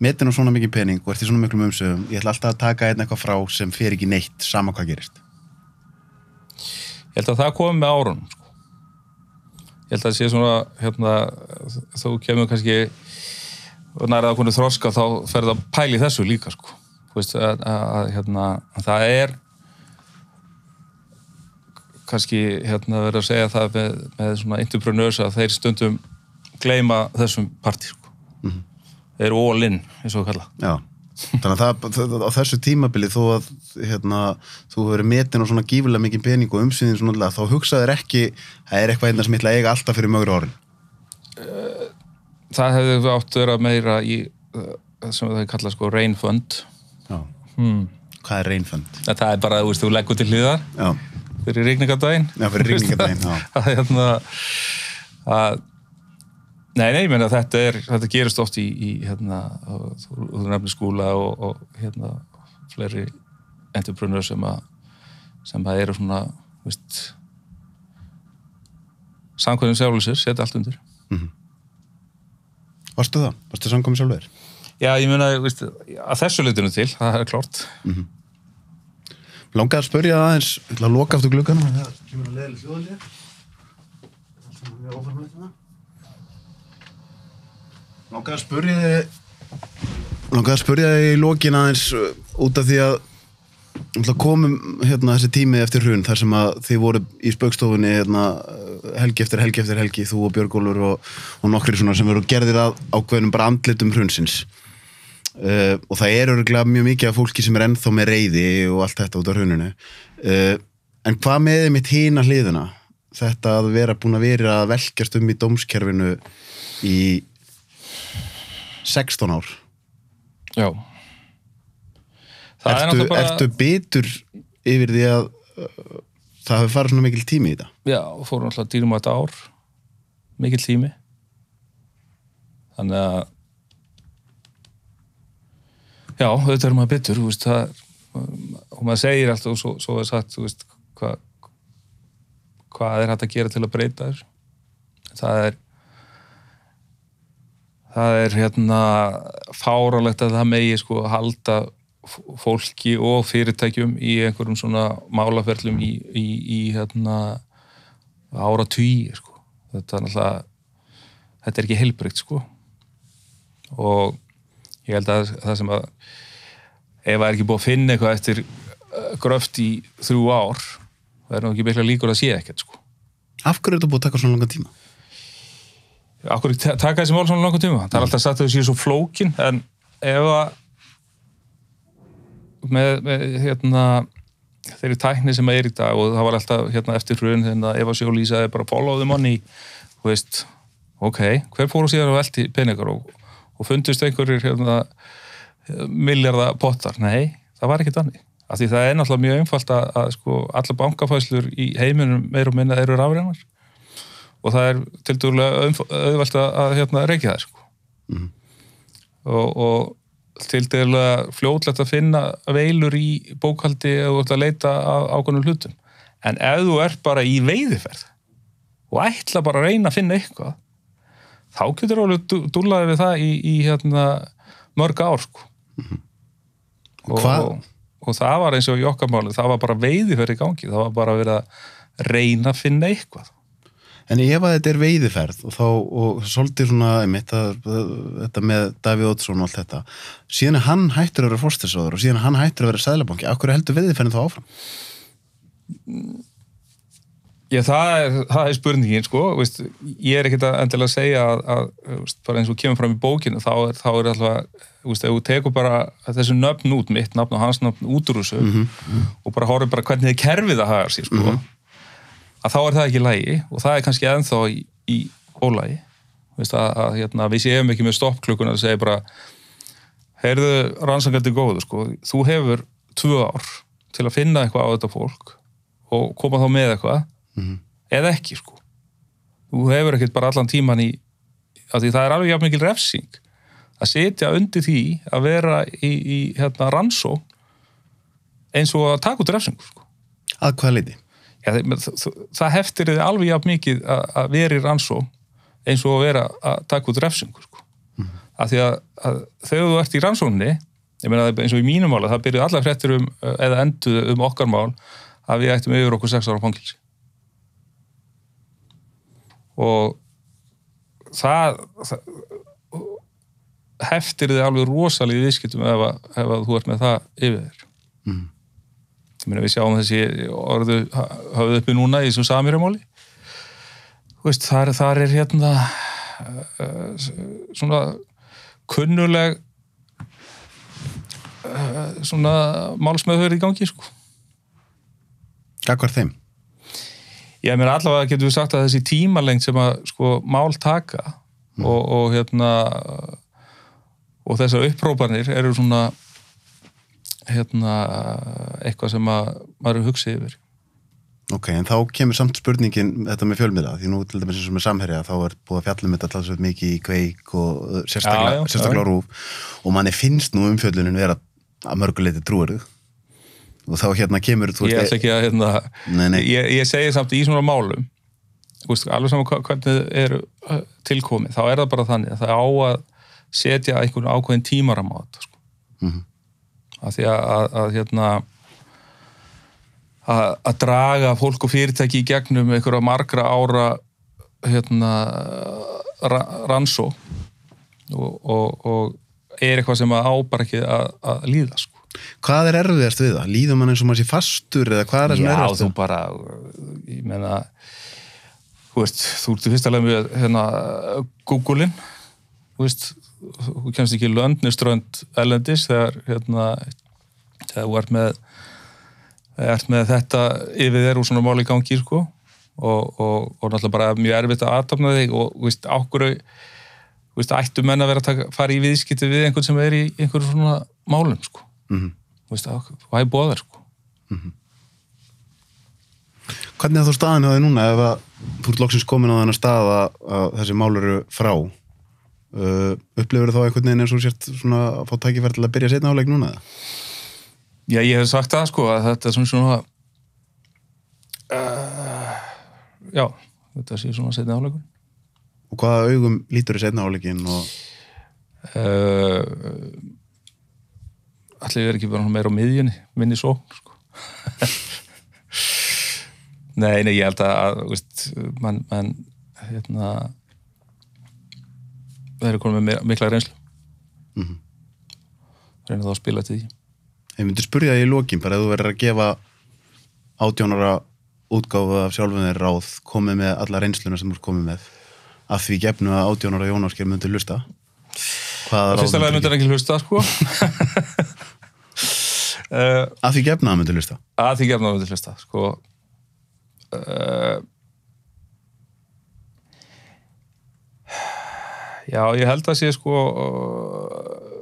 metin á svona mikið pening og ert í svona miklum umsöðum, ég ætla alltaf að taka einn eitthvað frá sem fer ekki neitt, sama hvað gerist. Ég held að það komi með árunum sko. Ég held að það sé svona hérna, þú kemur kannski og nærið að konu þroska þá ferði að pæli þessu líka sko. Þú veist, að, að, að, hérna, að það er kannski hérna, verið að segja það með, með svona entrepreneurs að þeir stundum gleyma þessum partí sko. þeir eru all in eins og kalla Já, þannig að það, það, á þessu tímabili þó að hérna, þú hefur verið metin á svona gífulega mikið pening og umsýðin svona alltaf, þá hugsaður ekki, það er eitthvað einna sem ég ætla að eiga alltaf fyrir mögur árin. það hefði átt að vera meira í uh, sem það kalla sko rain fund Já. hmm. Hvað er reynfönd? Það er bara, þú veist, þú leggur til hliðar Já, fyrir rigningadaginn. Já, fyrir rigningadaginn, já. hérna, að, nei, nei, ég meina þetta er, þetta gerist oft í, í hérna, þú, nefnir skúla og, og hérna, fleiri entrepreneur sem að, sem að eru svona, veist, samkvæðin sjálflisir, setja allt undir. Varstu það? Varstu samkomið sjálfur? Já, ég meina, veist, að þessu litinu til, það er klárt. Langaði að spörja það aðeins, ég ætla að loka aftur glugganum. Það kemur að leiðileg hljóðalíð. Langaði að spörja þig, langaði að spörja þig í lokin aðeins uh, út af því að komum hérna þessi tími eftir hrun þar sem að þið voru í spaukstofunni hérna, uh, helgi eftir helgi eftir helgi, þú og Björgólfur og, og nokkri svona sem voru gerðir að ákveðnum bara andlitum hrunsins. Uh, og það er örgulega mjög mikið af fólki sem er ennþá með reyði og allt þetta út af hruninu uh, En hvað með mitt hína hliðina? Þetta að vera búin að vera að velkjast um í dómskerfinu í 16 ár. Já. Það er Ertu, náttúrulega bara... ertu bitur yfir því að uh, það hafi farið svona mikil tími í þetta? Já, fórum alltaf dýrum að þetta ár. Mikill tími. Þannig að Já, auðvitað er maður bitur, veist, það og maður segir alltaf og svo, svo er sagt, þú veist, hvað hvað er hægt að gera til að breyta þessu það er það er hérna fáralegt að það megi sko halda fólki og fyrirtækjum í einhverjum svona málaferlum í, í, í hérna ára tugi sko. þetta er náttúrulega þetta er ekki heilbrygt sko og ég held að það sem að ef það er ekki búið að finna eitthvað eftir uh, gröft í þrjú ár það er nú ekki mikla líkur að sé ekkert sko. Af hverju er þetta búið að taka svona langan tíma? Akkur ekki taka þessi mál svona langan tíma? Það er alltaf sagt að þau séu svo flókin en ef að með, með hérna þeirri tækni sem er í dag og það var alltaf hérna eftir hrun hérna Eva Sjó lýsaði bara follow the money þú veist, ok, hver fóru síðan að velti peningar og, og fundist einhverjir hérna milljarða pottar, nei, það var ekki þannig. Af því það er náttúrulega mjög einfalt að, að sko, alla bankafæslur í heiminum meir og minna eru rafreinar og það er til dúrlega auðvelt að, að hérna, reykja það sko. og, og til dúrlega fljótlegt að finna veilur í bókaldi eða þú ert að leita á ákveðnum hlutum. En ef þú ert bara í veiðiferð og ætla bara að reyna að finna eitthvað þá getur alveg dúrlaði við það í, í hérna, mörg ár sko. og, Hvað? og, og það var eins og í okkar máli það var bara veiðiferð í gangi það var bara verið að reyna að finna eitthvað En ef að þetta er veiðiferð og þá, og svolítið svona, einmitt, að, þetta með Davíð Ótsson og allt þetta, síðan er hann hættur að vera fórstisráður og síðan er hann hættur að vera sæðlabanki, hverju heldur veiðiferðin þá áfram? Já, það er, það er spurningin, sko, veist, ég er ekkert að endilega að segja að, að veist, bara eins og kemur fram í bókinu, þá er, þá er alltaf, veist, ef þú tekur bara þessu nöfn út, mitt nafn og hans nafn út úr þessu og bara horfir bara hvernig þið kerfið það hagar sér, sko, að þá er það ekki lægi og það er kannski ennþá í, í ólægi, veist, að, að hérna, við séum ekki með stoppklukuna að segja bara, heyrðu rannsakandi góðu, sko, þú hefur tvö ár til að finna eitthvað á þetta fólk og koma þá með eitthvað eða ekki sko þú hefur ekkert bara allan tíman í af því það er alveg jafn mikil refsing að setja undir því að vera í, í hérna rannsó eins og að taka út refsingu sko. Að hvaða leiti? Já, það, það, heftir þið alveg jafn mikið að, að vera í rannsó eins og að vera að taka út refsingu sko. af því að, að þegar þú ert í rannsókninni ég meina eins og í mínum mála það byrjuð allar fréttir um eða enduð um okkar mál að við ættum yfir okkur sex ára fangilsi og það, það heftir þið alveg rosalið viðskiptum ef, að, ef að þú ert með það yfir þér Mm. ég meina við sjáum þessi orðu hafið uppi núna í þessum samirjámáli veist, þar, þar er hérna uh, svona kunnuleg uh, svona málsmeðhör í gangi sko Gagvar þeim? Ég meina allavega getur við sagt að þessi tímalengt sem að sko mál taka og, og hérna og þessar upprópanir eru svona hérna eitthvað sem að maður hugsið yfir. Ok, en þá kemur samt spurningin þetta með fjölmiðla, því nú til dæmis eins og með samherja þá er búið að fjallum þetta talsveit mikið í kveik og uh, sérstaklega, Já, já, sérstaklega já. rúf og manni finnst nú umfjöllunin vera að mörguleiti trúarðu og þá hérna kemur þú Ég ætla ekki að hérna, Nei, nei. Ég, ég segi samt í svona málum þú veist, alveg saman hvernig þið eru uh, tilkomið, þá er það bara þannig að það á að setja einhvern ákveðin tímaram á þetta sko. Mhm. af því að, að, að hérna að, að draga fólk og fyrirtæki í gegnum einhverja margra ára hérna ra, rannsó og, og, og er eitthvað sem að á bara ekki að, að líða sko. Hvað er erfiðast við það? Líður mann eins og maður sé fastur eða hvað er það sem er Já, erfiðast? þú bara ég meina þú veist, þú ert í fyrsta leið með hérna, Google-in þú veist, þú kemst ekki löndniströnd ellendis þegar hérna, þegar þú ert með ert með þetta yfir þér úr svona máli gangi sko og, og, og náttúrulega bara mjög erfitt að aðtapna þig og þú veist, ákvöru þú veist, ættu menn að vera að taka, fara í viðskipti við einhvern sem er í einhverjum svona málum sko, Mhm. þú veist, hvað er bóðar sko Hvernig er þú staðin á því núna ef að þú ert loksins komin á þennan stað að, að þessi mál eru frá uh, upplifur þá einhvern veginn eins og sért svona að fá tækifæri til að byrja setna áleik núna eða? Já, ég hef sagt það sko að þetta er svona svona uh, já, þetta sé svona setni áleikur og hvaða augum lítur í setna áleikin og uh, allir verið ekki bara meira á miðjunni minni sókn sko. nei, nei, ég held að, að veist, mann man, hérna það eru konum með mi- mikla reynslu Mhm. reyna þá að spila til því ég myndi spurja því í lokin bara ef þú verður að gefa átjónara útgáfu af sjálfum þeir ráð komið með alla reynsluna sem þú ert komið með að því gefnu að átjónara Jónasker myndi lusta hvaða ráð fyrsta lega myndirðu myndir ekki hlusta sko uh, að því gefnu að myndi lusta að því gefna myndir hlusta sko uh, já, ég held að sé sko uh,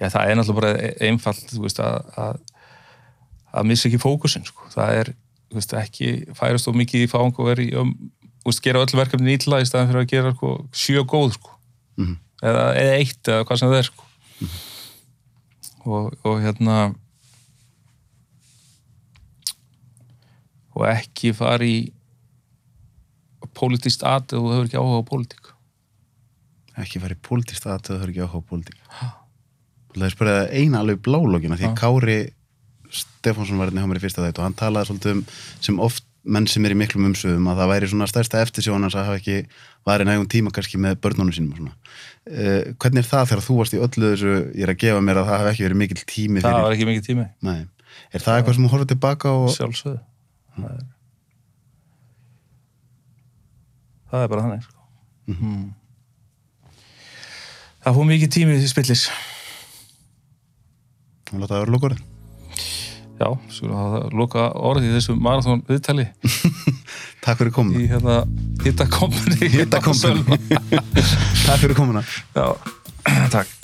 já, það er náttúrulega bara einfalt þú veist að að, að missa ekki fókusin sko. það er þú veist, ekki færast of mikið í fang og vera í um, þú veist, gera öll verkefni ítla í staðan fyrir að gera sko, sjö góð sko. Mhm. eða, eða eitt eða hvað sem það er sko. Og, og hérna og ekki fara í pólitíst að ef þú hefur ekki áhuga á pólitík. Ekki farið pólitíst að þau þurfi ekki áhuga á pólitík. Það er spyrðið eina alveg blálógina því. Kári Stefánsson var hérna hjá mér í fyrsta þætt og hann talaði svolítið um sem oft menn sem er í miklum umsöfum að það væri svona stærsta eftirsjón hans að hafa ekki varið nægum tíma kannski með börnunum sínum og svona. Uh, hvernig er það þegar þú varst í öllu þessu, ég er að gefa mér að það hafi ekki verið mikil tími það var ekki mikið tími nei, er það eitthvað sem þú horfður tilbaka og sjálfsögðu það er það er bara þannig sko. mm. það fór mikið tími í spillis og láta það vera lókurinn? Já, skulum það loka orðið í þessu marathón viðtali Takk fyrir komuna. í hérna hitta kompani Hitta Company. Takk fyrir komuna. já, takk